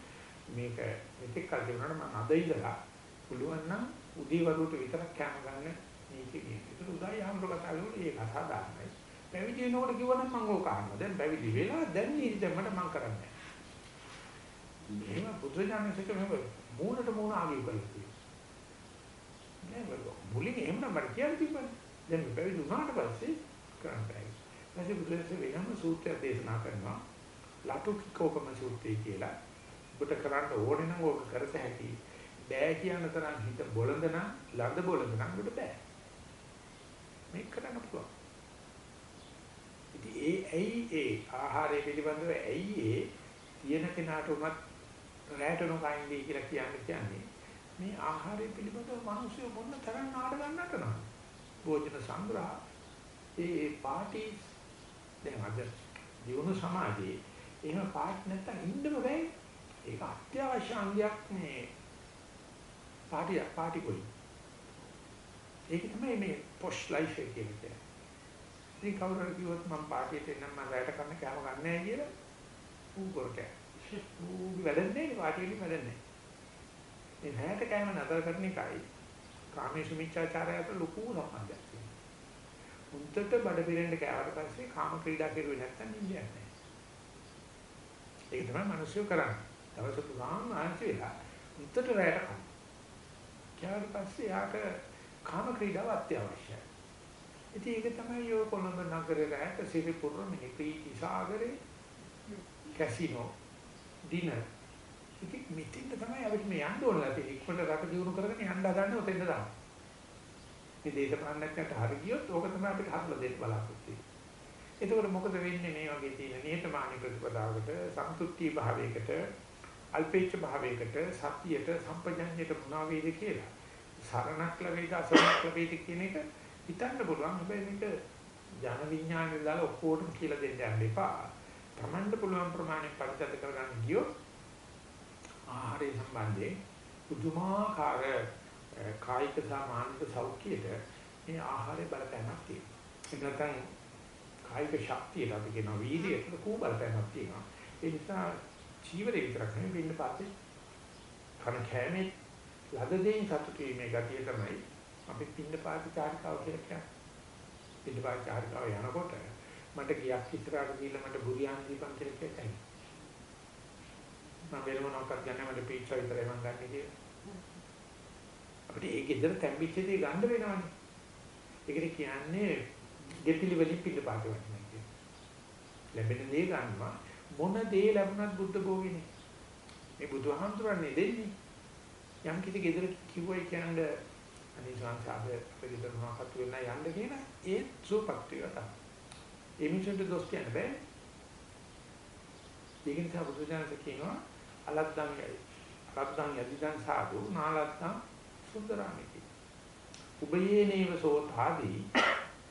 මේක මෙතෙක් කල් තිබුණාට මම අද ඉඳලා පුළුවන් නම් උදේ වරුවට විතරක් කැම ගන්න නීති කියන. ඒක උදායි ආම්ර කතා කරලා ඒක අසාධාරණයි. පැවිදි වෙනකොට කිව්වනම් මම ඕක අහනවා. දැන් පැවිදි වෙලා දැන් නීති දැම්මට මම කරන්නේ නැහැ. එහෙම බුදුඥානසේ කිව්ව මූණට මූණ ආගිය කරලා තියෙනවා. නෑ බල මුලින් එහෙම නම් මට කියන්න තිබ්බනේ. දැන් පැවිදි වුණාට පස්සේ කරන්න බෑ. ඊපස්සේ බුදුරජාණන් වෙනම සූත්‍රයක් දේශනා කරනවා. ලටුකෝකම සූත්‍රය කියලා. ඔබට කරන්න ඕනේ නම් ඕක කරත හැකි. බෑ කියන තරම් හිත බොළඳ නම් ළඟ බොළඳ නම් ඔබට බෑ. මේක කරන්න පුළුවන්. ඉතින් ඒ ඇයි ඒ ආහාරය පිළිබඳව ඇයි ඒ තියෙන කෙනාට උනත් රැට නොකයින්දී කියලා කියන්නේ කියන්නේ මේ ආහාරය පිළිබඳව මිනිස්සු මොන තරම් නාටකම් නටනවා. භෝජන සංග්‍රහ ඒ පාටිස් දැන් අද ජීවන සමාජයේ එහෙම පාට් නැත්තම් ඉන්නම බෑ. ඒක අත්‍යවශ්‍ය අංගයක් මේ පාටි පාටි කොයි. ඒක තමයි මේ පොෂ් ලයිෆ් එක කියන්නේ. ඉතින් කවුරු හරි කිව්වොත් මම පාටියට එන්නම් මම රැට කන්න කෑම ගන්න නැහැ කියලා ඌ කරකෑ. ඌ වැඩන්නේ පාටියට වැඩන්නේ. මේ රැට කෑම නතර කරන එකයි කාමේසු මිච්ඡාචාරය අතර ලොකු සම්බන්ධයක් තියෙනවා. උන්ටට බඩ පිරෙන්න කෑවට පස්සේ කාම ක්‍රීඩා කෙරුවේ නැත්තම් නිින්දයක් නැහැ. ඒක තමයි මිනිස්සු කරන්නේ. දවස පුරාම ආන්ති වෙලා උන්ටට රැට කන්න. කෑවට පස්සේ යාට කාම ක්‍රීඩාව අත්‍යවශ්‍යයි. ඉතින් ඒක තමයි ඔය කොළඹ නගරේ රැට සිරිපුර මිනිපී සාගරේ කැසිනෝ ඩිනර් ඉතින් මෙතෙන්ද තමයි අපිට මේ යන්න ඕන නැති ඉක්මනට රට දියුණු කරගෙන යන්න හදන්නේ ඔතෙන්ද තමයි. මේ දේශපාලනඥයට හරි ගියොත් ඕක තමයි අපිට හදලා දෙන්න බලාපොරොත්තු වෙන්නේ. එතකොට මොකද වෙන්නේ මේ වගේ තියෙන නිහතමානී ප්‍රතිපදාවකට සම්තුෂ්ටි භාවයකට අල්පේච්ඡ භාවයකට සතියට සම්පජඤ්ඤයට මොනවා වේද කියලා. සරණක් ලැබෙයිද අසරණක් ලැබෙයිද කියන එක හිතන්න පුළුවන්. හැබැයි මේක ජන විඥානයේ දාලා ඔක්කොටම කියලා දෙන්න යන්න එපා. Tamanට පුළුවන් ප්‍රමාණය පරිත්‍යාග කරගන්න ගියොත් ආහාරය සම්බන්ධයෙන් පුදුමාකාර කායික සහ මානසික සෞඛ්‍යයට මේ ආහාරය බලපෑමක් තියෙනවා. ඒක නැත්නම් කායික ශක්තියට අපි කියන වීර්යයට කෝ බලපෑමක් තියෙනවා. ඒ නිසා ජීවිතේ විතරක් නෙවෙයි වෙන්න පාතේ කන කෑමේ ලද දෙයින් සතුටු වීමේ ගතිය තමයි අපි පින්න පාති චාරිකාව කියලා කියන්නේ. පින්න පාති චාරිකාව යනකොට මට ගියක් ඉස්සරහට ගිහිල්ලා මට බුරියානි දීපන් කියලා කියයි. මම වෙන මොනවාක්වත් ගන්න මට පීට්සා විතරයි මම ගන්න කියලා. අපිට ඒ ගෙදර තැම්බිච්ච දේ ගන්න වෙනවනේ. ඒකට කියන්නේ ගෙපිලි වලින් පිළ පාට වටිනවා කියන්නේ. ලැබෙන දේ ගන්නවා මොන දේ ලැබුණත් බුද්ධ භෝගිනේ. මේ බුදුහාමුදුරනේ දෙන්නේ. යම් කිසි ගෙදර කිව්වයි කියන්නේ අනේ සංසාර අපේ ගෙදර මොනවක්වත් වෙන්න යන්න කියලා ඒ සූපක්තිය තමයි. ඒ මිනිසුන්ට දොස් කියන්න බෑ. ඒක නිසා බුදුජානක කියනවා අලද්දං යයි. අලද්දං යදිදං සාදු නාලද්දං සුන්දරාමිති. උබයේ නේව සෝතාදී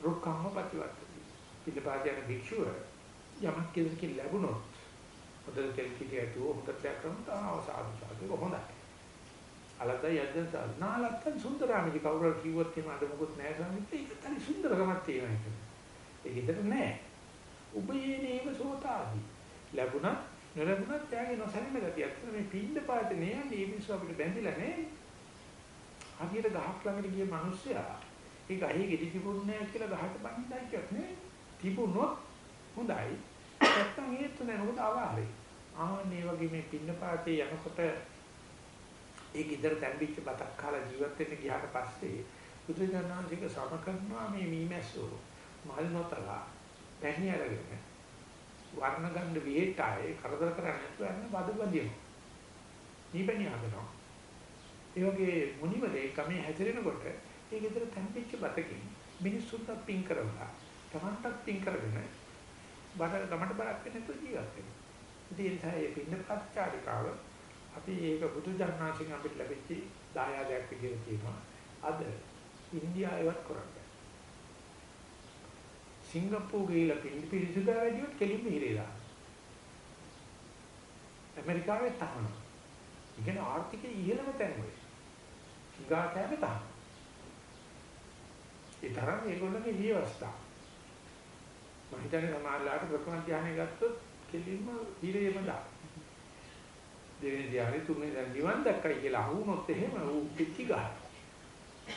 රුක්ඛම්ම ප්‍රතිවර්තති. පිටපාදයන් භික්ෂුව යමක් කෙලකින් ලැබුණොත් හොඳට තෙල් කිටියතු හොඳට ලැබුණොත් ආවසාදු සාදු හොඳයි. අලද්ද යද්දං සාදු නාලද්දං සුන්දරාමිති කවුරු කිව්වොත් එහෙම අද මොකුත් නැහැ ස්වාමීන් ඒක තනි සුන්දරකමක් තියෙනවා ඒක. ඒක හිතට නැහැ. උබයේ නේව සෝතාදී ලැබුණත් නොලැබුණත් යාගේ නොසැලෙන ගතිය. අතන මේ පින්න පාතේ නේ මේ මිනිස්සු අපිට බැඳිලා නේ. හරියට ගහක් ළඟට ගිය මිනිස්සයා ඒ ගහේ ගෙඩි තිබුණේ නැහැ කියලා ගහට බඳින්නයි කියන්නේ. තිබුණොත් හොඳයි. නැත්තම් හේතු නැහැ මොකද අවාරේ. ආන්නේ වගේ මේ පින්න පාතේ යනකොට ඒ ගෙදර තැම්බිච්ච බතක් කාලා ජීවත් වෙන්න ගියාට පස්සේ බුදුජානනාංශික සම කරනවා මේ මීමැස්සෝ මල් නොතලා පැණි අරගෙන වර්ණ ගන්න විහෙටායේ කරදර කරන්නේ නැතුව යන බඩ බඳිනවා. නීපැණි හදනවා. ඒ වගේ මුනිවරේ කමේ හැසිරෙනකොට ඒ ගෙදර තැම්පිච්ච බතකින් මිනිස්සුන්ට පින් කරවලා තමන්ටත් පින් කරගෙන බඩ ගමට බරක් වෙන්නේ නැතුව ජීවත් වෙනවා. ඉතින් ඒ පින්න පච්චාරිකාව අපි ඒක බුදු දහනාසින් අපිට ලැබිච්ච දායාදයක් විදිහට කියනවා. අද ඉන්දියාවේවත් කරන්නේ සිංගප්පූරු ගිහිලා පිළිසිදා වැඩිවොත් කෙලින්ම හිරේ දානවා. ඇමරිකාවේ තහන. ඉගෙන ආර්ථිකයේ ඉහළම තැන ඔය. සිංගාකෑමේ තහන. ඒ තරම් ඒගොල්ලන්ගේ ජීවස්ථා. මම හිතන්නේ සමාජලාට ප්‍රථම ධානය ගත්තොත් කෙලින්ම හිරේම දා. දෙවෙනි ධානය තුන්වෙනි ධානය නිවන් දැක්කයි කියලා අහුනොත් එහෙම ඌ පිටි ගහනවා.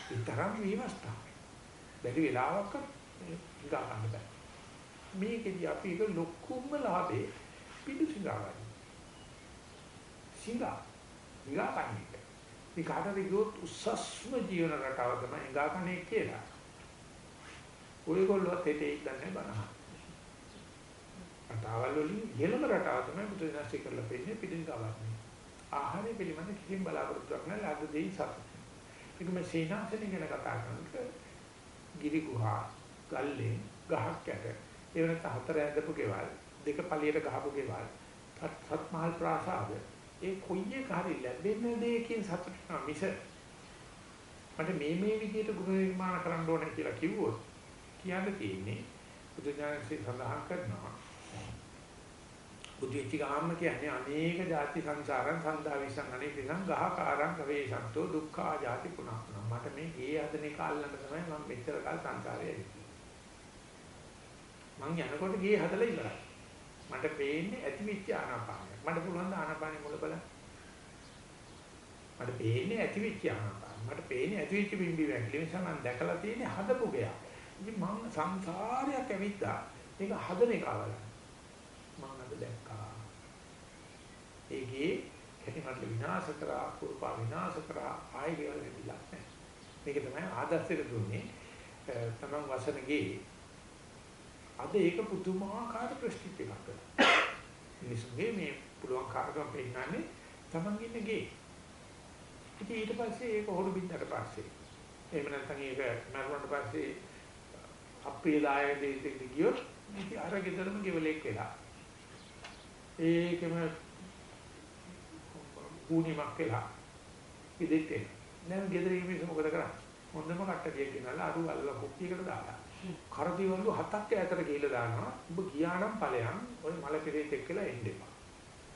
ඒ තරම් විවස්ථා. බැරි වෙලාවක ගා ගන්න බෑ. මේකෙදි අපි ඒක ලොකුම ලාභේ පිටු සිඟාවයි. සිඟා නිගා කන්නේ. මේ කාටද ගියොත් උස්සස්ම ජීවන රටාව තමයි නිගා කන්නේ කියලා. ඔයගොල්ලෝ තෙතේ ඉඳන්නේ බනහ. රටාවල් වලින් ඉහළම රටාව තමයි බුදු දහස්ති කරලා පෙන්නේ පිටින් ගවන්නේ. ආහාරය පිළිබඳ කිසිම බලාපොරොත්තුවක් නැහැ. ලාභ දෙයි සතුට. ඒක මේ සීනාසනෙ ගැන කතා කරනකොට ගිරි ගුහා, ගල්ලේ, ගහක් යට, ඒ වෙනත් හතර ඇඳපු ගෙවල්, දෙක පළියට ගහපු ගෙවල්, සත් මහල් ප්‍රාසාද, ඒ කොයි එක හරි ලැබෙන දෙයකින් සතුට වෙනවා. මිස මට මේ මේ විදිහට ගුණ නිර්මාණ කරන්න ඕනේ කියලා කිව්වොත් කියන්න තියෙන්නේ බුදු දානසේ සඳහන් කරනවා බුදු වෙච්ච ගාම කියන්නේ අනේක ಜಾති සංසාරං සන්දා විසං අනේක විසං ගහකාරං කවේසන්තෝ දුක්ඛා ಜಾති පුනක්න මට මේ ඒ හදන එක අල්ලන්න තමයි මම මෙච්චර කල් සංසාරේ ඇවිත් මං යනකොට ගියේ හදලා ඉවරයි. මට පේන්නේ ඇති වෙච්ච ආනාපානය මට පුළුවන් ද ආනාපානෙ මුල බලන්න? මට පේන්නේ ඇති වෙච්ච ආනාපාන. මට පේන්නේ ඇති වෙච්ච බිම්බි වැක්ලි නිසා මම දැකලා තියෙන්නේ හදපු ගයක්. ඉතින් මම සංසාරයක් ඇවිත්තා මේක හදන එක බලන්න මම අද දැක්කා. ඒකේ කැටිමත් විනාශ කරා, කුරුපා විනාශ කරා, ආයෙ ගෙවල් දෙවිලක් නැහැ. මේක තමයි ආදර්ශයට දුන්නේ. තමන් වසනගේ අද ඒක පුදුමාකාර ප්‍රශ්නිත් එකක් කරා. මිනිස්සුගේ මේ පුළුවන් කාර්යම් පෙන්නන්නේ තමන් ඉන්න ගේ. ඉතින් ඊට පස්සේ ඒක හොරු බින්දට පස්සේ එහෙම නැත්නම් ඒක මරුණට පස්සේ අප්‍රියදායක දෙයකට ගියොත් ඉතින් අර ගෙදරම ගෙවලෙක් වෙලා ඒකම කුණිමක් වෙලා ඉදෙත් එන. දැන් ගෙදර ඉන්නේ මොකද කරන්නේ? හොඳම කට්ටකිය ගෙනල්ලා අරු අල්ල කුප්පියකට දාලා. කරදිවලු හතක් ඈතට ගිහිල්ලා දානවා. ඔබ ගියා නම් ඵලයන් ඔය මල පිරේත් එක්කලා එන්න එපා.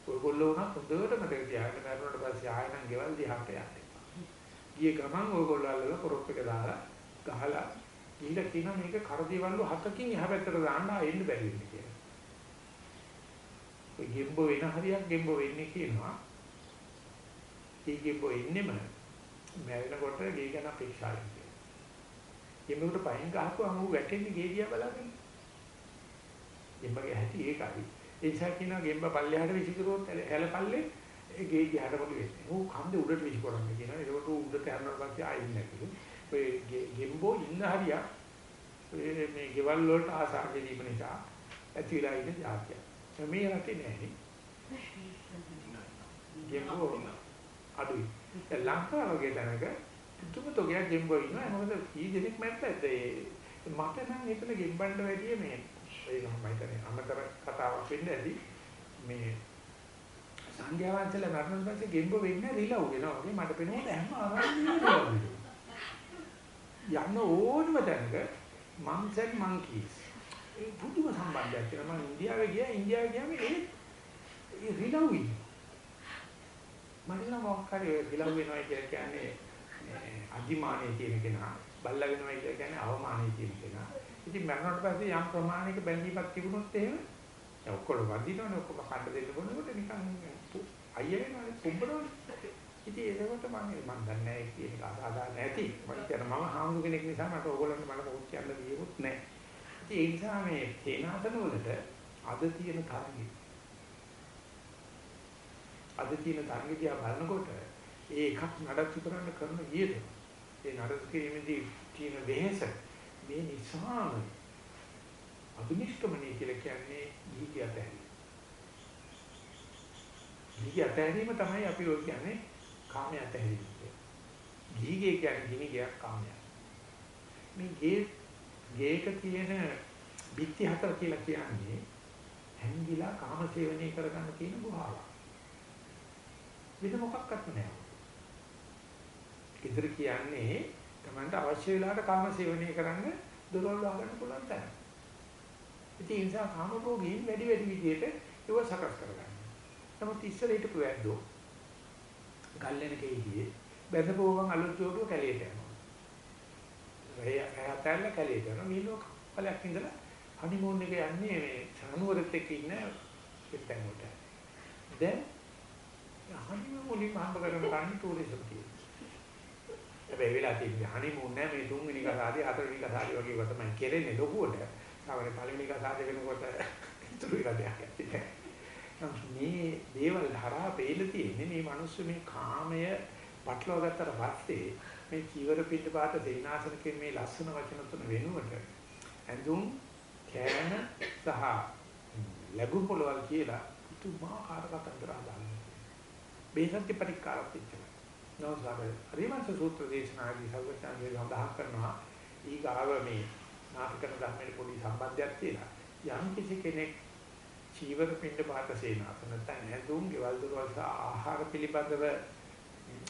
ඔයගොල්ලෝ උනත් හොඳට මතක තියාගන්න මරුණට පස්සේ ආයෙ නම් ගෙවල් දිහාට යන්න එපා. ගියේ ගමන් ඔයගොල්ලෝ අල්ලලා පොරොප් එක දාලා ගහලා ගිහිල්ලා කියන මේක කරදිවලු හතකින් එහා පැත්තට දාන්න ආයෙන්න බැරි වෙන්නේ කියලා. ඔය ගෙම්බ වෙන හරියක් ගෙම්බ වෙන්නේ කියනවා. ගෙම්බ එන්නෙම මැරෙනකොට ගේ ගැන අපේක්ෂාවෙන් කියනවා. ගෙම්බුට පයින් ගහපුවම ඌ වැටෙන්නේ ගේ දිහා බලාගෙන. ගෙම්බගේ ඇති ඒකයි. ඒ නිසා කියනවා ගෙම්බ පල්ලෙහාට විසිකරුවොත් ඇල පල්ලේ ඒ ගේ දිහාට පොළු වෙන්නේ. ඌ කන්දේ උඩට විසිකරන්නේ කියනවා. ඒකට ඌ උඩට යනවා පස්සේ ආයෙ නැතිලු. ඔය ගෙම්බෝ ඉන්න හරියක් මේ ගෙවල් වලට ආසා ගැනීම නිසා ඇතිලා ඉන්න જાතියක්. මේ රටේ නෑනේ. ගෙම්බෝ අඩුයි. දැන් ලංකාව වගේ තැනක පුදුම තෝගයක් ගෙම්බෝ ඉන්නවා. මොකද කී දෙනෙක් මැත්තද ඒ මට නම් එතන ගෙම්බන්ඩ වැඩිය මේ ඒක මම හිතන්නේ අමතර කතාවක් වෙන්න ඇති. මේ සංඝයා වහන්සේලා මරණ පස්සේ ගෙම්බෝ වෙන්නේ රිලව් වෙනවා වගේ මට පේනවා හැම ආරම්භයකම යන්න ඕනම තැනක monks and monkeys ඒ පුදුම සම්බන්ධයක් තියෙනවා. මම ඉන්දියාවේ ගියා ඉන්දියාවේ ගියාම ඒ ඒ රිලව් ඉන්නවා. මම නම් මොකක් හරි රිලව් වෙනවා කියලා කියන්නේ අධිමානයේ තියෙන කෙනා. බල්ලා වෙනවා කියලා කියන්නේ අවමානයේ තියෙන කෙනා. ඉතින් මරණයට පස්සේ යම් ප්‍රමාණයක බැඳීමක් තිබුණොත් එහෙම දැන් ඔක්කොම වදිනවනේ ඔක්කොම කඩ දෙන්න බොනකොට නිකන් අයිය වෙනවනේ පුඹනවනේ. ඉතින් ඒකට මම මම දන්නේ නැහැ කියන එක අසාධාරණ නැති. මම කියන මම හාමුදුර කෙනෙක් නිසා මට ඕගොල්ලන්ට මට මොකක් කියන්න දෙයක් නැහැ. ඒ නිසා මේ තේනාසන වලට අද තියෙන තරගය අද තියෙන තරගය දිහා බලනකොට ඒ එකක් නඩත්තු කරන්න කරන වියද ඒ නඩත්තු කිරීමේදී තියෙන වෙහෙස මේ නිසාම අභිනිෂ්ක්‍මණය කියලා කියන්නේ දීගය අතහැරීම. දීගය අතහැරීම තමයි අපි ඔය කියන්නේ කාමය අතහැරීම කියන්නේ. දීගය කියන්නේ ගිනිගයක් කාමයක්. මේ ගේ ගේක තියෙන බිත්ති හතර කියලා කියන්නේ හැංගිලා කාම සේවනය කරගන්න තියෙන ගුහාවක්. වෙන මොකක්වත් නැහැ. ඉදිරි කියන්නේ Tamanට අවශ්‍ය වෙලාවට කාම සේවනය කරන්න දොරවල් වහගන්න පුළුවන් තැන. ඉතින් ඒ නිසා කාම භෝගීන් වැඩි වැඩි විදිහට ඒව සකස් කරගන්න. නමුත් ඉස්සර හිටපු වැද්දෝ ගල්ලෙන කේදී බැඳපුවම අලුත් ජෝඩුව කැලේට යනවා. එයා එයා තැල්ල කැලේට යනවා. මීලෝ කලයක් ඉඳලා හනිමූන් එක යන්නේ මේ සනුවරත් එක්ක ඉන්න පිටතෙන් උට. දැන් හනිමූන් එක හම්බ කරගෙන ගන්න ටූරිසම් තියෙනවා. හැබැයි වෙලා තියෙන්නේ හනිමූන් නෑ මේ තුන්වෙනි කසාදේ හතරවෙනි කසාදේ වගේ ඒවා තමයි කෙරෙන්නේ ලොකුවට. සාමාන්‍ය පළවෙනි කසාදේ වෙනකොට ඉතුරු වෙලා දෙයක් මේ දේවල් හරහා පෙළ තියෙන්නේ මේ මිනිස්සු මේ කාමය පටලවා ගත්තට පස්සේ මේ චීවර පිට පාත දේනාසනකේ මේ ලස්සන වචන තුන වෙනුවට ඇඳුම් කෑම සහ ලැබු පොළවල් කියලා පුදුමාකාර කතන්දර හදාගන්නවා. බේසත්‍ය පරිකාරත් ඉච්චන. නෝසාර හරිමංස සූත්‍ර දේශනාදී සර්වඥාන්සේ සඳහන් කරනවා ඊගාව මේ නාටකන ධර්මයේ පොඩි සම්බන්ධයක් තියෙනවා. යම් කිසි කෙනෙක් චීවර පිට පාත සේනාසන නැත්නම් ඇඳුම් ගෙවල් දොරවල් ආහාර පිළිබඳව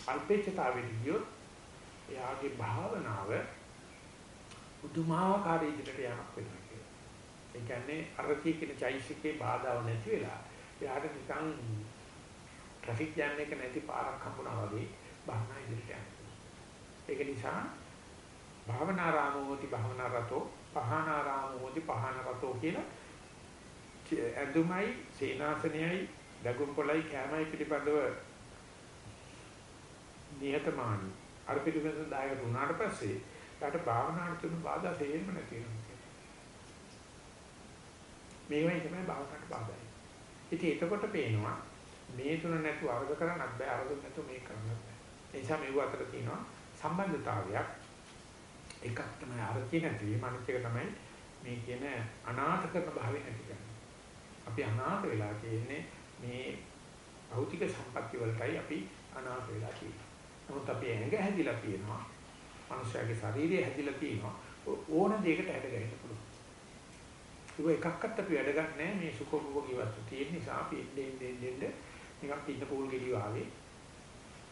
අල්පේච්ඡතාවෙට ගියොත් එයාගේ භාවනාව පුදුමාකාර ඉදිරියට යamak වෙනවා කියලා. ඒ කියන්නේ අරතිය කියන චෛසිකේ බාධාව නැති වෙලා එයාට නිකන් ට්‍රැෆික් ජෑම් එක නැති පාරක් හම්බුනා වගේ භාවනා ඉදිරියට යනවා. ඒක නිසා භාවනාරාමෝති භාවනාරතෝ පහනාරාමෝති පහනරතෝ කියලා ඇඳුමයි සේනාසනයයි දගුම් පොළයි කැමයි පිළිබඳව නිහතමානී අර පිළිවෙත දායක වුණාට පස්සේ ඊට භාවනාවට තුන බාධා තේරෙම නැති වෙනවා. මේවයි තමයි භාවනාවට බාධායි. ඉතින් එතකොට පේනවා මේ තුන නැතුව අර්ග කරන්නත් බෑ අර්ග නැතුව මේක කරන්නත් බෑ. ඒ නිසා මේව අතර තියෙනවා සම්බන්ධතාවයක්. එකක් තමයි අර්ගය නැති වීම අනිත් එක තමයි මේ කියන අනාථ කරන භාවය නැති කරන්නේ. අපි අනාථ වෙලා තියෙන්නේ මේ භෞතික සම්පත්‍ය වලටයි අපි අනාථ වෙලා තියෙන්නේ. නමුත් අපි ඇඟ හැදිලා තියෙනවා. මනුෂයාගේ ශරීරය හැදිලා තියෙනවා. ඕන දෙයකට හැඩ ගැහෙන්න පුළුවන්. ඒක එකක්වත් අපි වැඩ ගන්නෑ මේ සුඛෝපභෝගී වස්තු තියෙන නිසා අපි එන්නේ එන්නේ එන්නේ නිකන් පින්න පූල් ගෙඩිය වාගේ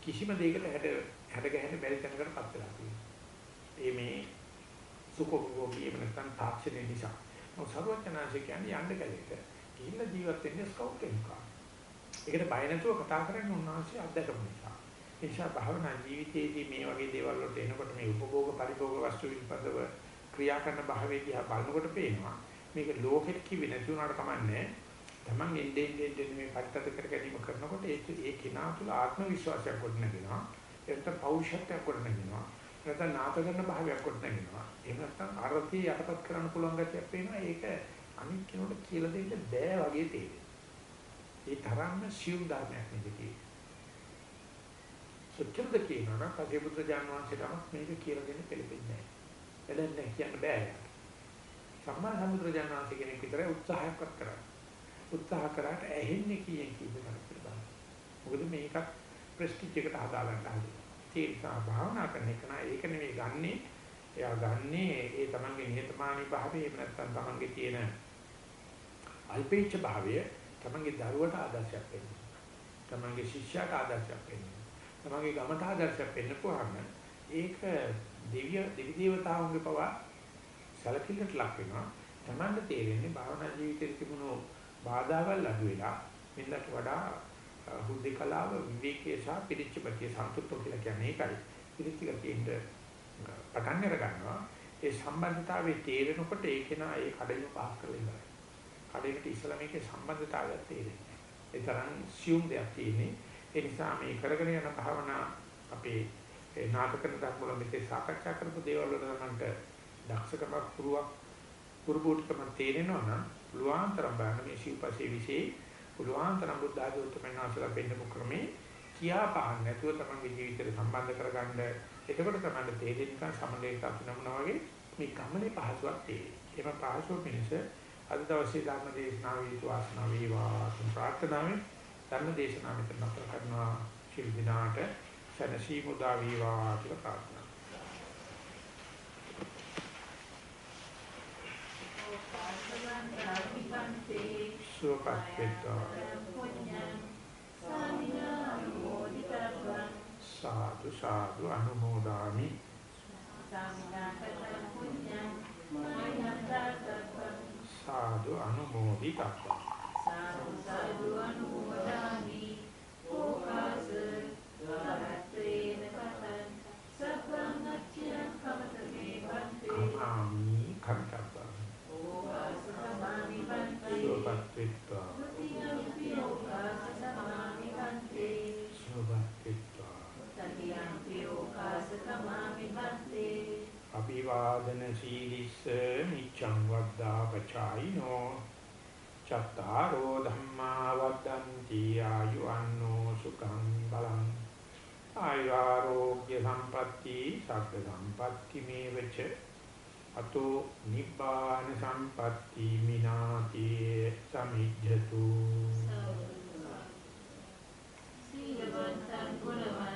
කිසිම දෙයකට හැඩ හැඩ ගැහෙන්න බැරි තැනකටපත් වෙලා තියෙනවා. ඒ මේ සුඛෝපභෝගී එහෙම නැත්නම් තාක්ෂණය නිසා. මොකද සරුවචනාංශ කියන්නේ යන්න කැලේට ගිහිල්ලා ජීවත් වෙන්නේ ස්කවුට් කෙනෙක්. ඒකට බය නැතුව කතා කරන්නේ උන්වහන්සේ අත්දැකපු නිසා. ඒ නිසා භාවනා ජීවිතයේදී මේ වගේ දේවල් වලට එනකොට මේ උපභෝග පරිභෝග වස්තු පිළිබඳව ක්‍රියා කරන භාවයේදී බලනකොට පේනවා මේක ලෝකෙට කිවි නැති වුණාට කමන්නේ තමන් එන්නේ එන්නේ මේ පරිත්තත කර ගැනීම කරනකොට ඒ ඒ කිනා තුළ ආත්ම විශ්වාසයක් කොට නැගෙනවා එතන පෞෂත්වයක් කොට නැගෙනවා නැත්නම් නාත කරන භාවයක් කොට නැගෙනවා එහෙම නැත්නම් අරතිය යටපත් කරන්න පුළුවන් ගැතියක් පේනවා ඒක අනිත් කෙනෙකුට කියලා දෙන්න බෑ වගේ තේරෙනවා ඒ තරම්ම සියුම් ධර්මයක් නෙවෙයි සුච්චන්ද කියනවා නම් පසේ බුද්ධ ජානවාංශයටම මේක කියලා දෙන්න පෙළෙන්නේ නැහැ. එළන්නේ කියන්න බෑ. සම්මා සම්බුද්ධ ජානවාංශ කෙනෙක් විතරයි උත්සාහයක්වත් කරන්නේ. උත්සාහ කරාට ඇහෙන්නේ කීයෙන් කීයද කියලා. මොකද මේකත් ප්‍රෙස්ටිජ් එකට හදාගන්න හදනවා. ඒ නිසා භාවනා කරන එක නා ඒක නෙමෙයි ගන්නෙ. එයා ගන්නේ ඒ තමන්ගේ නිහතමානී භාවය එහෙම නැත්නම් තමන්ගේ තියෙන අල්පේච්ඡ භාවය තමන්ගේ දරුවට ආදර්ශයක් වෙන්න. තමන්ගේ ශිෂ්‍යයාට ආදර්ශයක් වෙන්න. තමගේ ගමට ආදර්ශයක් පෙන්නපුවාම ඒක දෙවිය දෙවි දේවතාවුන්ගේ පවා සැලකිල්ලට ලක් වෙනවා. Tamanda තේරෙන්නේ භාවනා ජීවිතයේ තිබුණු බාධාවල් අඩු වෙලා මින්නට වඩා හුදේකලාව විවේකයේ සහ පිරිච්චපතිය සන්තුෂ්ඨ කියලා කියන්නේ ඒකයි. පිරිච්චගතියෙන්ද පටන් අර ගන්නවා. ඒ සම්බන්ධතාවයේ තේරෙනකොට ඒකේන ඒ කඩේම පාස් කරලා ඉවරයි. කඩේකට ඉස්සලා මේකේ සම්බන්ධතාවයක් තේරෙන්නේ. ඒ තරම් සියුම් දෙයක් තියෙන්නේ. ඒ නිසා මේ කරගෙන යන භාවනා අපේ නාටකන ධර්ම වල මෙතේ සාකච්ඡා කරපු දේවල් වල තමන්ට දක්ෂකමක් පුරුවක් පුරුබුට්කම තේරෙනවා නම් පුළුවන්තරම් බලන්න මේ ශිල්පසේ විශේෂ පුළුවන්තරම් බුද්ධ ආදී උත්තරමනාසලා බෙන්නපු ක්‍රමේ කියා පහන් නැතුව තමන්ගේ ජීවිතයට සම්බන්ධ කරගන්න එතකොට තමයි තේරෙන්නේ සමලේට අපිනමුනා වගේ මේ ගමනේ පහසුවක් තියෙන්නේ. ඒම පහසුව පිණිස අද දවසේ ධර්ම දේශනාවේ වාසනාව වේවා කියන ප්‍රාර්ථනාවෙන් ධර්ම දේශනා මෙතන නතර කරනවා සිල් දිනාට සනසී මුදා වේවා කියලා ප්‍රාර්ථනා සුවපත් වේවා සාදු සාදු අනුමෝදාමි. සාදු අනුමෝදි කප්පා සාදු සාදු අනුමෝදාමි සීලිස්ස නිච්ඡං වද්දා පචායිනෝ චත්තාරෝ ධම්මා වද්දන්ති ආයුවන්නෝ සුඛං බලං ආයුරෝග්‍ය සම්පatti සග්ග සම්පatti මේවච අතෝ නිබ්බාන සම්පatti මිනාති සමිජ්ජතු සීලවන්තං ගුණවන්තං